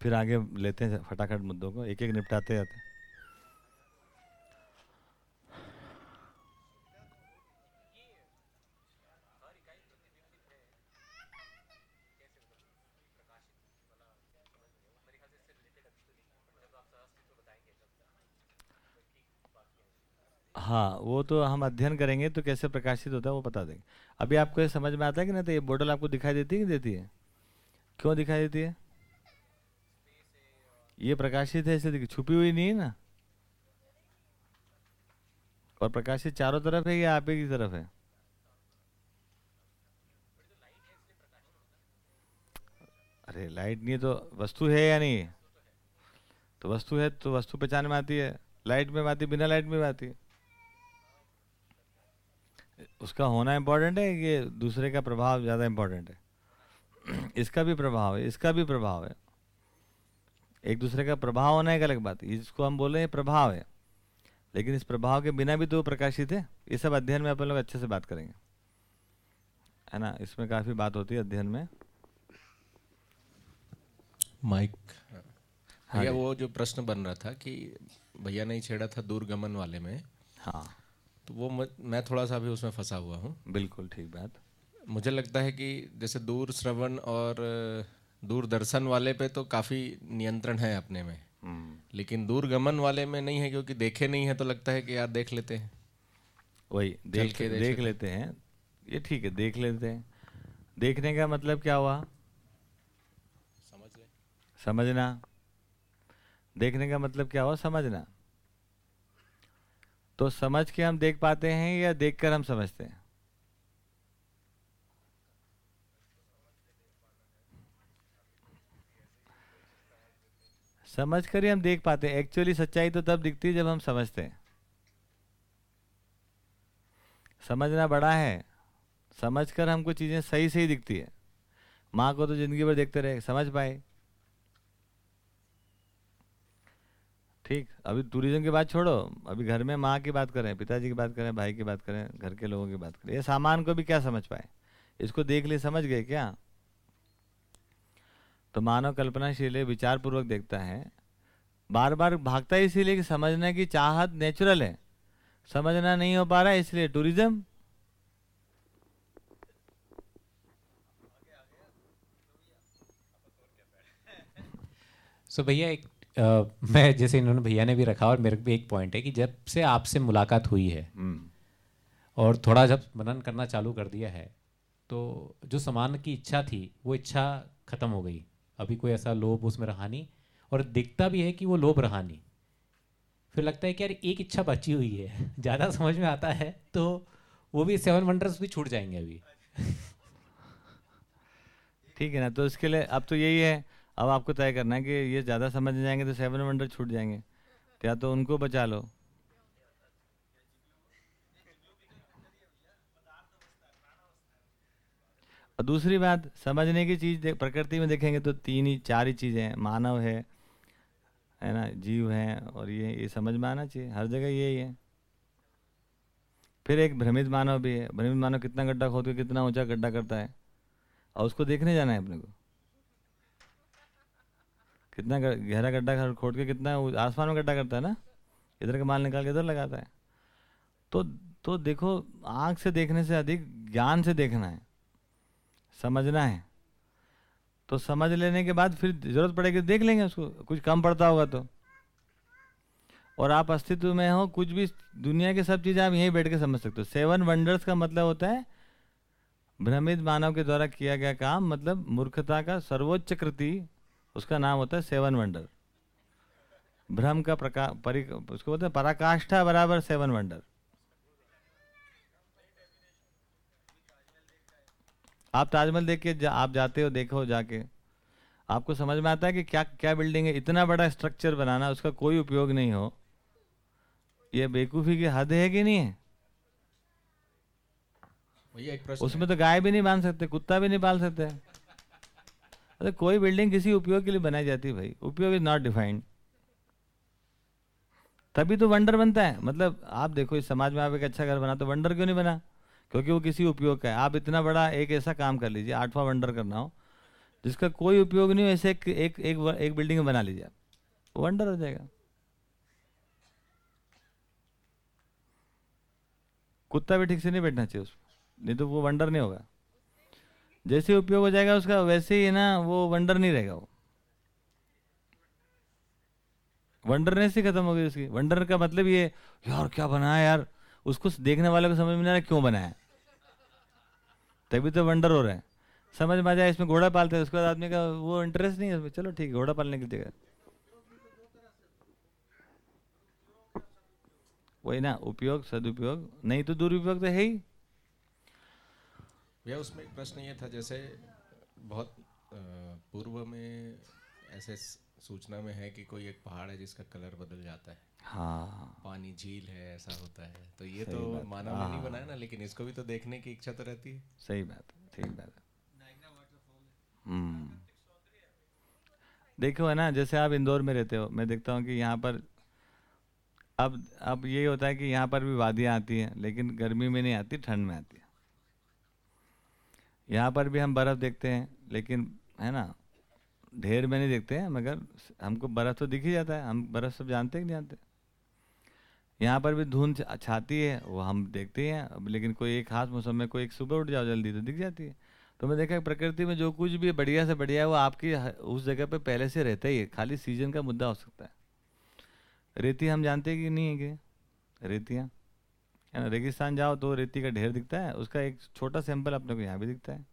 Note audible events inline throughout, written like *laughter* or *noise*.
फिर आगे लेते हैं फटाफट मुद्दों को। एक एक निपटाते जाते हैं। हाँ वो तो हम अध्ययन करेंगे तो कैसे प्रकाशित होता है वो बता देंगे। अभी आपको ये समझ में आता है कि नहीं तो ये बोतल आपको दिखाई देती है कि देती है? क्यों दिखाई देती है? ये प्रकाशित है ऐसे छुपी हुई नहीं है ना? और प्रकाशित चारों तरफ़ है या आप ही की तरफ़ है? अरे, लाइट नहीं तो वस्तु है या नहीं? तो वस्तु है तो वस्तु पहचान में आती है। लाइट में आती बिना लाइट में आती उसका होना इम्पोर्टेंट है कि दूसरे का प्रभाव ज़्यादा इम्पोर्टेंट है? *clears throat* इसका भी प्रभाव है, इसका भी प्रभाव है। एक दूसरे का प्रभाव होना एक अलग बात है। इसको हम बोले प्रभाव है। लेकिन इस प्रभाव के बिना भी तो प्रकाशित है। ये सब अध्ययन में अपन लोग अच्छे से बात करेंगे। है ना? इसमें काफ़ी बात होती है अध्ययन में। माइक। भैया वो जो प्रश्न बन रहा था कि भैया ने छेड़ा था दूरगमन वाले में। हाँ। तो वो मैं थोड़ा सा भी उसमें फंसा हुआ हूँ। बिल्कुल ठीक बात। मुझे लगता है कि जैसे दूर श्रवण और दूरदर्शन वाले पे तो काफ़ी नियंत्रण है अपने में। हम्म। लेकिन दूरगमन वाले में नहीं है क्योंकि देखे नहीं है तो लगता है कि यार देख लेते हैं। वही देख के देख, देख लेते हैं। ये ठीक है देख लेते हैं। देखने का मतलब क्या हुआ? समझ ले समझना। देखने का मतलब क्या हुआ? समझना। तो समझ के हम देख पाते हैं या देखकर हम समझते हैं? समझ कर ही हम देख पाते हैं। एक्चुअली सच्चाई तो तब दिखती है जब हम समझते हैं। समझना बड़ा है। समझकर हमको चीज़ें सही सही दिखती है। माँ को तो ज़िंदगी भर देखते रहे, समझ पाए। ठीक, अभी टूरिज़्म की बात छोड़ो। अभी घर में माँ की बात करें, पिताजी की बात करें, भाई की बात करें, घर के लोगों की बात करें। ये सामान को भी क्या समझ पाए? इसको देख लिए समझ गए क्या? तो मानव कल्पनाशील विचार पूर्वक देखता है। बार बार भागता है इसीलिए कि समझने की चाहत नेचुरल है। समझना नहीं हो पा रहा है इसलिए टूरिज़्म सो भैया एक आ, मैं जैसे इन्होंने भैया ने भी रखा और मेरे भी एक पॉइंट है कि जब से आपसे मुलाकात हुई है हम्म। और थोड़ा जब मनन करना चालू कर दिया है तो जो समान की इच्छा थी वो इच्छा ख़त्म हो गई। अभी कोई ऐसा लोभ उसमें रहा नहीं, और दिखता भी है कि वो लोभ रहा नहीं। फिर लगता है कि यार एक इच्छा बची हुई है, *laughs* ज़्यादा समझ में आता है तो वो भी सेवन वंडर्स भी छूट जाएँगे अभी। *laughs* ठीक है ना तो इसके लिए अब तो यही है, अब आपको तय करना है कि ये ज़्यादा समझ जाएँगे तो सेवन वंडर छूट जाएँगे। या तो उनको बचा लो। और दूसरी बात, समझने की चीज़ प्रकृति में देखेंगे तो तीन ही, चार ही चीज़ें हैं, मानव है है ना, जीव है और ये ये समझ में आना चाहिए, हर जगह यही है। फिर एक भ्रमित मानव भी है, भ्रमित मानव कितना गड्ढा खोद के कितना ऊँचा गड्ढा करता है, और उसको देखने जाना है अपने को। कितना गहरा गड्ढा खोद के कितना आसमान में गड्ढा करता है ना, इधर का माल निकाल के इधर लगाता है। तो तो देखो, आँख से देखने से अधिक, ज्ञान से देखना है। समझना है। तो समझ लेने के बाद फिर ज़रूरत पड़ेगी देख लेंगे उसको, कुछ कम पड़ता होगा तो। और आप अस्तित्व में हो, कुछ भी दुनिया की सब चीज़ें आप यहीं बैठ के समझ सकते हो। सेवन वंडर्स का मतलब होता है, भ्रमित मानव के द्वारा किया गया काम मतलब मूर्खता का सर्वोच्च कृति, उसका नाम होता है सेवन वंडर भ्रम का प्रकाश परि, उसको बोलते हैं पराकाष्ठा बराबर सेवन वंडर आप ताजमहल देख के जा, आप जाते हो देखो जाके। आपको समझ में आता है कि क्या क्या बिल्डिंग है? इतना बड़ा स्ट्रक्चर बनाना उसका कोई उपयोग नहीं हो। ये बेकूफी की हद है कि नहीं है? उसमें तो गाय भी नहीं बाँध सकते कुत्ता भी नहीं पाल सकते। अरे कोई बिल्डिंग किसी उपयोग के लिए बनाई जाती है भाई। उपयोग इज़ नॉट डिफाइंड तभी तो वंडर बनता है। मतलब आप देखो इस समाज में आप एक अच्छा घर बना तो वंडर क्यों नहीं बना? क्योंकि वो किसी उपयोग का है। आप इतना बड़ा एक ऐसा काम कर लीजिए आठवां वंडर करना हो जिसका कोई उपयोग नहीं हो ऐसे एक एक एक, एक बिल्डिंग में बना लीजिए आप। वंडर हो जाएगा। कुत्ता भी ठीक से नहीं बैठना चाहिए उसको नहीं तो वो वंडर नहीं होगा। जैसे उपयोग हो जाएगा उसका वैसे ही ना वो वंडर नहीं रहेगा वो। वंडरनेस ही खत्म हो गई उसकी। वंडर का मतलब ये यार क्या बनाया यार? उसको देखने वाले को समझ में आ रहा क्यों बनाया तभी तो वंडर हो रहा है। समझ में आ जाए, इसमें घोड़ा पालते हैं, उसके बाद आदमी का वो इंटरेस्ट नहीं है चलो ठीक है, घोड़ा पालने की जगह वही ना, उपयोग, सदुपयोग। नहीं तो दुरुपयोग तो है ही। भैया, उसमें एक प्रश्न ये था, जैसे बहुत पूर्व में ऐसे सूचना में है कि कोई एक पहाड़ है जिसका कलर बदल जाता है। हाँ। पानी झील है ऐसा होता है। तो ये तो मानव ने नहीं हाँ। बनाया ना लेकिन इसको भी तो देखने की इच्छा तो रहती है। सही बात है ठीक बात है। हम्म। देखो है ना जैसे आप इंदौर में रहते हो मैं देखता हूँ कि यहाँ पर अब अब ये होता है कि यहाँ पर भी वादियाँ आती हैं लेकिन गर्मी में नहीं आती ठंड में आती है। यहाँ पर भी हम बर्फ़ देखते हैं लेकिन है ना ढेर में नहीं देखते हैं मगर हमको बर्फ़ तो दिख ही जाता है हम बर्फ़ सब जानते ही नहीं जानते? यहाँ पर भी धुंध छाती है, वो हम देखते हैं, अब लेकिन कोई एक खास मौसम में कोई एक सुबह उठ जाओ जल्दी तो दिख जाती है। तो मैं देखा प्रकृति में जो कुछ भी बढ़िया से बढ़िया है, वो आपकी उस जगह पे पहले से रहता ही है, खाली सीज़न का मुद्दा हो सकता है। रेती हम जानते हैं कि नहीं है कि? रेतियाँ। है ना, रेगिस्तान जाओ तो रेती का ढेर दिखता है, उसका एक छोटा सैंपल अपने को यहाँ भी दिखता है।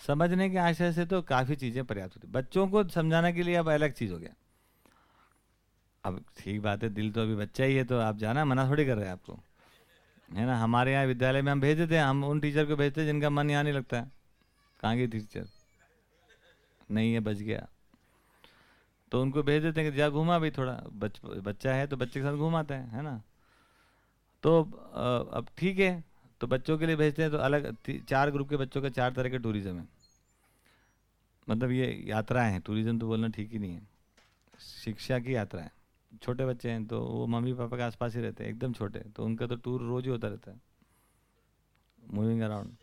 समझने के आशय से तो काफ़ी चीज़ें पर्याप्त होती बच्चों को समझाने के लिए अब अलग चीज़ हो गया। अब ठीक बात है, दिल तो अभी बच्चा ही है तो आप जाना, मना थोड़ी कर रहे हैं आपको। है ना, हमारे यहाँ विद्यालय में हम भेज देते हैं, हम उन टीचर को भेजते हैं जिनका मन यहाँ नहीं लगता है। कहाँ गई टीचर नहीं है, बच गया। तो उनको भेज देते हैं कि जा घूमा भी थोड़ा, बच, बच्चा है तो बच्चे के साथ घूमाते हैं, है ना। तो अब ठीक है तो बच्चों के लिए भेजते हैं तो अलग चार ग्रुप के बच्चों का चार तरह के टूरिज़्म है। मतलब ये यात्राएँ हैं टूरिज़्म तो बोलना ठीक ही नहीं है। शिक्षा की यात्रा है छोटे बच्चे हैं तो वो मम्मी पापा के आसपास ही रहते हैं, एकदम छोटे तो उनका तो टूर रोज ही होता रहता है। मूविंग अराउंड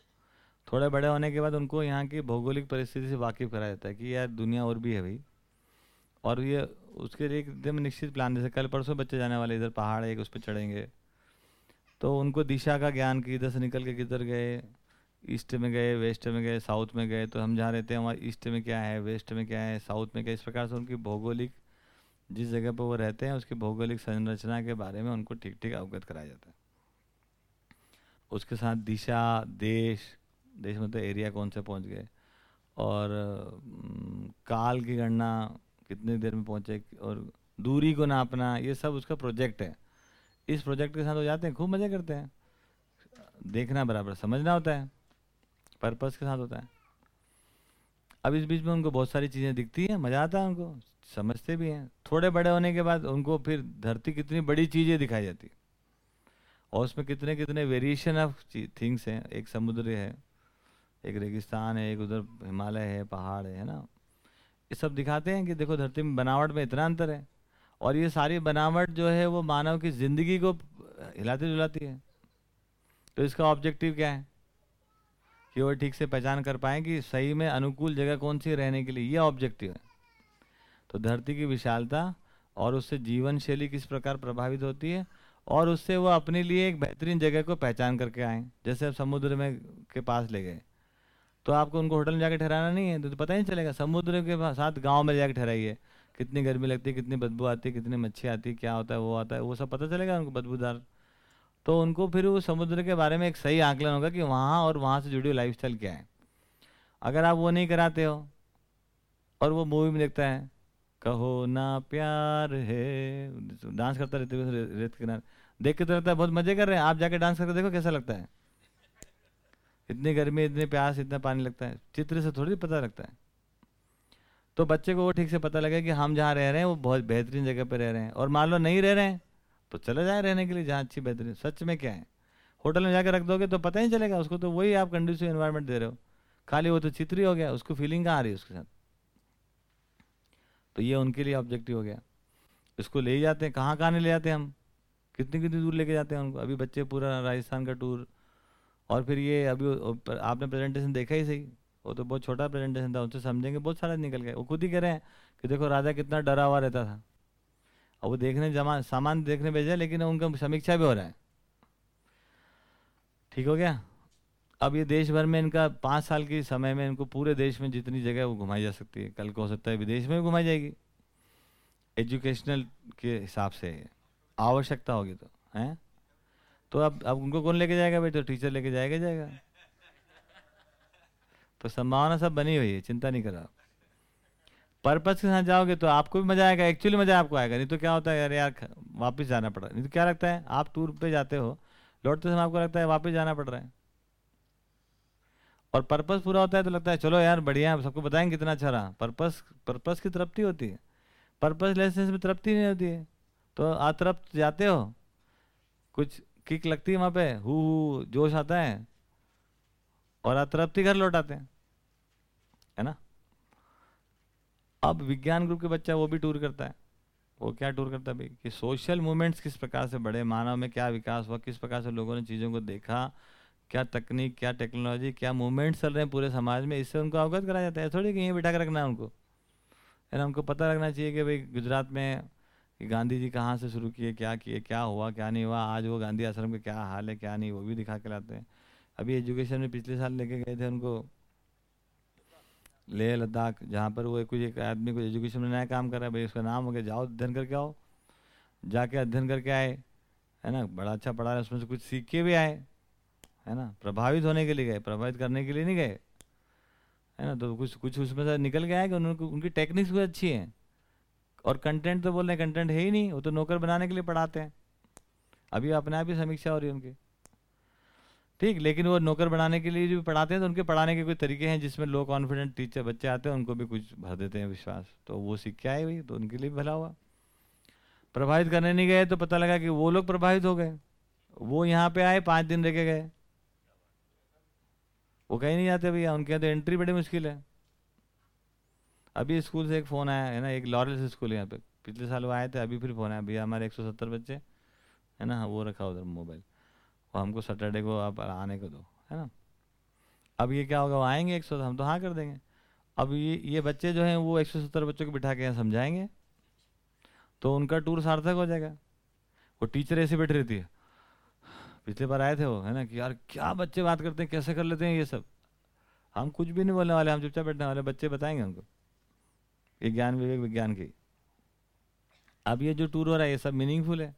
थोड़े बड़े होने के बाद उनको यहाँ की भौगोलिक परिस्थिति से वाकिफ कराया जाता है कि यार, दुनिया और भी है भाई। और ये, उसके लिए एकदम निश्चित प्लान जैसे कल परसों बच्चे जाने वाले इधर पहाड़ है उस पर चढ़ेंगे। तो उनको दिशा का ज्ञान कि इधर से निकल के किधर गए, ईस्ट में गए, वेस्ट में गए, साउथ में गए तो हम जहाँ रहते हैं वहाँ ईस्ट में क्या है, वेस्ट में क्या है, साउथ में क्या इस प्रकार से उनकी भौगोलिक जिस जगह पर वो रहते हैं, उसकी भौगोलिक संरचना के बारे में उनको ठीक ठीक अवगत कराया जाता है। उसके साथ दिशा, देश देश मतलब एरिया कौन से पहुँच गए और काल की गणना कितनी देर में पहुँचे और दूरी को नापना, ये सब उसका प्रोजेक्ट है। इस प्रोजेक्ट के साथ वो जाते हैं, खूब मज़े करते हैं। देखना बराबर, समझना होता है, पर्पस के साथ होता है। अब इस बीच में उनको बहुत सारी चीज़ें दिखती हैं, मज़ा आता है उनको। समझते भी हैं। थोड़े बड़े होने के बाद उनको फिर धरती कितनी बड़ी चीज़ें दिखाई जाती। और उसमें कितने कितने वेरिएशन ऑफ़ थिंग्स हैं। एक समुद्र है, एक रेगिस्तान है, एक उधर हिमालय है, पहाड़ है ना? ये सब दिखाते हैं कि देखो धरती में बनावट में इतना अंतर है। और ये सारी बनावट जो है वो मानव की ज़िंदगी को हिलाती जुलाती है। तो इसका ऑब्जेक्टिव क्या है? कि वो ठीक से पहचान कर पाए कि सही में अनुकूल जगह कौन सी रहने के लिए। ये ऑब्जेक्टिव है। तो धरती की विशालता और उससे जीवन शैली किस प्रकार प्रभावित होती है और उससे वो अपने लिए एक बेहतरीन जगह को पहचान करके आए जैसे आप समुद्र में के पास ले गए। तो आपको उनको होटल में जाकर ठहराना नहीं है तो, तो पता ही नहीं चलेगा समुद्र के साथ गाँव में जाकर ठहराइए। कितनी गर्मी लगती है कितनी बदबू आती है कितनी मच्छी आती है क्या होता है वो आता है वो सब पता चलेगा उनको बदबूदार। तो उनको फिर वो समुद्र के बारे में एक सही आकलन होगा कि वहाँ और वहाँ से जुड़ी हुई लाइफ क्या है। अगर आप वो नहीं कराते हो और वो मूवी में देखता है कहो ना प्यार है। डांस करता रहते हुए रेत किनारे। देख के तो लगता है बहुत मज़े कर रहे हैं। आप जाके डांस करके देखो कैसा लगता है। इतनी गर्मी, इतने प्यास, इतना पानी लगता है। चित्र से थोड़ी पता लगता है। तो बच्चे को वो ठीक से पता लगे कि हम जहाँ रह रहे हैं, वो बहुत बेहतरीन जगह पर रह रहे हैं। और मान लो नहीं रह रहे हैं तो चले जाए रहने के लिए जहाँ अच्छी बेहतरीन। सच में क्या है? होटल में जाकर रख दोगे तो पता ही चलेगा। उसको तो वही आप कंडीसिव इन्वायरमेंट दे रहे हो। खाली वो तो चित्री हो गया। उसको फीलिंग कहाँ आ रही है उसके साथ? तो ये उनके लिए ऑब्जेक्टिव हो गया। इसको ले जाते हैं। कहाँ कहाँ ले जाते हैं हम? कितनी कितनी दूर लेके जाते हैं उनको? अभी बच्चे पूरा राजस्थान का टूर और फिर ये अभी आपने प्रेजेंटेशन देखा ही सही। वो तो बहुत छोटा प्रेजेंटेशन था। उनसे समझेंगे, बहुत सारा निकल गए वो खुद ही कह रहे हैं कि देखो, राजा कितना डरा हुआ रहता था। अब वो देखने जमा, सामान देखने भेजा, लेकिन उनका समीक्षा भी हो रहा है। ठीक हो गया? अब ये देश भर में इनका पाँच साल के समय में इनको पूरे देश में जितनी जगह वो घुमाई जा सकती है। कल को हो सकता है विदेश में भी घुमाई जाएगी। एजुकेशनल के हिसाब से आवश्यकता होगी तो हैं? तो अब अब उनको कौन लेके जाएगा भाई? तो टीचर लेके जाएगा जाएगा। तो संभावना सब बनी हुई है, चिंता नहीं करो पर्पज के साथ जाओगे तो आपको भी मज़ा आएगा एक्चुअली मज़ा आपको आएगा। नहीं तो क्या होता है यार यार वापस जाना पड़ रहा है। नहीं तो क्या लगता है, आप टूर पे जाते हो, लौटते समय आपको लगता है वापस जाना पड़ रहा है। और पर्पस पूरा होता है तो लगता है, चलो यार, बढ़िया सबको बताएँगे कितना अच्छा रहा। पर्पस पर्पस की तृप्ति होती है। पर्पस लेसेंस में तृप्ति नहीं होती है। तो अतृप्त जाते हो। कुछ किक लगती है वहाँ पे, हु हु, जोश आता है और अतृप्ति घर लौट आते हैं। है ना? अब विज्ञान ग्रुप के बच्चा वो भी टूर करता है। वो क्या टूर करता है भाई? कि सोशल मूवमेंट्स किस प्रकार से बढ़े, मानव में क्या विकास हुआ, किस प्रकार से लोगों ने चीज़ों को देखा क्या तकनीक, क्या टेक्नोलॉजी, क्या मूवमेंट्स चल रहे हैं पूरे समाज में, इससे उनको अवगत कराया जाता है। थोड़ी कि यहीं बिठा कर रखना है उनको। है ना, उनको पता रखना चाहिए कि भाई गुजरात में गांधी जी कहाँ से शुरू किए, क्या किए, क्या हुआ, क्या नहीं हुआ, आज वो गांधी आश्रम का क्या हाल है, क्या नहीं, वो भी दिखा के लाते हैं। अभी एजुकेशन में पिछले साल लेके गए थे उनको। लेह लद्दाख, जहाँ पर वो कुछ एक आदमी को एजुकेशन में नया काम कर रहा है, भाई उसका नाम हो गया, जाओ अध्ययन करके आओ। जाके अध्ययन करके आए। है ना, बड़ा अच्छा पढ़ा रहा है, उसमें से कुछ सीख के भी आए। है ना? प्रभावित होने के लिए गए, प्रभावित करने के लिए नहीं गए। है ना? तो कुछ कुछ उसमें से निकल गया है कि उन्होंने, उनकी टेक्निक्स भी अच्छी हैं। और कंटेंट तो बोल रहे हैं कंटेंट है ही नहीं, वो तो नौकर बनाने के लिए पढ़ाते हैं। अभी अपने आप ही समीक्षा हो रही है उनकी। ठीक, लेकिन वो नौकर बनाने के लिए जो पढ़ाते हैं तो उनके पढ़ाने के कोई तरीके हैं जिसमें लो कॉन्फिडेंट टीचर बच्चे आते हैं, उनको भी कुछ भर देते हैं विश्वास। तो वो सीख के आए भाई तो उनके लिए भला हुआ। प्रभावित करने नहीं गए तो पता लगा कि वो लोग प्रभावित हो गए। वो यहाँ पे आए, पाँच दिन रह के गए। वो कहीं नहीं जाते भैया, उनके यहाँ तो एंट्री बड़ी मुश्किल है। अभी स्कूल से एक फ़ोन आया, है ना, एक लॉरेंस स्कूल यहाँ पे। पिछले साल वो आए थे, अभी फिर फ़ोन आया, भैया, हमारे 170 बच्चे है। ना, वो रखा उधर मोबाइल वो हमको सैटरडे को आप आने को दो, है ना। अब ये क्या होगा, वो आएँगे एक सौ, हम तो हाँ कर देंगे। अब ये ये बच्चे जो हैं, वो एक सौ सत्तर बच्चों को बिठा के यहाँ समझाएँगे तो उनका टूर सार्थक हो जाएगा। वो टीचर ऐसे बैठी रहती है। पिछले बार आए थे वो, है ना, कि यार क्या बच्चे बात करते हैं, कैसे कर लेते हैं ये सब? हम कुछ भी नहीं बोलने वाले, हम चुपचाप बैठने वाले, बच्चे बताएँगे उनको ये ज्ञान विवेक विज्ञान की। अब ये जो टूर हो रहा है, ये सब मीनिंगफुल है।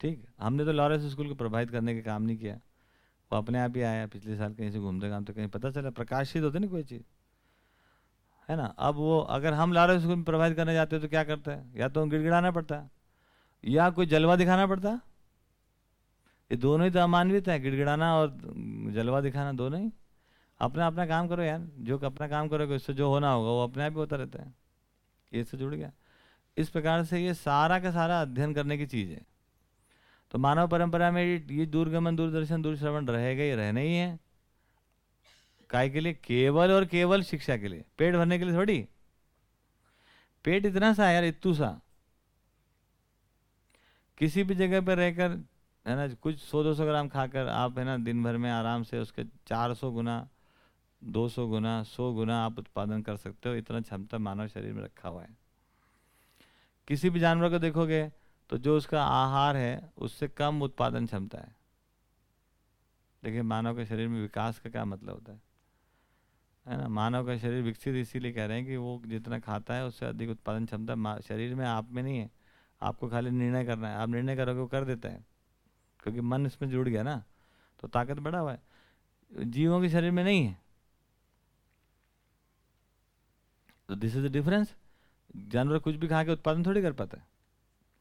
ठीक? हमने तो लॉरेंस स्कूल को प्रभावित करने का काम नहीं किया। वो अपने आप ही आया पिछले साल कहीं से घूमते घामते कहीं पता चला, प्रकाशित होते ना कोई चीज़। है ना? अब वो, अगर हम लॉरेंस स्कूल में प्रभावित करने जाते तो क्या करते हैं? या तो गिड़गिड़ाना पड़ता है, या कोई जलवा दिखाना पड़ता ये दोनों ही तो अमानवित है, गिड़गिड़ाना और जलवा दिखाना दोनों ही। अपना अपना काम करो यार, जो अपना काम करोगे, उससे जो होना होगा, वो अपने आप ही होता रहता है। ये से जुड़ गया। इस प्रकार से ये सारा का सारा अध्ययन करने की चीज़ है। तो मानव परंपरा में ये दूरगमन, दूरदर्शन, दूरश्रवण रहेगा ही रहना ही है। काय के लिए? केवल और केवल शिक्षा के लिए। पेट भरने के लिए थोड़ी। पेट इतना सा यार इतू सा। किसी भी जगह पर रहकर है ना, कुछ सौ दो सौ ग्राम खाकर आप है ना दिन भर में आराम से उसके चार सौ गुना, दो सौ गुना सौ गुना आप उत्पादन कर सकते हो। इतना क्षमता मानव शरीर में रखा हुआ है। किसी भी जानवर को देखोगे तो जो उसका आहार है, उससे कम उत्पादन क्षमता है। देखिए, मानव के शरीर में विकास का क्या मतलब होता है? है ना, मानव का शरीर विकसित इसीलिए कह रहे हैं कि वो जितना खाता है, उससे अधिक उत्पादन क्षमता शरीर में आप में नहीं है। आपको खाली निर्णय करना है। आप निर्णय करोगे, वो कर देता है। क्योंकि मन इसमें जुड़ गया ना तो ताकत बढ़ा हुआ है। जीवों के शरीर में नहीं है। तो दिस इज़ द डिफरेंस जानवर कुछ भी खा के उत्पादन थोड़ी कर पाता है।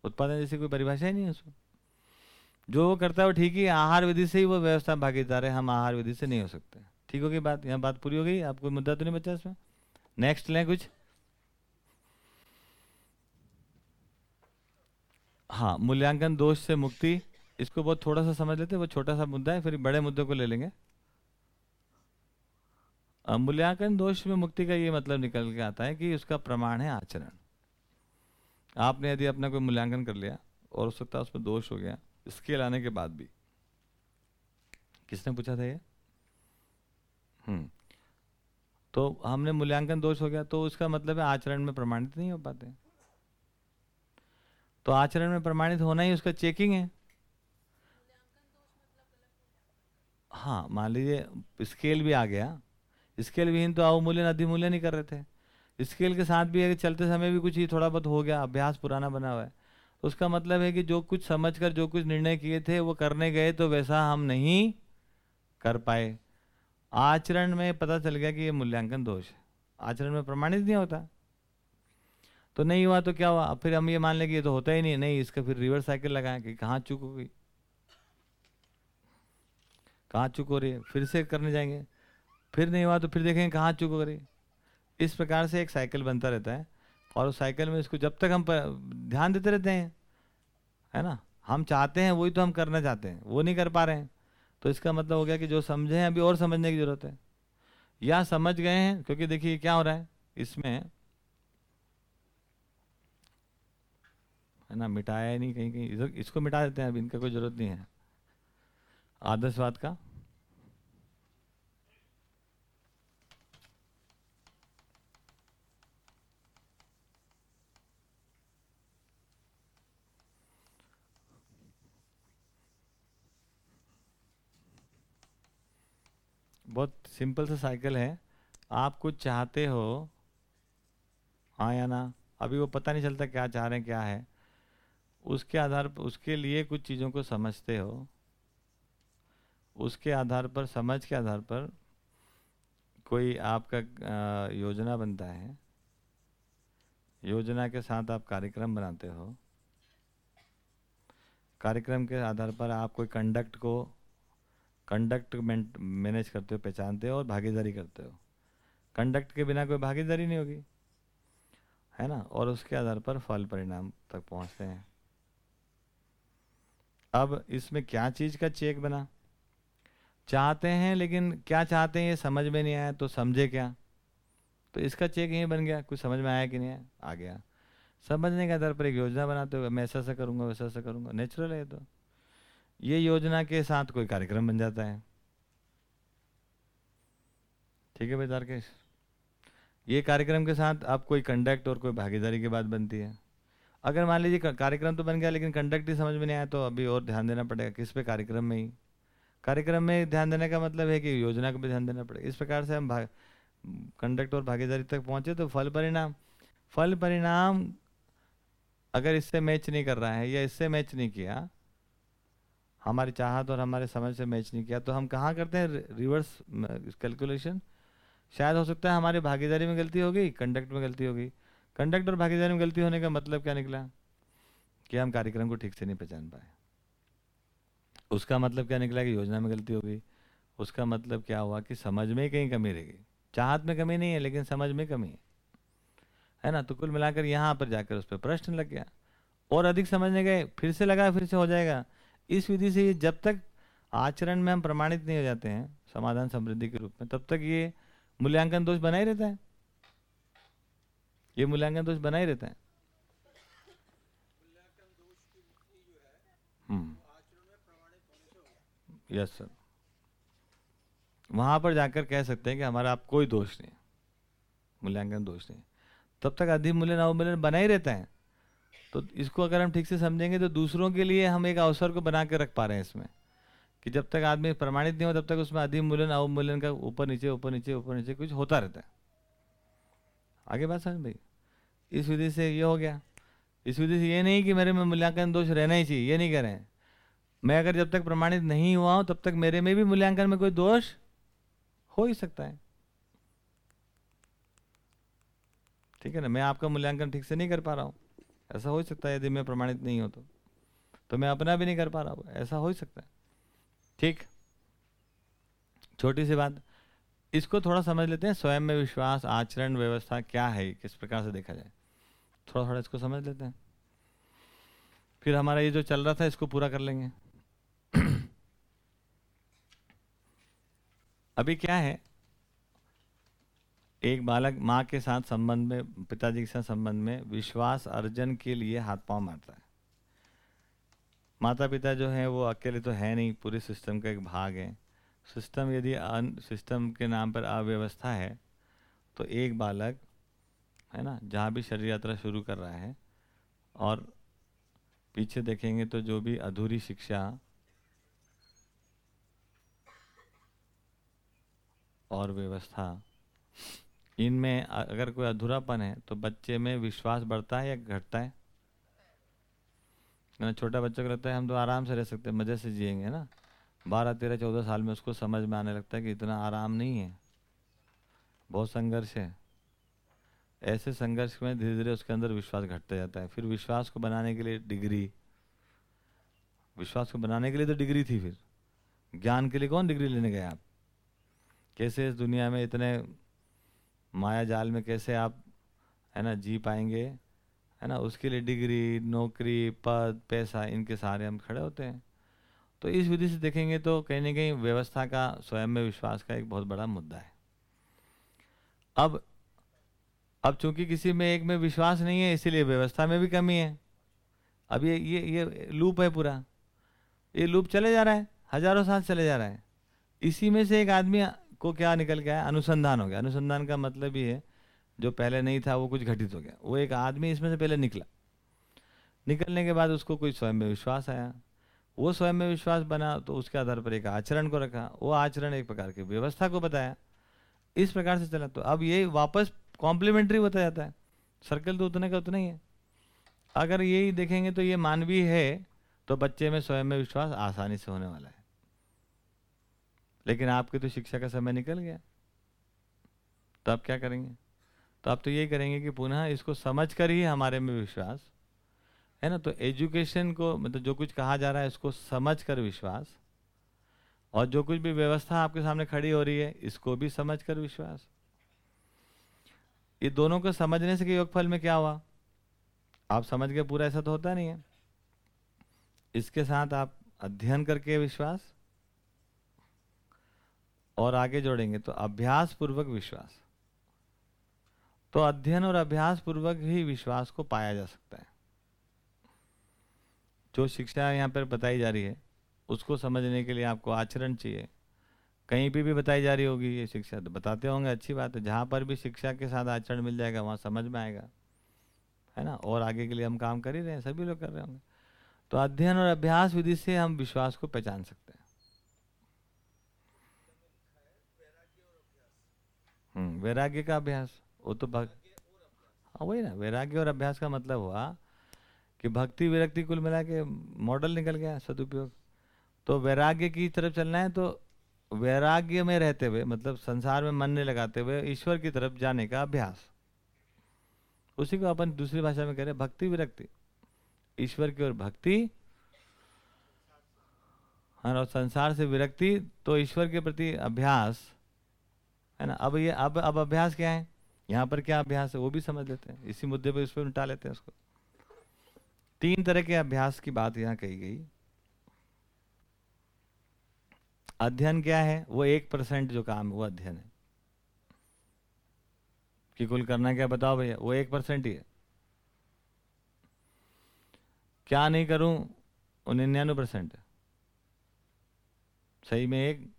उत्पादन जैसी कोई परिभाषा ही नहीं है उसको जो वो करता है वो ठीक ही आहार विधि से ही वो व्यवस्था भागीदार है, हम आहार विधि से नहीं हो सकते। ठीक हो गई बात, यहाँ बात पूरी हो गई आपको मुद्दा तो नहीं बचा इसमें? नेक्स्ट लें कुछ। हाँ मूल्यांकन दोष से मुक्ति। इसको बहुत थोड़ा सा समझ लेते हैं, वो छोटा सा मुद्दा है, फिर बड़े मुद्दे को ले लेंगे। मूल्यांकन दोष में मुक्ति का ये मतलब निकल के आता है कि उसका प्रमाण है आचरण। आपने यदि अपना कोई मूल्यांकन कर लिया और हो सकता है उसमें दोष हो गया स्केल आने के बाद भी। किसने पूछा था ये? हम्म। तो हमने मूल्यांकन दोष हो गया तो उसका मतलब है आचरण में प्रमाणित नहीं हो पाते। तो आचरण में प्रमाणित होना ही उसका चेकिंग है। हाँ मान लीजिए स्केल भी आ गया। स्केल विहीन तो अवमूल्यन अधिमूल्यन नहीं कर रहे थे। स्केल के साथ भी अगर चलते समय भी कुछ ही थोड़ा बहुत हो गया, अभ्यास पुराना बना हुआ है तो उसका मतलब है कि जो कुछ समझकर, जो कुछ निर्णय किए थे, वो करने गए तो वैसा हम नहीं कर पाए। आचरण में पता चल गया कि ये मूल्यांकन दोष है। आचरण में प्रमाणित नहीं होता। तो नहीं हुआ तो क्या हुआ? फिर हम ये मान लें कि ये तो होता ही नहीं नहीं, इसका फिर रिवर्स साइकिल लगाएँ कि कहाँ चुक हो गई। कहाँ चुक हो रही है? फिर से करने जाएँगे। फिर नहीं हुआ तो फिर देखेंगे कहाँ चुक हो रही इस प्रकार से एक साइकिल बनता रहता है और उस साइकिल में इसको जब तक हम ध्यान देते रहते हैं, है ना? हम चाहते हैं, वही तो हम करना चाहते हैं, वो नहीं कर पा रहे हैं। तो इसका मतलब हो गया कि जो समझे हैं, अभी और समझने की ज़रूरत है। या समझ गए हैं, क्योंकि देखिए क्या हो रहा है, इसमें, है ना, मिटाया नहीं कहीं कहीं इसको मिटा देते हैं, अभी इनका कोई ज़रूरत नहीं है। आदर्शवाद का? बहुत सिंपल सा साइकिल है। आप कुछ चाहते हो हाँ या ना? अभी वो पता नहीं चलता क्या चाह रहे हैं, क्या है। उसके आधार पर, उसके लिए कुछ चीज़ों को समझते हो। उसके आधार पर समझ के आधार पर कोई आपका योजना बनता है? योजना के साथ आप कार्यक्रम बनाते हो। कार्यक्रम के आधार पर आप कोई कंडक्ट को कंडक्ट मैनेज करते हो, पहचानते हो और भागीदारी करते हो। कंडक्ट के बिना कोई भागीदारी नहीं होगी। है ना? और उसके आधार पर फल परिणाम तक पहुँचते हैं। अब इसमें क्या चीज़ का चेक बना? चाहते हैं, लेकिन क्या चाहते हैं ये समझ में नहीं आया तो समझे क्या? तो इसका चेक यही बन गया, कुछ समझ में आया कि नहीं आया आ गया। समझने के आधार पर एक योजना बनाते हुए, मैं ऐसा ऐसा करूँगा, वैसा ऐसा करूँगा नेचुरल है तो। ये योजना के साथ कोई कार्यक्रम बन जाता है। ठीक है भाई तारकेश? ये कार्यक्रम के साथ आप कोई कंडक्ट और कोई भागीदारी की बात बनती है? अगर मान लीजिए कार्यक्रम तो बन गया, लेकिन कंडक्ट ही समझ में नहीं आया तो अभी और ध्यान देना पड़ेगा, किस पे कार्यक्रम में ही? कार्यक्रम में ध्यान देने का मतलब है कि योजना को भी ध्यान देना पड़ेगा। इस प्रकार से हम भाग कंडक्ट और भागीदारी तक पहुँचे तो फल परिणाम फल परिणाम अगर इससे मैच नहीं कर रहा है या इससे मैच नहीं किया, हमारी चाहत और हमारे समझ से मैच नहीं किया तो हम कहाँ करते हैं? रिवर्स कैलकुलेशन शायद हो सकता है हमारी भागीदारी में गलती होगी कंडक्ट में गलती होगी। कंडक्ट और भागीदारी में गलती होने का मतलब क्या निकला? कि हम कार्यक्रम को ठीक से नहीं पहचान पाए। उसका मतलब क्या निकला कि योजना में गलती होगी उसका मतलब क्या हुआ कि समझ में कहीं कमी रह गई। चाहत में कमी नहीं है, लेकिन समझ में कमी है। है ना? तो कुल मिलाकर यहाँ पर जाकर उस पर प्रश्न लग गया। और अधिक समझने गए, फिर से लगा, फिर से हो जाएगा। इस विधि से ये जब तक आचरण में हम प्रमाणित नहीं हो जाते हैं, समाधान समृद्धि के रूप में, तब तक ये मूल्यांकन दोष बना ही रहता है। ये मूल्यांकन दोष बना ही रहता है। यस सर वहाँ पर जाकर कह सकते हैं कि हमारा आप कोई दोष नहीं मूल्यांकन दोष नहीं तब तक अधिमूल्यन अवमूल्यन बना ही रहता है। तो इसको अगर हम ठीक से समझेंगे तो दूसरों के लिए हम एक अवसर को बना के रख पा रहे हैं इसमें। कि जब तक आदमी प्रमाणित नहीं हो, तब तक उसमें अधिमूल्यन अवमूल्यन का ऊपर नीचे ऊपर नीचे ऊपर नीचे कुछ होता रहता है। आगे बात समझ भाई इस विधि से ये हो गया। इस विधि से ये नहीं कि मेरे में मूल्यांकन दोष रहना ही चाहिए, ये नहीं कह रहे हैं। मैं अगर जब तक प्रमाणित नहीं हुआ हूँ, तब तक मेरे में भी मूल्यांकन में कोई दोष हो ही सकता है। ठीक है ना? मैं आपका मूल्यांकन ठीक से नहीं कर पा रहा हूँ। ऐसा हो सकता है यदि मैं प्रमाणित नहीं हो तो। तो मैं अपना भी नहीं कर पा रहा हूँ। ऐसा हो सकता है। ठीक? छोटी सी बात। इसको थोड़ा समझ लेते हैं। स्वयं में विश्वास, आचरण, व्यवस्था क्या है? किस प्रकार से देखा जाए? थोड़ा थोड़ा इसको समझ लेते हैं। फिर हमारा ये जो चल रहा था, इसको पूरा कर लेंगे। अभी क्या है? एक बालक माँ के साथ संबंध में, पिताजी के साथ संबंध में विश्वास अर्जन के लिए हाथ पाँव मारता है। माता पिता जो हैं, वो अकेले तो है नहीं, पूरे सिस्टम का एक भाग है। सिस्टम यदि सिस्टम के नाम पर अव्यवस्था है तो एक बालक, है ना, जहाँ भी शरीर यात्रा शुरू कर रहा है, और पीछे देखेंगे तो जो भी अधूरी शिक्षा और व्यवस्था। इनमें अगर कोई अधूरापन है तो बच्चे में विश्वास बढ़ता है या घटता है? ना, छोटा बच्चा को लगता है, हम तो आराम से रह सकते हैं, मज़े से जिएँगे, ना? बारह, तेरह, चौदह साल में उसको समझ में आने लगता है कि इतना आराम नहीं है। बहुत संघर्ष है। ऐसे संघर्ष में धीरे धीरे उसके अंदर विश्वास घटता जाता है। फिर विश्वास को बनाने के लिए डिग्री। विश्वास को बनाने के लिए तो डिग्री थी फिर। ज्ञान के लिए कौन डिग्री लेने गए आप? कैसे इस दुनिया में इतने माया जाल में कैसे आप, है ना, जी पाएँगे? है ना, उसके लिए डिग्री, नौकरी, पद, पैसा, इनके सहारे हम खड़े होते हैं। तो इस विधि से देखेंगे तो कहीं ना कहीं व्यवस्था का, स्वयं में विश्वास का एक बहुत बड़ा मुद्दा है। अब अब चूँकि किसी में एक में विश्वास नहीं है, इसीलिए व्यवस्था में भी कमी है। अब ये ये ये लूप है पूरा। ये लूप चले जा रहा है, हज़ारों साल चले जा रहा है। इसी में से एक आदमी को क्या निकल गया अनुसंधान हो गया। अनुसंधान का मतलब ये है, जो पहले नहीं था, वो कुछ घटित हो गया। वो एक आदमी इसमें से पहले निकला। निकलने के बाद उसको कोई स्वयं में विश्वास आया। वो स्वयं में विश्वास बना तो उसके आधार पर एक आचरण को रखा। वो आचरण एक प्रकार की व्यवस्था को बताया। इस प्रकार से चला। तो अब ये वापस कॉम्प्लीमेंट्री होता जाता है। सर्कल तो उतने का उतना ही है। अगर यही देखेंगे तो ये मानवीय है तो बच्चे में स्वयं में विश्वास आसानी से होने वाला है। लेकिन आपके तो शिक्षा का समय निकल गया। तो आप क्या करेंगे? तो आप तो यही करेंगे कि पुनः इसको समझ कर ही हमारे में विश्वास, है ना? तो एजुकेशन को मतलब जो कुछ कहा जा रहा है इसको समझ कर विश्वास, और जो कुछ भी व्यवस्था आपके सामने खड़ी हो रही है, इसको भी समझ कर विश्वास। ये दोनों को समझने से योग फल में क्या हुआ? आप समझ गए, पूरा ऐसा तो होता नहीं है। इसके साथ आप अध्ययन करके विश्वास और आगे जोड़ेंगे तो अभ्यास पूर्वक विश्वास। तो अध्ययन और अभ्यास पूर्वक ही विश्वास को पाया जा सकता है। जो शिक्षा यहाँ पर बताई जा रही है, उसको समझने के लिए आपको आचरण चाहिए। कहीं भी भी बताई जा रही होगी ये शिक्षा तो बताते होंगे, अच्छी बात है। जहाँ पर भी शिक्षा के साथ आचरण मिल जाएगा, वहाँ समझ में आएगा। है ना? और आगे के लिए हम काम कर ही रहे हैं, सभी लोग कर रहे होंगे। तो अध्ययन और अभ्यास विधि से हम विश्वास को पहचान सकते हैं। वैराग्य का अभ्यास, वो तो भक्त हाँ वही ना, वैराग्य और अभ्यास का मतलब हुआ कि भक्ति विरक्ति कुल मिला के मॉडल निकल गया सदुपयोग। तो वैराग्य की तरफ़ चलना है तो वैराग्य में रहते हुए मतलब संसार में मन नहीं लगाते हुए, ईश्वर की तरफ़ जाने का अभ्यास। उसी को अपन दूसरी भाषा में कह रहे भक्ति विरक्ति। ईश्वर की ओर भक्ति और संसार से विरक्ति तो ईश्वर के प्रति अभ्यास है ना? अब ये, अब अब अभ्यास क्या है? यहाँ पर क्या अभ्यास है? वो भी समझ लेते हैं। इसी मुद्दे पर इस पर उल्टा लेते हैं उसको। तीन तरह के अभ्यास की बात यहाँ कही गई। अध्ययन क्या है? वो एक परसेंट जो काम है, वो अध्ययन है। कि कुल करना क्या बताओ भैया? वो एक परसेंट ही है। क्या नहीं करूँ? वो निन्यानवे परसेंट सही में एक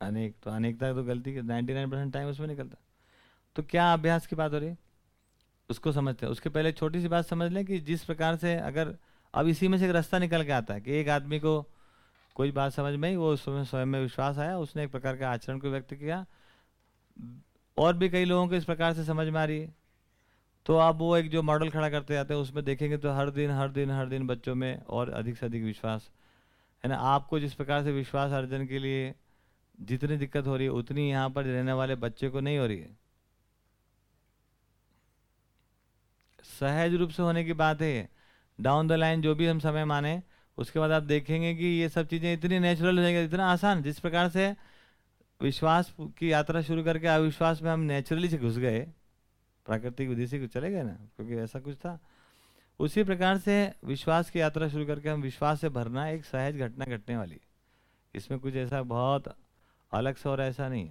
अनेक तो अनेकता तो गलती के नाइन्टी नाइन परसेंट टाइम उसमें निकलता। तो क्या अभ्यास की बात हो रही है? उसको समझते हैं। उसके पहले छोटी सी बात समझ लें कि जिस प्रकार से अगर, अब इसी में से एक रास्ता निकल के आता है कि एक आदमी को कोई बात समझ में ही वो उसमें स्वयं में विश्वास आया, उसने एक प्रकार के आचरण को व्यक्त किया। और भी कई लोगों को इस प्रकार से समझ में आ रही है। तो आप वो एक जो मॉडल खड़ा करते जाते हैं, उसमें देखेंगे तो हर दिन हर दिन हर दिन बच्चों में और अधिक से अधिक विश्वास। है ना? आपको जिस प्रकार से विश्वास अर्जन के लिए जितनी दिक्कत हो रही है, उतनी यहाँ पर रहने वाले बच्चे को नहीं हो रही है। सहज रूप से होने की बात है डाउन द लाइन जो भी हम समय माने, उसके बाद आप देखेंगे कि ये सब चीज़ें इतनी नेचुरल हो जाएँगी, इतना आसान। जिस प्रकार से विश्वास की यात्रा शुरू करके अविश्वास में हम नेचुरली से घुस गए, प्राकृतिक विधि से चले गए ना, क्योंकि ऐसा कुछ था। उसी प्रकार से विश्वास की यात्रा शुरू करके हम विश्वास से भरना एक सहज घटना घटने वाली इसमें कुछ ऐसा बहुत अलग से और ऐसा नहीं।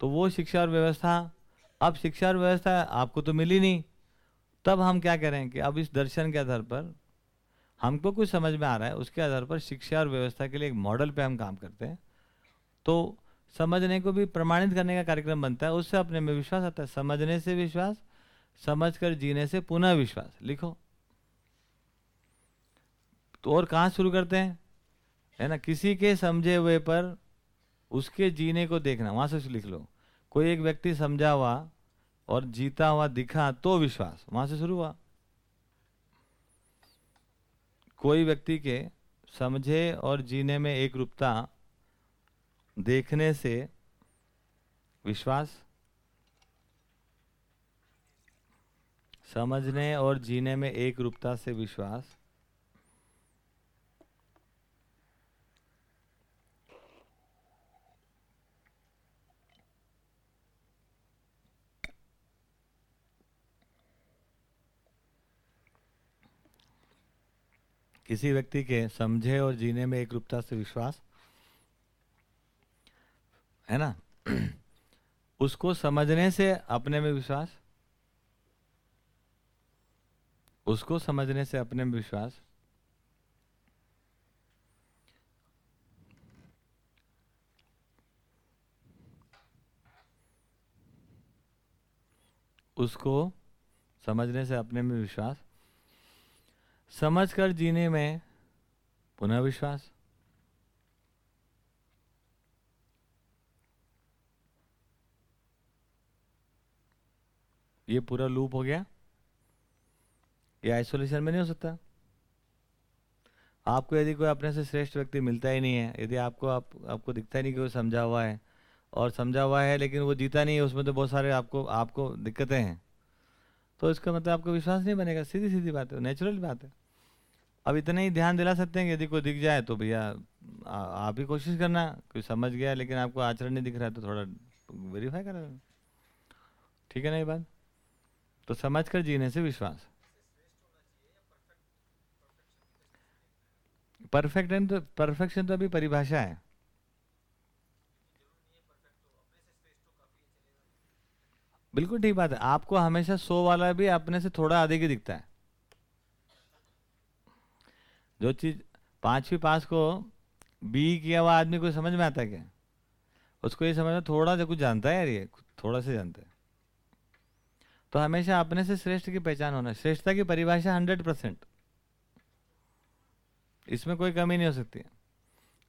तो वो शिक्षा और व्यवस्था, अब शिक्षा और व्यवस्था आपको तो मिली नहीं। तब हम क्या करें कि अब इस दर्शन के आधार पर हमको कुछ समझ में आ रहा है, उसके आधार पर शिक्षा और व्यवस्था के लिए एक मॉडल पे हम काम करते हैं। तो समझने को भी, प्रमाणित करने का कार्यक्रम बनता है, उससे अपने में विश्वास आता है। समझने से विश्वास, समझकर जीने से पुनः विश्वास। लिखो। तो और कहाँ शुरू करते हैं? है ना? किसी के समझे हुए पर उसके जीने को देखना, वहाँ से लिख लो। कोई एक व्यक्ति समझा हुआ और जीता हुआ दिखा तो विश्वास, वहाँ से शुरू हुआ। कोई व्यक्ति के समझे और जीने में एक रूपता देखने से विश्वास, समझने और जीने में एक रूपता से विश्वास किसी व्यक्ति के समझे और जीने में एक रूपता से विश्वास? है ना? *clears throat* उसको समझने से अपने में विश्वास? उसको समझने से अपने में विश्वास? उसको समझने से अपने में विश्वास? समझकर जीने में पुनः विश्वास ये पूरा लूप हो गया। ये आइसोलेशन में नहीं हो सकता। आपको यदि कोई अपने से श्रेष्ठ व्यक्ति मिलता ही नहीं है यदि आपको आप, आपको दिखता ही नहीं कि वो समझा हुआ है और समझा हुआ है लेकिन वो जीता नहीं है उसमें तो बहुत सारे आपको आपको दिक्कतें हैं। तो इसका मतलब आपको विश्वास नहीं बनेगा सीधी सीधी बात है नेचुरल बात है। अब इतना ही ध्यान दिला सकते हैं यदि कोई दिख जाए तो भैया आप ही कोशिश करना, कोई समझ गया लेकिन आपको आचरण नहीं दिख रहा है तो थोड़ा वेरीफाई करा ठीक है ना ये बात? तो समझ कर जीने से विश्वास। परफेक्ट तो परफेक्शन तो अभी परिभाषा है। बिल्कुल ठीक बात है। आपको हमेशा सो वाला भी अपने से थोड़ा अधिक ही दिखता है। जो चीज़ पांचवी पास को बी किया हुआ आदमी को समझ में आता है क्या? उसको ये समझ में थोड़ा सा कुछ जानता है यार ये? थोड़ा सा जानता है। तो हमेशा अपने से श्रेष्ठ की पहचान होना, श्रेष्ठता की परिभाषा हंड्रेड परसेंट इसमें कोई कमी नहीं हो सकती।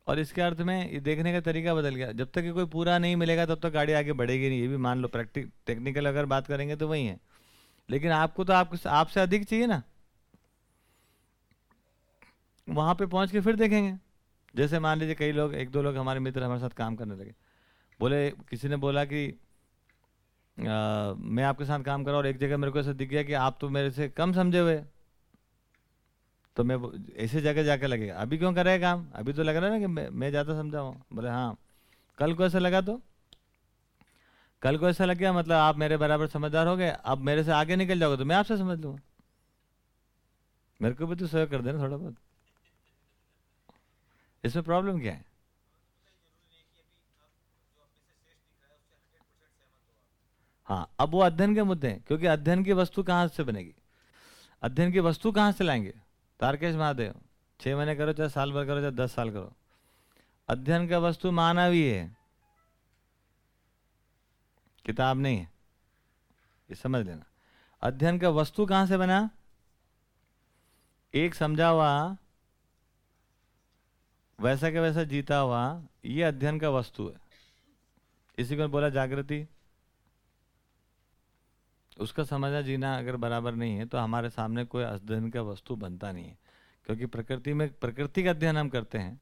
और इसके अर्थ में ये देखने का तरीका बदल गया। जब तक कि कोई पूरा नहीं मिलेगा, तब तक तो गाड़ी आगे बढ़ेगी नहीं। ये भी मान लो, प्रैक्टिक टेक्निकल अगर बात करेंगे तो वही है। लेकिन आपको तो आप, आपसे अधिक चाहिए ना? वहाँ पे पहुँच के फिर देखेंगे। जैसे मान लीजिए कई लोग एक दो लोग हमारे मित्र हमारे साथ काम करने लगे। बोले किसी ने बोला कि आ, मैं आपके साथ काम कर और एक जगह मेरे को ऐसा दिख गया कि आप तो मेरे से कम समझे हुए। तो मैं ऐसे जगह जाके लगेगा। अभी क्यों कर रहे काम? अभी तो लग रहा है ना कि मैं, मैं ज़्यादा समझा हूँ। बोले हाँ। कल को ऐसा लगा तो? कल को ऐसा लग गया मतलब आप मेरे बराबर समझदार हो गए। अब मेरे से आगे निकल जाओगे तो मैं आपसे समझ लूँगा। मेरे को भी तो सहयोग कर देना थोड़ा बहुत। इसमें प्रॉब्लम क्या है? हाँ अब वो अध्ययन के मुद्दे हैं, क्योंकि अध्ययन की वस्तु कहाँ से बनेगी? अध्ययन की वस्तु कहाँ से लाएँगे? तारकेश महादेव, छह महीने करो, चाहे साल भर करो, चाहे दस साल करो। अध्ययन का वस्तु मानवी है। किताब नहीं है। ये समझ लेना। अध्ययन का वस्तु कहाँ से बना? एक समझा हुआ वैसा के वैसा जीता हुआ, ये अध्ययन का वस्तु है। इसी को बोला जागृति। उसका समझना जीना अगर बराबर नहीं है तो हमारे सामने कोई अध्ययन का वस्तु बनता नहीं है। क्योंकि प्रकृति में, प्रकृति का अध्ययन हम करते हैं,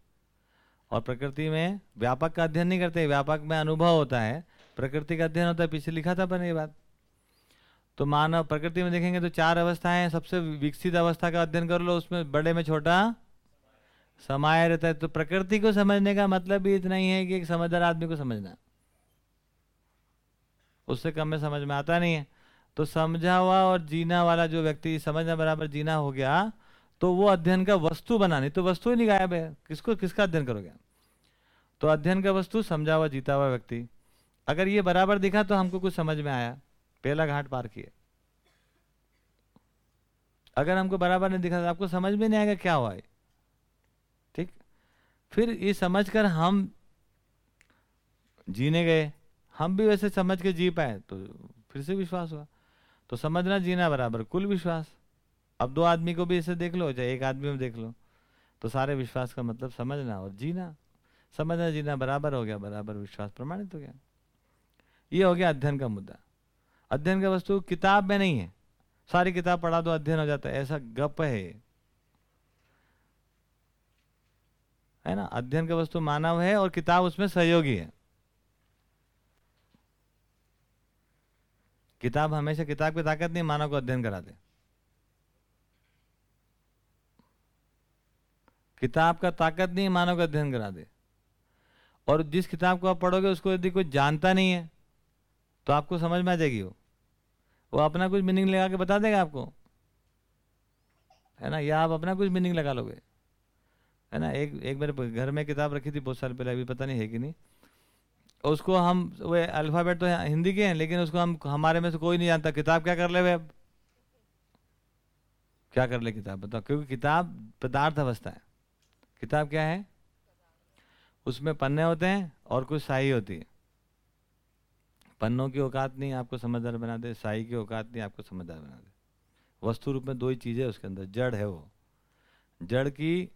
और प्रकृति में व्यापक का अध्ययन नहीं करते व्यापक में अनुभव होता है, प्रकृति का अध्ययन होता है, पीछे लिखा था पर ये बात। तो मानव, प्रकृति में देखेंगे तो चार अवस्थाएँ सबसे विकसित अवस्था का अध्ययन कर लो, उसमें बड़े में छोटा समाया रहता है तो प्रकृति को समझने का मतलब भी इतना ही है कि एक समझदार आदमी को समझना उससे कम में समझ में आता नहीं है। तो समझा हुआ और जीना वाला जो व्यक्ति समझना बराबर जीना हो गया तो वो अध्ययन का वस्तु बनानी तो वस्तु ही नहीं गायब है। किसको, किसका अध्ययन करोगे तो अध्ययन का वस्तु समझा हुआ, जीता हुआ व्यक्ति। अगर ये बराबर दिखा तो हमको कुछ समझ में आया। पहला घाट पार किए। अगर हमको बराबर नहीं दिखा तो आपको समझ में नहीं आएगा क्या हुआ है ठीक? फिर ये समझकर हम जीने गए। हम भी वैसे समझ के जी पाए तो फिर से विश्वास हुआ। तो समझना जीना बराबर, कुल विश्वास। अब दो आदमी को भी ऐसे देख लो, चाहे एक आदमी में देख लो। तो सारे विश्वास का मतलब समझना और जीना। समझना जीना बराबर हो गया, बराबर विश्वास प्रमाणित हो गया। ये हो गया अध्ययन का मुद्दा। अध्ययन का वस्तु किताब में नहीं है। सारी किताब पढ़ा दो, अध्ययन हो जाता है। ऐसा गप है। है ना? अध्ययन का वस्तु मानव है और किताब उसमें सहयोगी है। किताब हमेशा किताब की ताकत नहीं, मानव को अध्ययन करा दे। किताब का ताकत नहीं, मानव का अध्ययन करा दे। और जिस किताब को आप पढ़ोगे, उसको यदि कोई जानता नहीं है तो आपको समझ में आ जाएगी वो। वो अपना कुछ मीनिंग लगा के बता देगा आपको। है ना? या आप अपना कुछ मीनिंग लगा लोगे। है ना, एक एक मेरे घर में किताब रखी थी बहुत साल पहले, अभी पता नहीं है कि नहीं। उसको हम, वो अल्फ़ाबेट तो हिंदी के हैं, लेकिन उसको हम, हमारे में से कोई नहीं जानता, किताब क्या कर ले वे अब? क्या कर ले किताब, बताओ, क्योंकि किताब पदार्थ अवस्था है। किताब क्या है? उसमें पन्ने होते हैं और कुछ शाही होती है। पन्नों की औकात नहीं, आपको समझदार बना दे। शाही की औकात नहीं, आपको समझदार बना दे। वस्तु रूप में दो ही चीज़ें उसके अंदर, जड़ है वो। जड़ की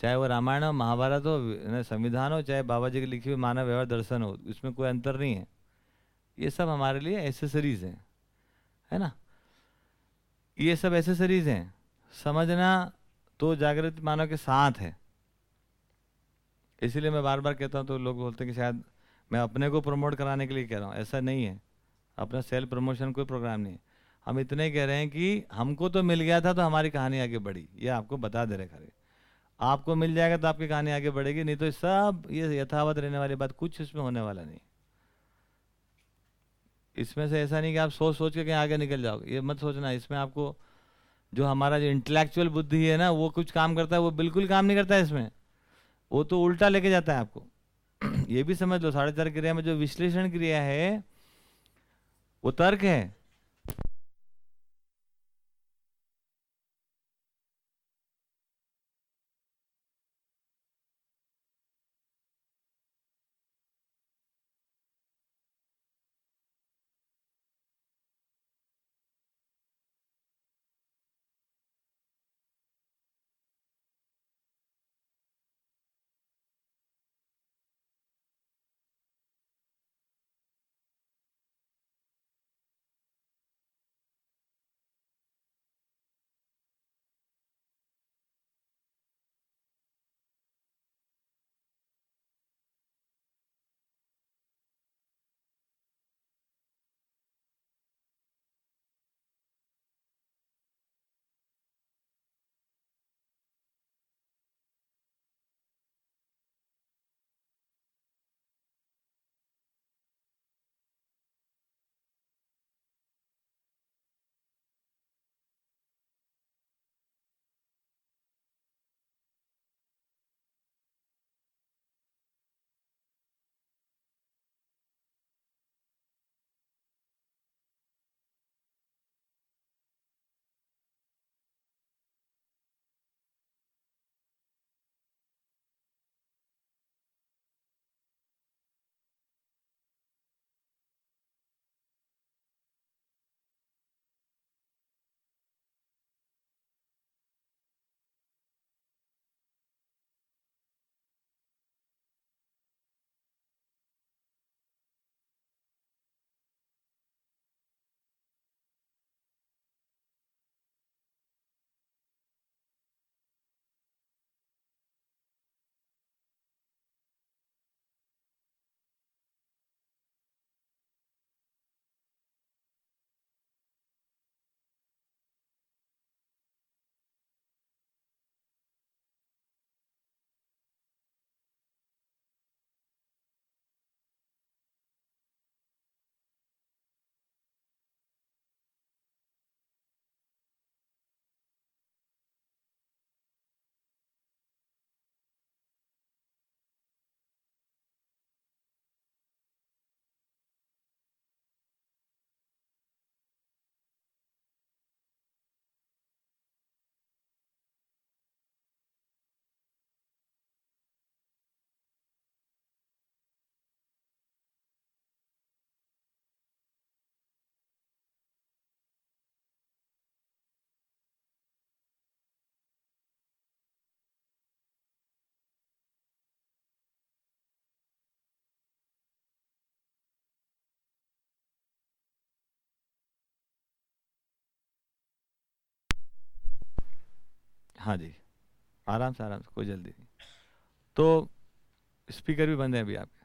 चाहे वो रामायण हो, महाभारत हो संविधान हो, चाहे बाबा जी की लिखी हुई मानव व्यवहार, दर्शन हो इसमें कोई अंतर नहीं है। ये सब हमारे लिए एसेसरीज हैं, है ना? ये सब एसेसरीज हैं। समझना तो जागृत मानव के साथ है। इसीलिए मैं बार बार कहता हूँ तो लोग बोलते हैं कि शायद मैं अपने को प्रमोट कराने के लिए कह रहा हूँ। ऐसा नहीं है। अपना सेल्फ प्रमोशन कोई प्रोग्राम नहीं है। हम इतने कह रहे हैं कि हमको तो मिल गया था तो हमारी कहानी आगे बढ़ी। ये आपको बता दे रहे खरे आपको मिल जाएगा तो आपकी कहानी आगे बढ़ेगी, नहीं तो सब ये यथावत रहने वाली बात कुछ इसमें होने वाला नहीं। इसमें से ऐसा नहीं कि आप सोच सोच के कहीं आगे निकल जाओगे, ये मत सोचना, इसमें आपको जो हमारा जो इंटेलेक्चुअल बुद्धि है ना, वो कुछ काम करता है, वो बिल्कुल काम नहीं करता है इसमें। वो तो उल्टा लेके जाता है आपको। *clears throat* ये भी समझ लो, साढ़े चार क्रिया में जो विश्लेषण क्रिया है, वो तर्क है। हाँ जी। आराम से आराम से, कोई जल्दी नहीं। तो स्पीकर भी बंद है अभी आपके।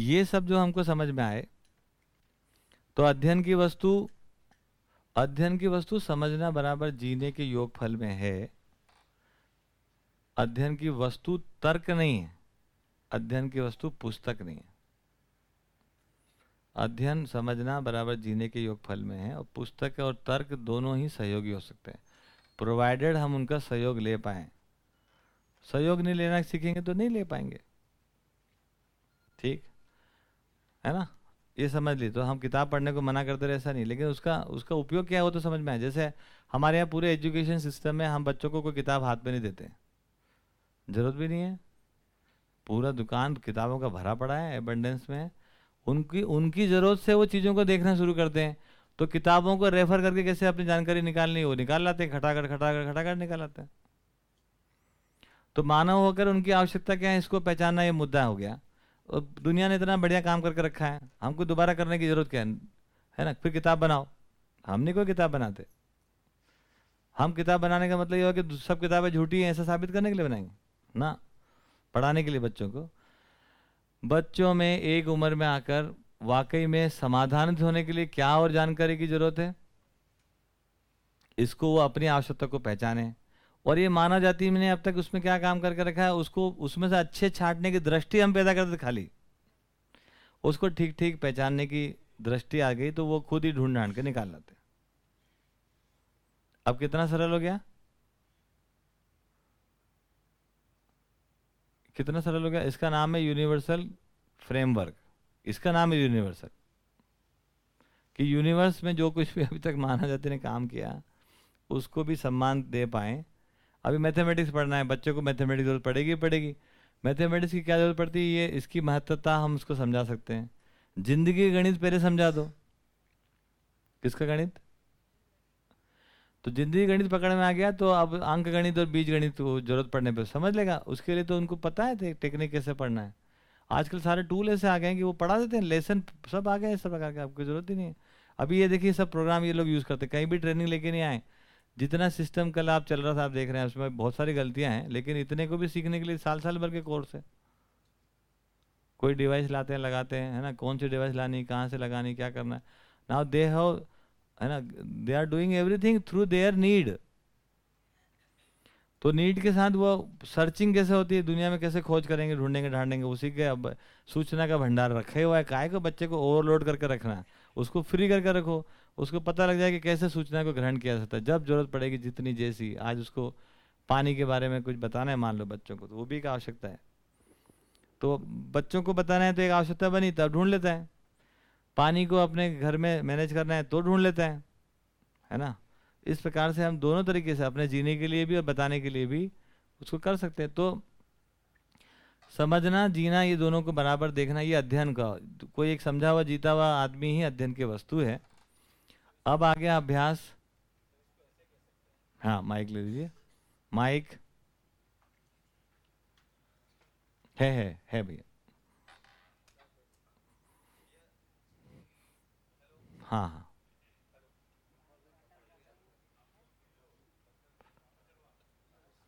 ये सब जो हमको समझ में आए तो अध्ययन की वस्तु, अध्ययन की वस्तु समझना बराबर जीने के योग फल में है। अध्ययन की वस्तु तर्क नहीं है। अध्ययन की वस्तु पुस्तक नहीं है। अध्ययन समझना बराबर जीने के योग फल में है और पुस्तक और तर्क दोनों ही सहयोगी हो सकते हैं। प्रोवाइडेड हम उनका सहयोग ले पाए। सहयोग नहीं लेना सीखेंगे तो नहीं ले पाएँगे। ठीक? है ना? ये समझ ली। तो हम किताब पढ़ने को मना करते रहे ऐसा नहीं, लेकिन उसका उसका उपयोग क्या हो तो समझ में आए जैसे हमारे यहाँ पूरे एजुकेशन सिस्टम में हम बच्चों को कोई किताब हाथ में नहीं देते ज़रूरत भी नहीं है। पूरा दुकान किताबों का भरा पड़ा है एबंडेंस में उनकी उनकी ज़रूरत से वो चीज़ों को देखना शुरू करते हैं। तो किताबों को रेफर करके कैसे अपनी जानकारी निकालनी वो निकाल लाते हैं खटाखट खटाखट खटाखट निकाल लाते हैं। तो मानव होकर उनकी आवश्यकता क्या है, इसको पहचानना ये मुद्दा हो गया। और दुनिया ने इतना बढ़िया काम करके रखा है, हमको दोबारा करने की ज़रूरत क्या है? है ना? फिर किताब बनाओ। हम नहीं कोई किताब बनाते। हम किताब बनाने का मतलब ये हो कि सब किताबें झूठी हैं, ऐसा साबित करने के लिए बनाएँगे? ना। पढ़ाने के लिए बच्चों को। बच्चों में एक उम्र में आकर वाकई में समाधानित होने के लिए क्या और जानकारी की ज़रूरत है? इसको वो अपनी आवश्यकता को पहचाने। और ये मानव जाति मैंने अब तक उसमें क्या काम करके रखा है, उसको, उसमें से अच्छे छाटने की दृष्टि हम पैदा करते खाली। उसको ठीक ठीक पहचानने की दृष्टि आ गई तो वो खुद ही ढूंढ ढांड के निकाल लाते। अब कितना सरल हो गया? कितना सरल हो गया? इसका नाम है यूनिवर्सल फ्रेमवर्क। इसका नाम है यूनिवर्सल। कि यूनिवर्स में जो कुछ भी अभी तक माना जाते ने काम किया, उसको भी सम्मान दे पाए। अभी मैथमेटिक्स पढ़ना है, बच्चों को मैथमेटिक्स ज़रूरत पड़ेगी पड़ेगी। मैथमेटिक्स की क्या ज़रूरत पड़ती है? ये, इसकी महत्वता हम उसको समझा सकते हैं। ज़िंदगी गणित पहले समझा दो। किसका गणित? तो ज़िंदगी गणित पकड़ में आ गया तो अब अंक गणित और बीज गणित ज़रूरत पड़ने पर समझ लेगा। उसके लिए तो उनको पता है टेक्निक कैसे पढ़ना है। आजकल सारे टूल ऐसे आ गए हैं कि वो पढ़ा देते हैं लेसन सब आ गए सब प्रकार के, आपको ज़रूरत ही नहीं है। अभी ये देखिए, सब प्रोग्राम ये लोग यूज़ करते हैं। कहीं भी ट्रेनिंग लेके नहीं आए। जितना सिस्टम कल आप चल रहा था, आप देख रहे हैं, उसमें बहुत सारी गलतियाँ हैं, लेकिन इतने को भी सीखने के लिए साल साल भर के कोर्स है। कोई डिवाइस लाते हैं, लगाते हैं, है ना? कौन सी डिवाइस लानी, कहाँ से लगानी, क्या करना है? नाउ दे हैव है ना they are doing everything through their need तो नीड के साथ वो सर्चिंग कैसे होती है, दुनिया में कैसे खोज करेंगे, ढूंढेंगे, ढांढेंगे, उसी के अब सूचना का भंडार रखे हुआ है। काय को बच्चे को ओवरलोड करके रखना उसको फ्री करके रखो। उसको पता लग जाए कि कैसे सूचना को ग्रहण किया जाता है। जब ज़रूरत पड़ेगी, जितनी जैसी, आज उसको पानी के बारे में कुछ बताना है, मान लो बच्चों को तो वो भी एक आवश्यकता है। तो बच्चों को बताना है तो एक आवश्यकता बनी, तब ढूंढ लेता है। पानी को अपने घर में मैनेज करना है तो ढूंढ लेता है है ना? इस प्रकार से हम दोनों तरीके से अपने जीने के लिए भी और बताने के लिए भी उसको कर सकते हैं। तो समझना, जीना, ये दोनों को बराबर देखना, ये अध्ययन का, कोई एक समझा हुआ, जीता हुआ आदमी ही अध्ययन की वस्तु है। अब आ गया अभ्यास। हाँ माइक ले लीजिए। माइक। है है है भैया। हाँ हाँ।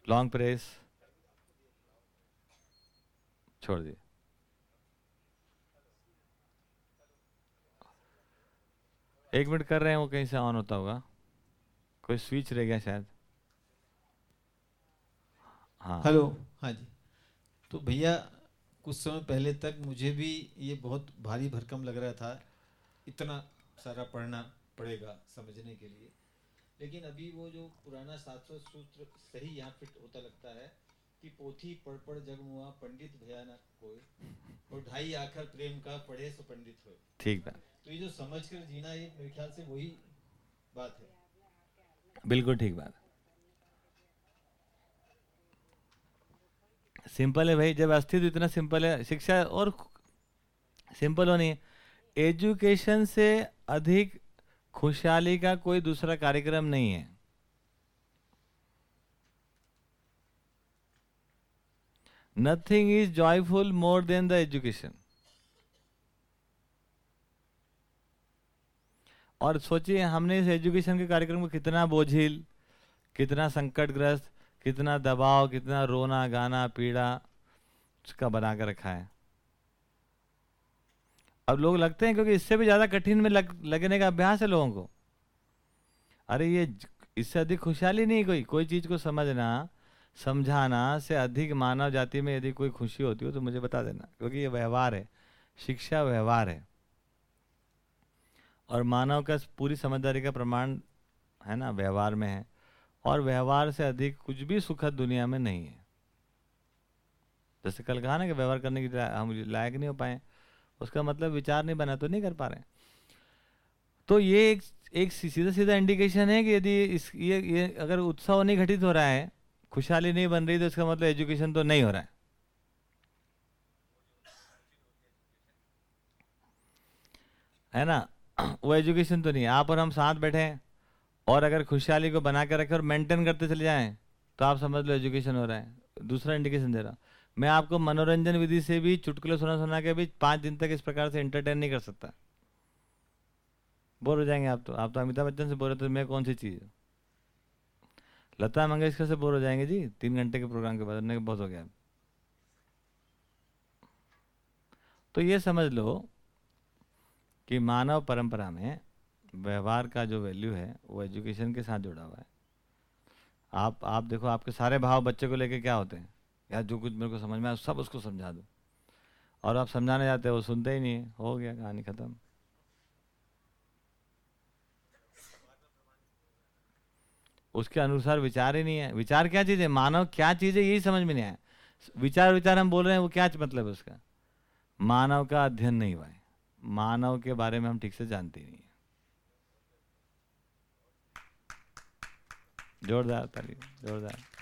लॉन्ग प्रेस छोड़ दिए। एक मिनट कर रहे हैं, वो कहीं से ऑन होता होगा। कोई स्विच रह गया शायद। हाँ। हेलो हाँ जी। तो भैया, कुछ समय पहले तक मुझे भी ये बहुत भारी भरकम लग रहा था। इतना सारा पढ़ना पड़ेगा समझने के लिए। लेकिन अभी वो जो पुराना सात सौ सूत्र सही यहाँ फिट होता लगता है कि पोथी पढ़ पढ़ जग मुआ पंडित भयानक कोई और ढाई आखर प्रेम का पढ़े सो पंडित हो ठीक है तो ये जो समझ कर जीना ये मेरे ख्याल से वही बात है। बिल्कुल ठीक बात। सिंपल है भाई जब अस्तित्व इतना सिंपल है शिक्षा और सिंपल होनी है। एजुकेशन से अधिक खुशहाली का कोई दूसरा कार्यक्रम नहीं है। Nothing is joyful more than the education और सोचिए, हमने इस एजुकेशन के कार्यक्रम को कितना बोझिल, कितना संकटग्रस्त, कितना दबाव, कितना रोना, गाना, पीड़ा, उसका बना कर रखा है। अब लोग लगते हैं क्योंकि इससे भी ज़्यादा कठिन में लग, लगने का अभ्यास है लोगों को। अरे ये इससे अधिक खुशहाली नहीं कोई कोई चीज़ को समझना समझाना से अधिक मानव जाति में यदि कोई खुशी होती हो तो मुझे बता देना क्योंकि ये व्यवहार है शिक्षा व्यवहार है। और मानव का पूरी समझदारी का प्रमाण है ना व्यवहार में है और व्यवहार से अधिक कुछ भी सुखद दुनिया में नहीं है। जैसे कल कहा ना कि व्यवहार करने की हम लायक नहीं हो पाए उसका मतलब विचार नहीं बना तो नहीं कर पा रहे तो ये एक एक सीधा सीधा इंडिकेशन है कि यदि इस, ये ये अगर उत्साह नहीं घटित हो रहा है, खुशहाली नहीं बन रही तो इसका मतलब एजुकेशन तो नहीं हो रहा है। है ना? *clears throat* वो एजुकेशन तो नहीं आप और हम साथ बैठे हैं और अगर खुशहाली को बना के रखें और मेंटेन करते चले जाएँ तो आप समझ लो एजुकेशन हो रहा है। दूसरा इंडिकेशन दे रहा मैं आपको मनोरंजन विधि से भी, चुटकुले सुना सुना के भी पाँच दिन तक इस प्रकार से इंटरटेन नहीं कर सकता। बोर हो जाएँगे आप तो। आप तो अमिताभ बच्चन से बोल रहे थे मैं कौन सी चीज़? लता मंगेशकर से बोर हो जाएँगे जी, तीन घंटे के प्रोग्राम के बाद बहुत हो गया। तो ये समझ लो कि मानव परंपरा में व्यवहार का जो वैल्यू है, वो एजुकेशन के साथ जुड़ा हुआ है। आप आप देखो, आपके सारे भाव बच्चे को लेके क्या होते हैं? यार जो कुछ मेरे को समझ में आया, सब उसको समझा दो। और आप समझाने जाते हो, वो सुनते ही नहीं है। गया कहानी खत्म। उसके अनुसार विचार ही नहीं है। विचार क्या चीज़ है? मानव क्या चीज़ है? यही समझ में नहीं आया। विचार विचार हम बोल रहे हैं, वो क्या मतलब है उसका? मानव का अध्ययन नहीं हुआ है। मानव के बारे में हम ठीक से जानते नहीं है। जोरदार जोरदार।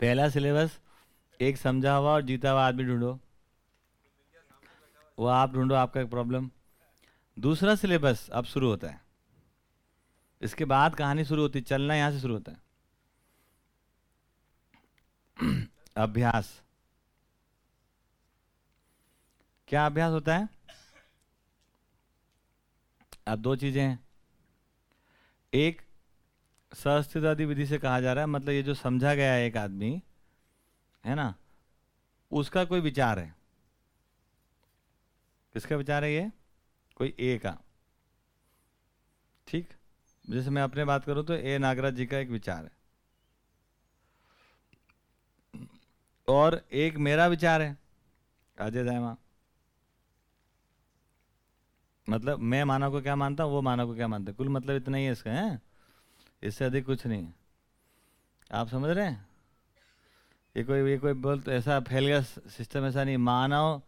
पहला सिलेबस एक समझा हुआ और जीता हुआ आदमी ढूंढो। वो आप ढूंढो, आपका एक प्रॉब्लम दूसरा सिलेबस अब शुरू होता है। इसके बाद कहानी शुरू होती है, चलना यहाँ से शुरू होता है। *clears throat* अभ्यास। क्या अभ्यास होता है? अब दो चीज़ें हैं। एक सहस्थित विधि से कहा जा रहा है मतलब ये जो समझा गया है एक आदमी, है ना, उसका कोई विचार है। किसका विचार है ये? कोई ए का। ठीक? जैसे मैं अपने बात करूँ तो ए नागराज जी का एक विचार है। और एक मेरा विचार है अजय दायमा मतलब मैं मानव को क्या मानता हूँ, वो मानव को क्या मानता है? कुल मतलब इतना ही है इसका, है? इससे अधिक कुछ नहीं आप समझ रहे हैं? ये कोई ये कोई बोल तो ऐसा फैल गया सिस्टम ऐसा नहीं। मानव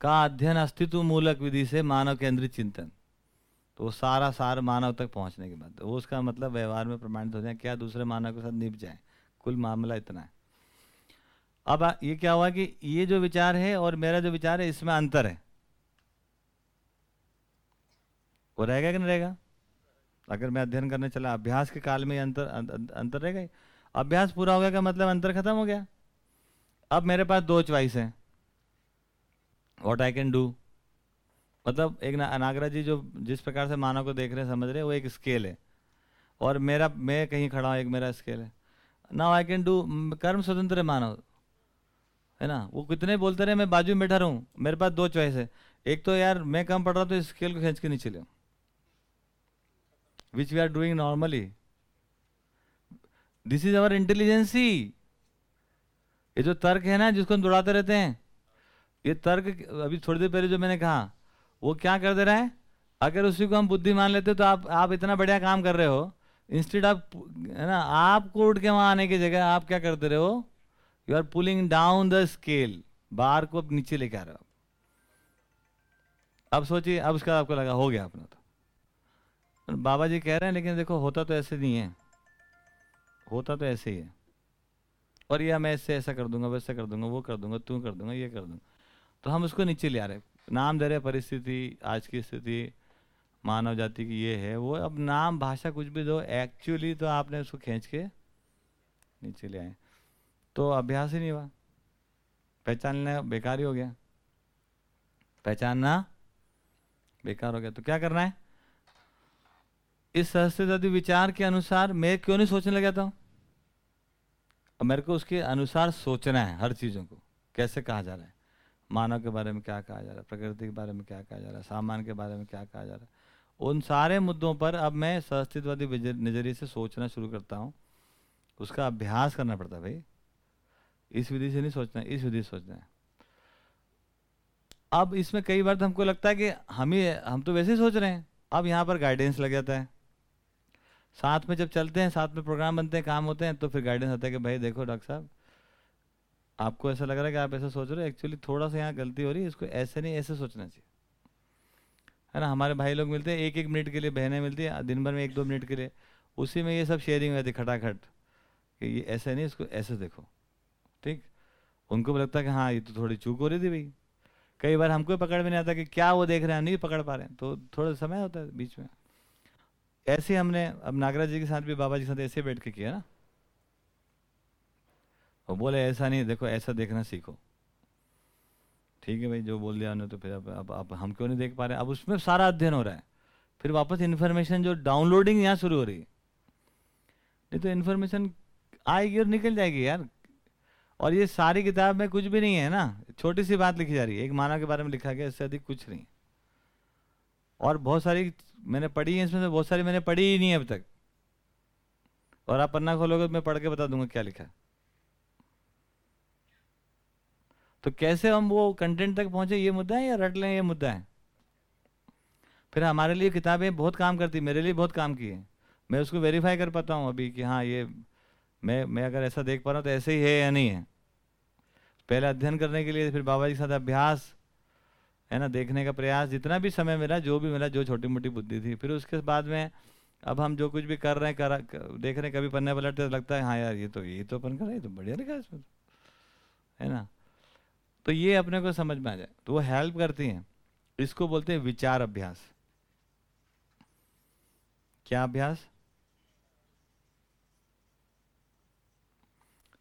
का अध्ययन अस्तित्व मूलक विधि से मानव केंद्रित चिंतन। तो वो सारा सार मानव तक पहुँचने के बाद। वो उसका मतलब व्यवहार में प्रमाणित हो जाए, क्या दूसरे मानव के साथ निप जाए। कुल मामला इतना है। अब ये क्या हुआ कि ये जो विचार है और मेरा जो विचार है, इसमें अंतर है। वो रहेगा कि नहीं रहेगा? अगर मैं अध्ययन करने चला, अभ्यास के काल में अंतर अंतर रह रहेगा अभ्यास पूरा हो गया का मतलब? अंतर खत्म हो गया। अब मेरे पास दो च्वाइस हैं। वॉट आई कैन डू मतलब एक ना, अनागरा जी जो जिस प्रकार से मानव को देख रहे हैं, समझ रहे वो एक स्केल है। और मेरा, मैं कहीं खड़ा हूँ, एक मेरा स्केल है। नाउ आई कैन डू कर्म स्वतंत्र है मानव। है ना? वो कितने बोलते रहे, मैं बाजू में बैठा रहूँ। मेरे पास दो चॉइस है। एक तो यार, मैं कम पढ़ रहा हूँ तो स्केल को खींच के नीचे ले which we are doing normally this is our intelligency ये जो तर्क है ना, जिसको हम दौड़ाते रहते हैं, ये तर्क अभी थोड़ी देर पहले जो मैंने कहा, वो क्या कर दे रहा है? अगर उसी को हम बुद्धि मान लेते तो आप आप इतना बढ़िया काम कर रहे हो इंस्टेड ऑफ़ है ना आपको उठ के वहाँ आने की जगह आप क्या करते रहे हो? You are pulling down the scale bar को नीचे लेके आ रहे हो अब सोचिए, अब उसका आपको लगा, हो गया अपना तो। बाबा जी कह रहे हैं, लेकिन देखो, होता तो ऐसे नहीं है। होता तो ऐसे ही है। और या मैं ऐसे ऐसा कर दूँगा, वैसे कर दूँगा, वो कर दूँगा, तू कर दूँगा, ये कर दूँगा। तो हम उसको नीचे ले आ रहे नाम दे रहे परिस्थिति, आज की स्थिति, मानव जाति की ये है, वो। अब नाम, भाषा कुछ भी दो एक्चुअली तो आपने उसको खींच के नीचे ले आए। तो अभ्यास ही नहीं हुआ। पहचानना बेकार ही हो गया। पहचानना बेकार हो गया। तो क्या करना है? इस सहस्त्रवादी विचार के अनुसार मैं क्यों नहीं सोचने लगा था? अब मेरे को उसके अनुसार सोचना है हर चीज़ों को। कैसे कहा जा रहा है? मानव के बारे में क्या कहा जा रहा है? प्रकृति के बारे में क्या कहा जा रहा है? सामान के बारे में क्या कहा जा रहा है? उन सारे मुद्दों पर अब मैं सहस्तित्ववादी नज़रिए से सोचना शुरू करता हूँ। उसका अभ्यास करना पड़ता है भाई। इस विधि से नहीं सोचना इस विधि से सोचना है। अब इसमें कई बार तो हमको लगता है कि हम ही हम तो वैसे ही सोच रहे हैं। अब यहाँ पर गाइडेंस लग जाता है। साथ में जब चलते हैं, साथ में प्रोग्राम बनते हैं, काम होते हैं तो फिर गाइडेंस आता है कि भाई देखो डॉक्टर साहब, आपको ऐसा लग रहा है कि आप ऐसा सोच रहे हो एक्चुअली थोड़ा सा यहाँ गलती हो रही है, इसको ऐसे नहीं, ऐसे सोचना चाहिए। है ना, हमारे भाई लोग मिलते हैं एक एक मिनट के लिए बहनें मिलती है, दिन भर में एक दो मिनट के लिए, उसी में ये सब शेयरिंग होती खटाखट, कि ये ऐसे नहीं, इसको ऐसे देखो, ठीक? उनको भी लगता है कि हाँ ये तो थोड़ी चूक हो रही थी भाई। कई बार हमको पकड़ में नहीं आता कि क्या वो देख रहे हैं नहीं पकड़ पा रहे हैं तो थोड़ा समय होता है बीच में। ऐसे हमने, अब नागराज जी के साथ भी बाबा जी के साथ ऐसे बैठ के किया ना। वो बोले, ऐसा नहीं, देखो, ऐसा देखना सीखो। ठीक है भाई, जो बोल दिया तो फिर अब अब अब हम क्यों नहीं देख पा रहे? अब उसमें सारा अध्ययन हो रहा है। फिर वापस इन्फॉर्मेशन जो डाउनलोडिंग यहाँ शुरू हो रही है। नहीं तो इन्फॉर्मेशन आएगी और निकल जाएगी यार। और ये सारी किताब में कुछ भी नहीं है ना। छोटी सी बात लिखी जा रही है। एक मानव के बारे में लिखा गया, इससे अधिक कुछ नहीं और बहुत सारी मैंने पढ़ी है, इसमें से बहुत सारी मैंने पढ़ी ही नहीं है अब तक। और आप पन्ना खोलोगे तो मैं पढ़ के बता दूँगा क्या लिखा है। तो कैसे हम वो कंटेंट तक पहुँचे, ये मुद्दा है या रट लें ये मुद्दा है? फिर हमारे लिए किताबें बहुत काम करती मेरे लिए बहुत काम की है। मैं उसको वेरीफाई कर पाता हूँ अभी कि हाँ ये मैं मैं अगर ऐसा देख पा रहा हूँ तो ऐसे ही है या नहीं है। पहले अध्ययन करने के लिए, फिर बाबा जी के साथ अभ्यास है ना देखने का प्रयास जितना भी समय मिला जो भी मिला जो छोटी मोटी बुद्धि थी। फिर उसके बाद में अब हम जो कुछ भी कर रहे हैं कर, देख रहे हैं कभी पन्ने पलटते तो लगता है हाँ यार ये तो ये तो अपन कर रहे हैं तो बढ़िया है इसमें है ना? तो ये अपने को समझ में आ जाए। तो वो हेल्प करती हैं। इसको बोलते हैं विचार अभ्यास। क्या अभ्यास?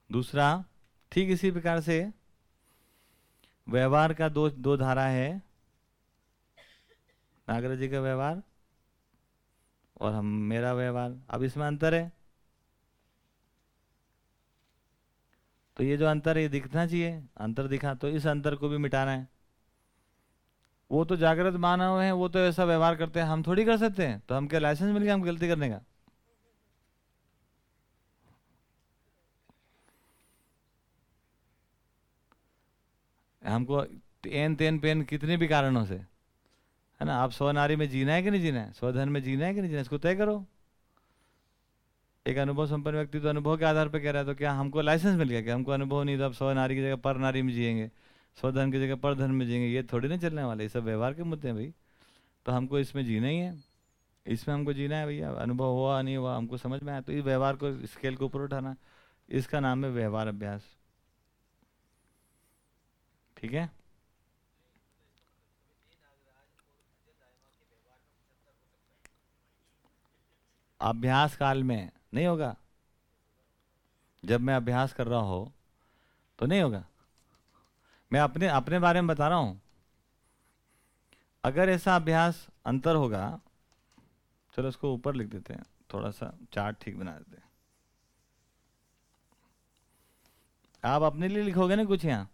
दूसरा ठीक इसी प्रकार से व्यवहार का दो दो धारा है। नागर जी का व्यवहार और हम, मेरा व्यवहार। अब इसमें अंतर है। तो ये जो अंतर है, ये दिखना चाहिए। अंतर दिखा तो इस अंतर को भी मिटाना है। वो तो जागृत मानव है, वो तो ऐसा व्यवहार करते हैं। हम थोड़ी कर सकते हैं। तो हम क्या लाइसेंस मिल गया हम गलती करने का? हमको एन तेन पेन कितने भी कारणों से, है ना? आप स्व नारी में जीना है कि नहीं जीना है? स्वधन में जीना है कि नहीं जीना इसको तय करो। एक अनुभव संपन्न व्यक्ति तो अनुभव के आधार पर कह रहा है तो क्या हमको लाइसेंस मिल गया? कि हमको अनुभव नहीं? तो आप स्व नारी की जगह पर नारी में जियेंगे स्वधन की जगह पर धन में जियेंगे ये थोड़ी नहीं चलने वाले, ये सब व्यवहार के मुद्दे हैं भाई। तो हमको इसमें जीना ही है। इसमें हमको जीना है भैया। अनुभव हुआ, नहीं हुआ, हमको समझ में आया तो इस व्यवहार को स्केल के ऊपर उठाना। इसका नाम है व्यवहार अभ्यास। ठीक है? अभ्यास काल में नहीं होगा? जब मैं अभ्यास कर रहा हो तो नहीं होगा? मैं अपने अपने बारे में बता रहा हूँ। अगर ऐसा अभ्यास अंतर होगा, चलो इसको ऊपर लिख देते हैं, थोड़ा सा चार्ट ठीक बना देते हैं। आप अपने लिए लिखोगे ना कुछ यहाँ?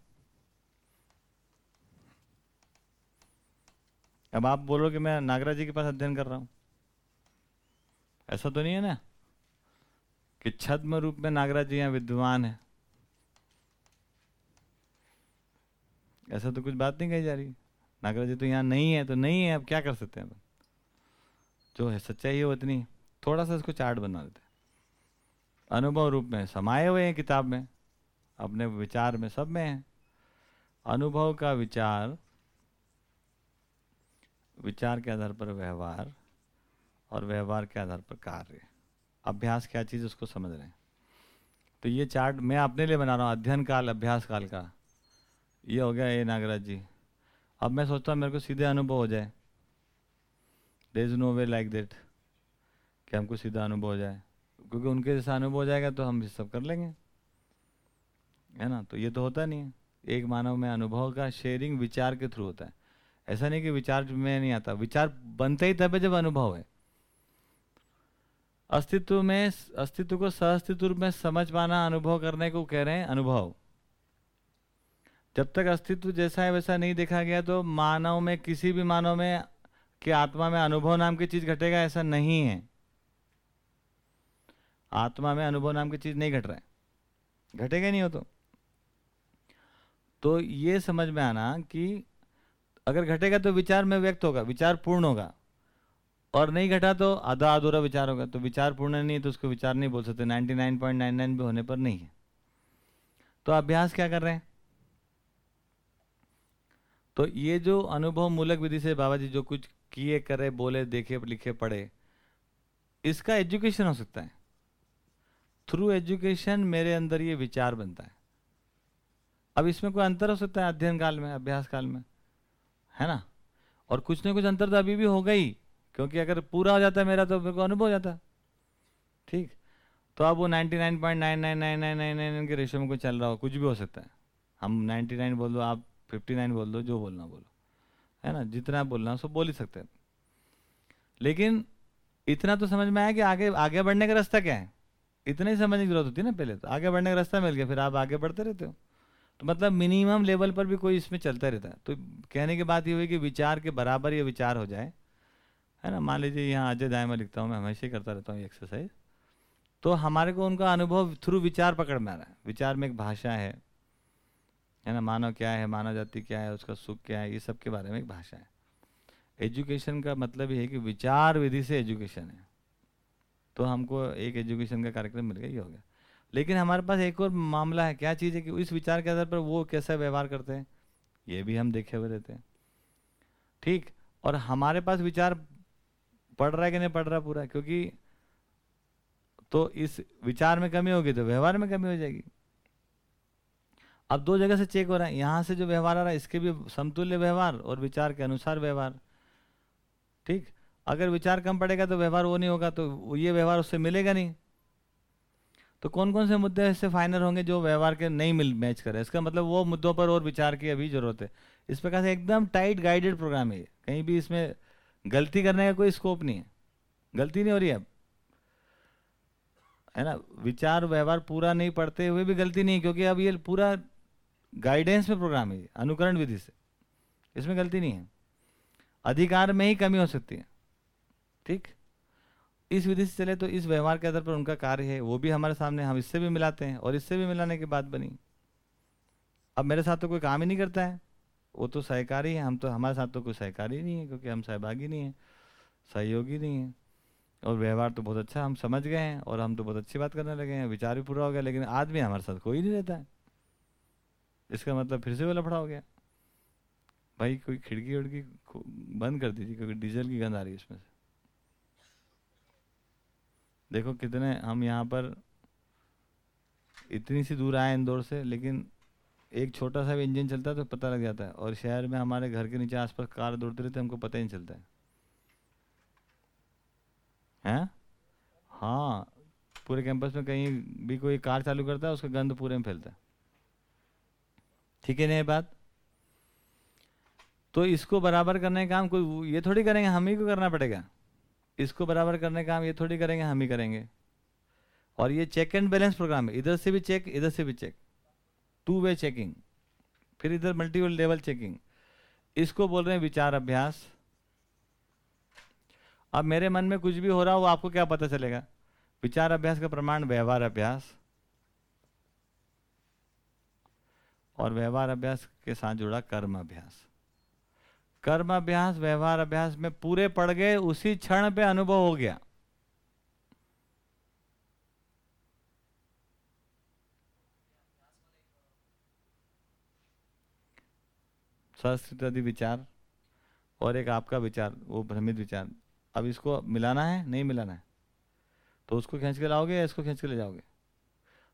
अब आप बोलो कि मैं नागराज जी के पास अध्ययन कर रहा हूँ। ऐसा तो नहीं है ना? कि छद्म रूप में नागराज जी यहाँ विद्वान है। ऐसा तो कुछ बात नहीं कही जा रही। नागराज जी तो यहाँ नहीं है तो नहीं है, अब क्या कर सकते हैं जो है सच्चाई है वो इतनी। थोड़ा सा इसको चार्ट बना देते अनुभव रूप में, समाये हुए हैं किताब में, अपने विचार में सब में है। अनुभव का विचार विचार के आधार पर व्यवहार और व्यवहार के आधार पर कार्य। अभ्यास क्या चीज़ उसको समझ रहे हैं। तो ये चार्ट मैं अपने लिए बना रहा हूँ, अध्ययन काल, अभ्यास काल का। ये हो गया ए नागराज जी। अब मैं सोचता हूँ मेरे को सीधे अनुभव हो जाए। There is no way like that कि हमको सीधा अनुभव हो जाए। क्योंकि उनके जैसा अनुभव हो जाएगा तो हम सब कर लेंगे। है ना? तो ये तो होता नहीं है। एक मानव में अनुभव का शेयरिंग विचार के थ्रू होता है। ऐसा नहीं कि विचार में नहीं आता। विचार बनते ही तब जब अनुभव है। अस्तित्व में, अस्तित्व को सहअस्तित्व में समझ पाना, अनुभव करने को कह रहे हैं अनुभव। जब तक अस्तित्व जैसा है वैसा नहीं देखा गया तो मानव में, किसी भी मानव में, कि आत्मा में अनुभव नाम की चीज़ घटेगा, ऐसा नहीं है। आत्मा में अनुभव नाम की चीज़ नहीं घट रहा है। घटेगा नहीं हो तो। तो ये समझ में आना कि अगर घटेगा तो विचार में व्यक्त होगा, विचार पूर्ण होगा। और नहीं घटा तो आधा अधूरा विचार होगा। तो विचार पूर्ण नहीं है तो उसको विचार नहीं बोल सकते। 99.99 भी होने पर नहीं है। तो अभ्यास क्या कर रहे हैं? तो ये जो अनुभव मूलक विधि से बाबा जी जो कुछ किए, करे, बोले, देखे, लिखे, पढ़े, इसका एजुकेशन हो सकता है। थ्रू एजुकेशन मेरे अंदर ये विचार बनता है। अब इसमें कोई अंतर हो सकता है अध्ययन काल में, अभ्यास काल में? है ना? और कुछ ना कुछ अंतर तो अभी भी होगा ही क्योंकि अगर पूरा हो जाता है मेरा तो मेरे को अनुभव हो जाता। ठीक? तो अब वो 99.99999 के रेशो में कोई चल रहा हो, कुछ भी हो सकता है। हम 99 बोल दो, आप 59 बोल दो, जो बोलना बोलो। है ना? जितना आप बोलना सब बोल ही सकते हैं। लेकिन इतना तो समझ में आया कि आगे आगे बढ़ने का रास्ता क्या है? इतना ही समझने की ज़रूरत होती है ना पहले तो। आगे बढ़ने का रास्ता मिल गया, फिर आप आगे बढ़ते रहते हो। तो मतलब मिनिमम लेवल पर भी कोई इसमें चलता रहता है। तो कहने की बात ये हुई कि विचार के बराबर ये विचार हो जाए, है ना? मान लीजिए यहाँ अजय दाय में लिखता हूँ, मैं हमेशा ही करता रहता हूँ एक्सरसाइज तो हमारे को उनका अनुभव थ्रू विचार पकड़ में आ रहा है। विचार में एक भाषा है है ना? मानव क्या है, मानव जाति क्या है, उसका सुख क्या है, ये सब के बारे में एक भाषा है। एजुकेशन का मतलब ये है कि विचार विधि से एजुकेशन है। तो हमको एक एजुकेशन का कार्यक्रम मिल गया, ये हो गया। लेकिन हमारे पास एक और मामला है, क्या चीज़ है कि इस विचार के आधार पर वो कैसा व्यवहार करते हैं, ये भी हम देखे हुए रहते हैं। ठीक, और हमारे पास विचार पढ़ रहा है कि नहीं पढ़ रहा पूरा? क्योंकि तो इस विचार में कमी होगी तो व्यवहार में कमी हो जाएगी। अब दो जगह से चेक हो रहा है, यहाँ से जो व्यवहार आ रहा है, इसके भी समतुल्य व्यवहार और विचार के अनुसार व्यवहार। ठीक, अगर विचार कम पड़ेगा तो व्यवहार वो नहीं होगा तो ये व्यवहार उससे मिलेगा नहीं। तो कौन कौन से मुद्दे ऐसे फाइनल होंगे जो व्यवहार के नहीं मिल मैच करे? इसका मतलब वो मुद्दों पर और विचार की अभी ज़रूरत है। इस प्रकार से एकदम टाइट गाइडेड प्रोग्राम है कहीं भी इसमें गलती करने का कोई स्कोप नहीं है। गलती नहीं हो रही अब। है ना? विचार, व्यवहार पूरा नहीं पढ़ते हुए भी गलती नहीं क्योंकि अब ये पूरा गाइडेंस में प्रोग्राम है अनुकरण विधि से। इसमें गलती नहीं है। अधिकार में ही कमी हो सकती है। ठीक? इस विधि से चले तो इस व्यवहार के आधार पर उनका कार्य है, वो भी हमारे सामने, हम इससे भी मिलाते हैं और इससे भी मिलाने की बात बनी। अब मेरे साथ तो कोई काम ही नहीं करता है। वो तो सहकारी है, हम तो हमारे साथ तो कोई सहकारी नहीं है, क्योंकि हम सहभागी नहीं है, सहयोगी नहीं है। और व्यवहार तो बहुत अच्छा हम समझ गए हैं और हम तो बहुत अच्छी बात करने लगे हैं, विचार भी पूरा हो गया, लेकिन आदमी हमारे साथ कोई नहीं रहता है। इसका मतलब फिर से वो लफड़ा हो गया। भाई कोई खिड़की उड़की बंद कर दीजिए, क्योंकि डीजल की गंध आ रही है इसमें से। देखो कितने हम यहाँ पर इतनी सी दूर आए इंदौर से, लेकिन एक छोटा सा भी इंजन चलता है तो पता लग जाता है। और शहर में हमारे घर के नीचे आसपास कार दौड़ते रहते हमको पता ही नहीं चलता है। हैं? हाँ पूरे कैंपस में कहीं भी कोई कार चालू करता है, उसका गंध पूरे में फैलता है। ठीक है नहीं बात? तो इसको बराबर करने का काम कोई ये थोड़ी करेंगे, हम ही को करना पड़ेगा? इसको बराबर करने का काम ये थोड़ी करेंगे, हम ही करेंगे। और ये चेक एंड बैलेंस प्रोग्राम है। इधर से भी चेक इधर से भी चेक टू वे चेकिंग फिर इधर मल्टीपल लेवल चेकिंग इसको बोल रहे हैं विचार अभ्यास। अब मेरे मन में कुछ भी हो रहा हो आपको क्या पता चलेगा? विचार अभ्यास का प्रमाण व्यवहार अभ्यास। और व्यवहार अभ्यास के साथ जुड़ा कर्म अभ्यास। कर्म अभ्यास, व्यवहार अभ्यास में पूरे पड़ गए, उसी क्षण पे अनुभव हो गया। संस्कृत विचार और एक आपका विचार, वो भ्रमित विचार। अब इसको मिलाना है, नहीं मिलाना है? तो उसको खींच के लाओगे या इसको खींच के ले जाओगे?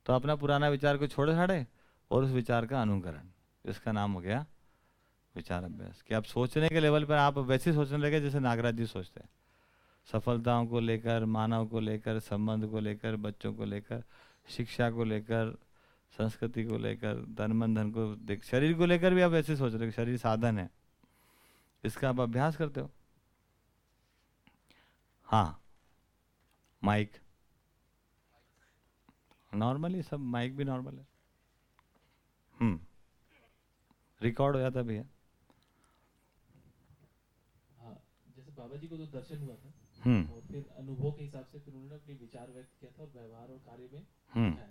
तो अपना पुराना विचार को छोड़े छाड़े और उस विचार का अनुकरण इसका नाम हो गया विचार अभ्यास कि आप सोचने के लेवल पर आप वैसे सोचने लगे जैसे नागराज जी सोचते हैं। सफलताओं को लेकर, मानव को लेकर, संबंध को लेकर, बच्चों को लेकर, शिक्षा को लेकर, संस्कृति को लेकर, धन मन धन को देख, शरीर को लेकर भी आप ऐसे सोच रहे हो शरीर साधन है। इसका आप अभ्यास करते हो? हाँ। माइक। नॉर्मली सब माइक भी नॉर्मल है। हम्म। रिकॉर्ड हो जाता भी हाँ जैसे बाबा जी को तो दर्शन हुआ था हम्म। और फिर अनुभव के हिसाब से फिर उन्होंने अपने विचार व्यक्त किया था और व्यवहार और कार्य में हम्म। था।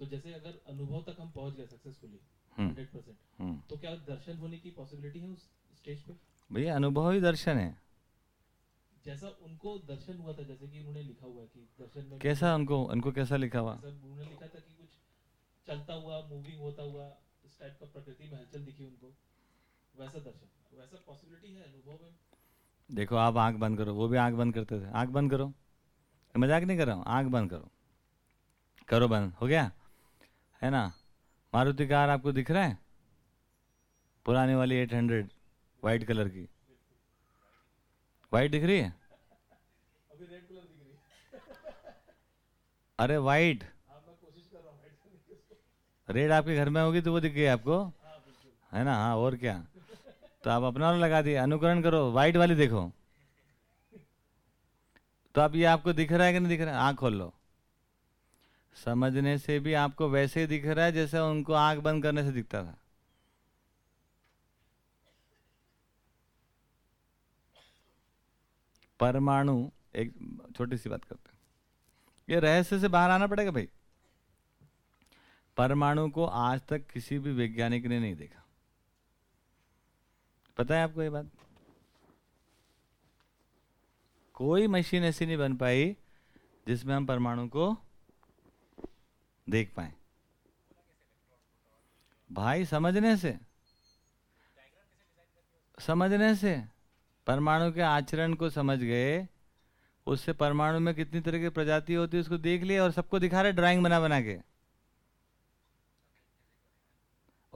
तो जैसे अगर अनुभव तक हम पहुँच गए सक्सेसफुली हंड्रेड परसेंट तो क्या दर्शन होने की पॉसिबिलिटी है उस स्टेज पे? भैया अनुभव ही दर्शन है। जैसा उनको दर्शन हुआ था जैसे कि उन्होंने लिखा हुआ है कि दर्शन में कैसा उनको उनको कैसा लिखा हुआ? उन्होंने लिखा था कि कुछ चलता हुआ मूविंग होता हुआ इस टाइप का प्रकृति में हलचल दिखी उनको वैसा दर्शन वैसा पॉसिबिलिटी है अनुभव में? देखो, आप आँख बंद करो। वो भी आँख बंद करते थे। आँख बंद करो। मज़ाक नहीं कर रहा हूँ। आँख बंद करो। करो बंद। हो गया? है ना? मारुति कार आपको दिख रहा है? पुराने वाली 800 वाइट कलर की। वाइट दिख रही है? अरे वाइट। रेड आपके घर में होगी तो वो दिख गई आपको? है ना? हाँ और क्या? तो आप अपना लगा दिए, अनुकरण करो वाइट वाली देखो। तो अब ये आपको दिख रहा है कि नहीं दिख रहा है? आँख खोल लो। समझने से भी आपको वैसे ही दिख रहा है जैसे उनको आँख बंद करने से दिखता था। परमाणु, एक छोटी सी बात करते हैं। ये रहस्य से बाहर आना पड़ेगा भाई। परमाणु को आज तक किसी भी वैज्ञानिक ने नहीं देखा। पता है आपको ये बात? कोई मशीन ऐसी नहीं बन पाई जिसमें हम परमाणु को देख पाए। भाई, समझने से। समझने से। परमाणु के आचरण को समझ गए, उससे परमाणु में कितनी तरह की प्रजाति होती है उसको देख लिया और सबको दिखा रहे ड्राइंग बना बना के।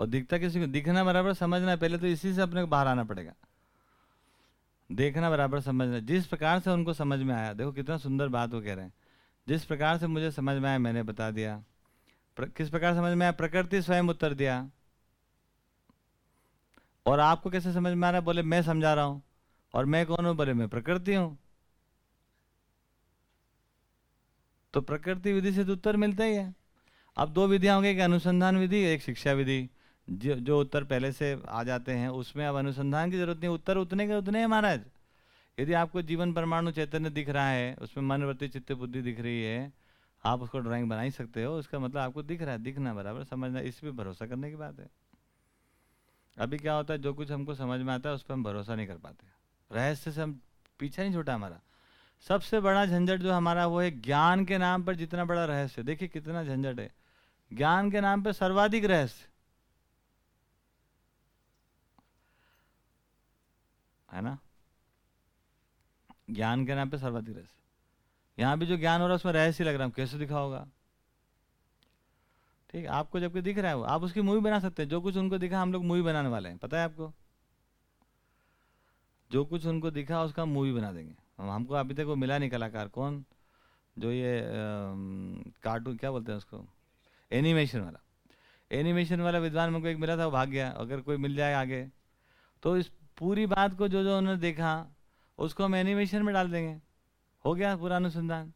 और दिखता किसी को दिखना बराबर समझना पहले तो इसी से अपने को बाहर आना पड़ेगा। देखना बराबर समझना जिस प्रकार से उनको समझ में आया देखो कितना सुंदर बात वो कह रहे हैं। जिस प्रकार से मुझे समझ में आया मैंने बता दिया। प्र, किस प्रकार समझ में आया? प्रकृति स्वयं उत्तर दिया। और आपको कैसे समझ में आ रहा है? बोले मैं समझा रहा हूँ। और मैं कौन हूँ? बोले मैं प्रकृति हूँ। तो प्रकृति विधि से तो उत्तर मिलता ही है। अब दो विधियाँ होंगी एक अनुसंधान विधि एक शिक्षा विधि। जो जो उत्तर पहले से आ जाते हैं, उसमें अब अनुसंधान की ज़रूरत नहीं, उत्तर उतने के उतने हैं महाराज। यदि आपको जीवन परमाणु चैतन्य दिख रहा है, उसमें मन वृत्ति चित्त बुद्धि दिख रही है, आप उसको ड्राइंग बना ही सकते हो, उसका मतलब आपको दिख रहा है, दिखना बराबर, समझना, इस पर भरोसा करने की बात है। अभी क्या होता है, जो कुछ हमको समझ में आता है, उस पर हम भरोसा नहीं कर पाते। रहस्य से हम पीछा नहीं छूटा हमारा। सबसे बड़ा झंझट जो हमारा, वो है ज्ञान के नाम पर जितना बड़ा रहस्य। देखिए कितना झंझट है। ज्ञान के नाम पर सर्वाधिक रहस्य। है ना? ज्ञान के नाम पे सर्वाधिक रहस्य। यहाँ भी जो ज्ञान हो रहा है, उसमें रहस्य लग रहा है। कैसे दिखा होगा? ठीक है आपको जबकि दिख रहा है वो, आप उसकी मूवी बना सकते हैं। जो कुछ उनको दिखा, हम लोग मूवी बनाने वाले हैं। पता है आपको? जो कुछ उनको दिखा, उसका मूवी बना देंगे। हमको अभी तक वो मिला नहीं, कलाकार। कौन? जो ये कार्टून, क्या बोलते हैं उसको? एनिमेशन वाला। एनिमेशन वाला विद्वान मेरे को एक मिला था, वो भाग गया। अगर कोई मिल जाए आगे तो इस पूरी बात को जो जो उन्होंने देखा, उसको हम एनिमेशन में डाल देंगे। हो गया पूरा अनुसंधान।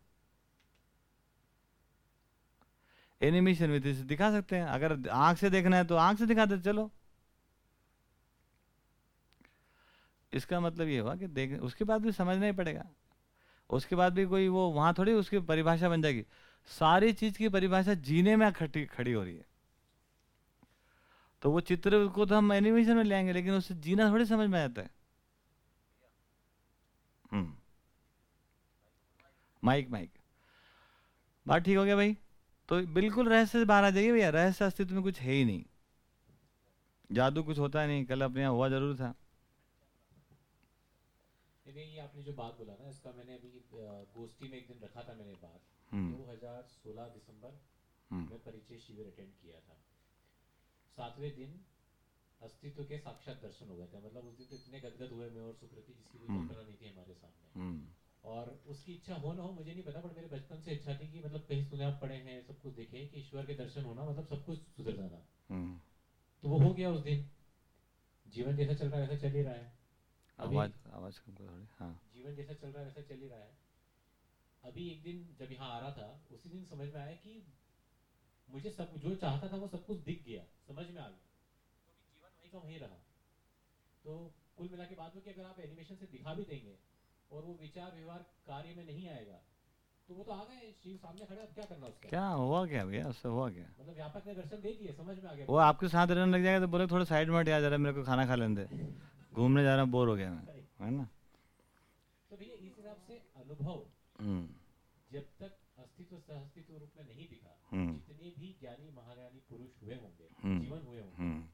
एनिमेशन में दिखा सकते हैं। अगर आँख से देखना है तो आँख से दिखाते, चलो। इसका मतलब ये हुआ कि देख, उसके बाद भी समझना ही पड़ेगा। उसके बाद भी कोई वो, वहाँ थोड़ी उसकी परिभाषा बन जाएगी। सारी चीज़ की परिभाषा जीने में खड़ी खड़ी हो रही है। तो वो चित्र को तो हम एनिमेशन में ले आएँगे लेकिन उससे जीना थोड़ी समझ में आता है। हम्म। माइक माइक बात ठीक हो गया भाई? तो बिल्कुल रहस्य से बाहर आ जाइए भैया रहस्य अस्तित्व में कुछ है ही नहीं। जादू कुछ होता है नहीं कल अपने यहाँ हुआ ज़रूर था। नहीं ये आपने जो बात बोला ना इसका मैंने अभी गोष्ठी में एक दिन रखा था मैंने बात। हम्म। 2016 दिसंबर हम्म। में परिचय शिविर अटेंड किया था। सातवें दिन अस्तित्व के साक्षात दर्शन हो गए थे। मतलब उस दिन तो इतने गदगद हुए मैं और सुकृति जिसकी कोई हम्म। कल्पना नहीं थी हमारे सामने। हम्म। और उसकी इच्छा हो ना हो मुझे नहीं पता पर मेरे बचपन से इच्छा थी कि मतलब कहीं सुने आप पढ़े हैं सब कुछ देखे कि ईश्वर के दर्शन होना मतलब सब कुछ सुधर जाना। हम्म, तो वो हो गया उस दिन। जीवन जैसा चल रहा है वैसा चल ही रहा है। आवाज़ आवाज़ कम करो थोड़ी हाँ। जीवन जैसा चल रहा है वैसा चल ही रहा है। अभी एक दिन जब यहाँ आ रहा था उसी दिन समझ में आया कि मुझे सब जो चाहता था वो सब कुछ दिख गया। समझ में आ गया। तो जीवन वहीं का वहीं रहा। तो कुल मिला के बात में कि अगर आप एनिमेशन से दिखा भी देंगे और वो विचार व्यवहार कार्य में नहीं आएगा तो वो तो आ गए शिव सामने खड़े अब क्या करना उसका? क्या हुआ क्या भैया? उससे हुआ क्या? मतलब व्यापक ने दर्शन दे दिए समझ में आ गया। वो आपके साथ रहने लग जाएगा तो बोले थोड़ा साइड में हट जा जरा मेरे को खाना खा लेने दे। घूमने जा रहा बोर हो गया मैं। है ना? तो भैया इस हिसाब से अनुभव हम्म, जब तक अस्तित्व सह अस्तित्व रूप में नहीं दिखा जितने भी ज्ञानी महाज्ञानी पुरुष हुए होंगे हम्म। जीवन हुए होंगे हम्म।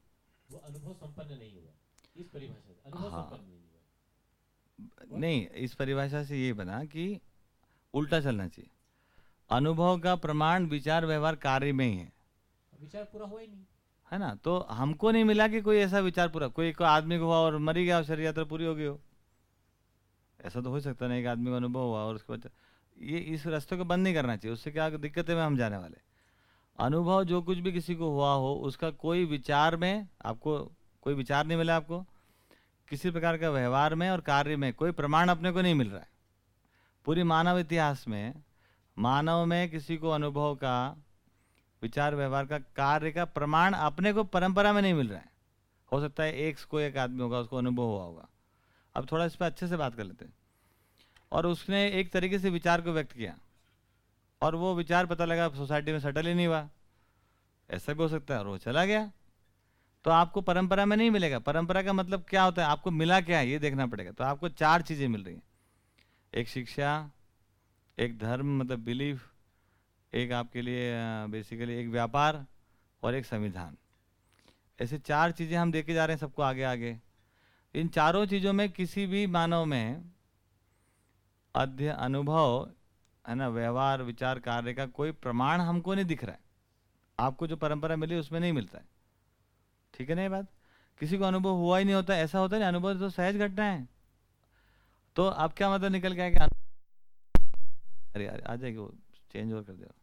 वो अनुभव संपन्न नहीं हुआ इस परिभाषा से अनुभव हाँ। संपन्न नहीं हुआ नहीं इस परिभाषा से ये बना कि उल्टा चलना चाहिए। अनुभव का प्रमाण विचार व्यवहार कार्य में ही है। विचार पूरा हुआ ही नहीं। है ना? तो हमको नहीं मिला कि कोई ऐसा विचार पूरा कोई कोई आदमी को हुआ और मरी गया और शरीर यात्रा पूरी हो गई हो। ऐसा तो हो सकता नहीं एक आदमी को अनुभव हुआ और उसके बाद ये इस रास्ते को बंद नहीं करना चाहिए उससे क्या दिक्कतें में हम जाने वाले। अनुभव जो कुछ भी किसी को हुआ हो, उसका कोई विचार में आपको, कोई विचार नहीं मिला आपको? किसी प्रकार का व्यवहार में और कार्य में कोई प्रमाण अपने को नहीं मिल रहा है। पूरी मानव इतिहास में, मानव में किसी को अनुभव का, विचार व्यवहार का, कार्य का प्रमाण अपने को परंपरा में नहीं मिल रहा है। हो सकता है एक को एक आदमी होगा, उसको अनुभव हुआ होगा। अब थोड़ा इस पर अच्छे से बात कर लेते हैं। और उसने एक तरीके से विचार को व्यक्त किया। और वो विचार पता लगा सोसाइटी में सेटल ही नहीं हुआ। ऐसा भी हो सकता है, और वो चला गया। तो आपको परंपरा में नहीं मिलेगा। परंपरा का मतलब क्या होता है? आपको मिला क्या है, ये देखना पड़ेगा। तो आपको चार चीज़ें मिल रही हैं। एक शिक्षा, एक धर्म मतलब बिलीफ एक आपके लिए बेसिकली एक व्यापार और एक संविधान। ऐसे चार चीज़ें हम देखे जा रहे हैं सबको आगे आगे। इन चारों चीज़ों में किसी भी मानव में अध्य, अनुभव है ना, व्यवहार, विचार, कार्य का कोई प्रमाण हमको नहीं दिख रहा है। आपको जो परंपरा मिली उसमें नहीं मिलता है। ठीक है ना ये बात? किसी को अनुभव हुआ ही नहीं होता, ऐसा होता है ना अनुभव तो सहज घटना है। तो अब क्या मतलब निकल के आएगा अरे यार, आ जाएगी वो चेंज और कर दो।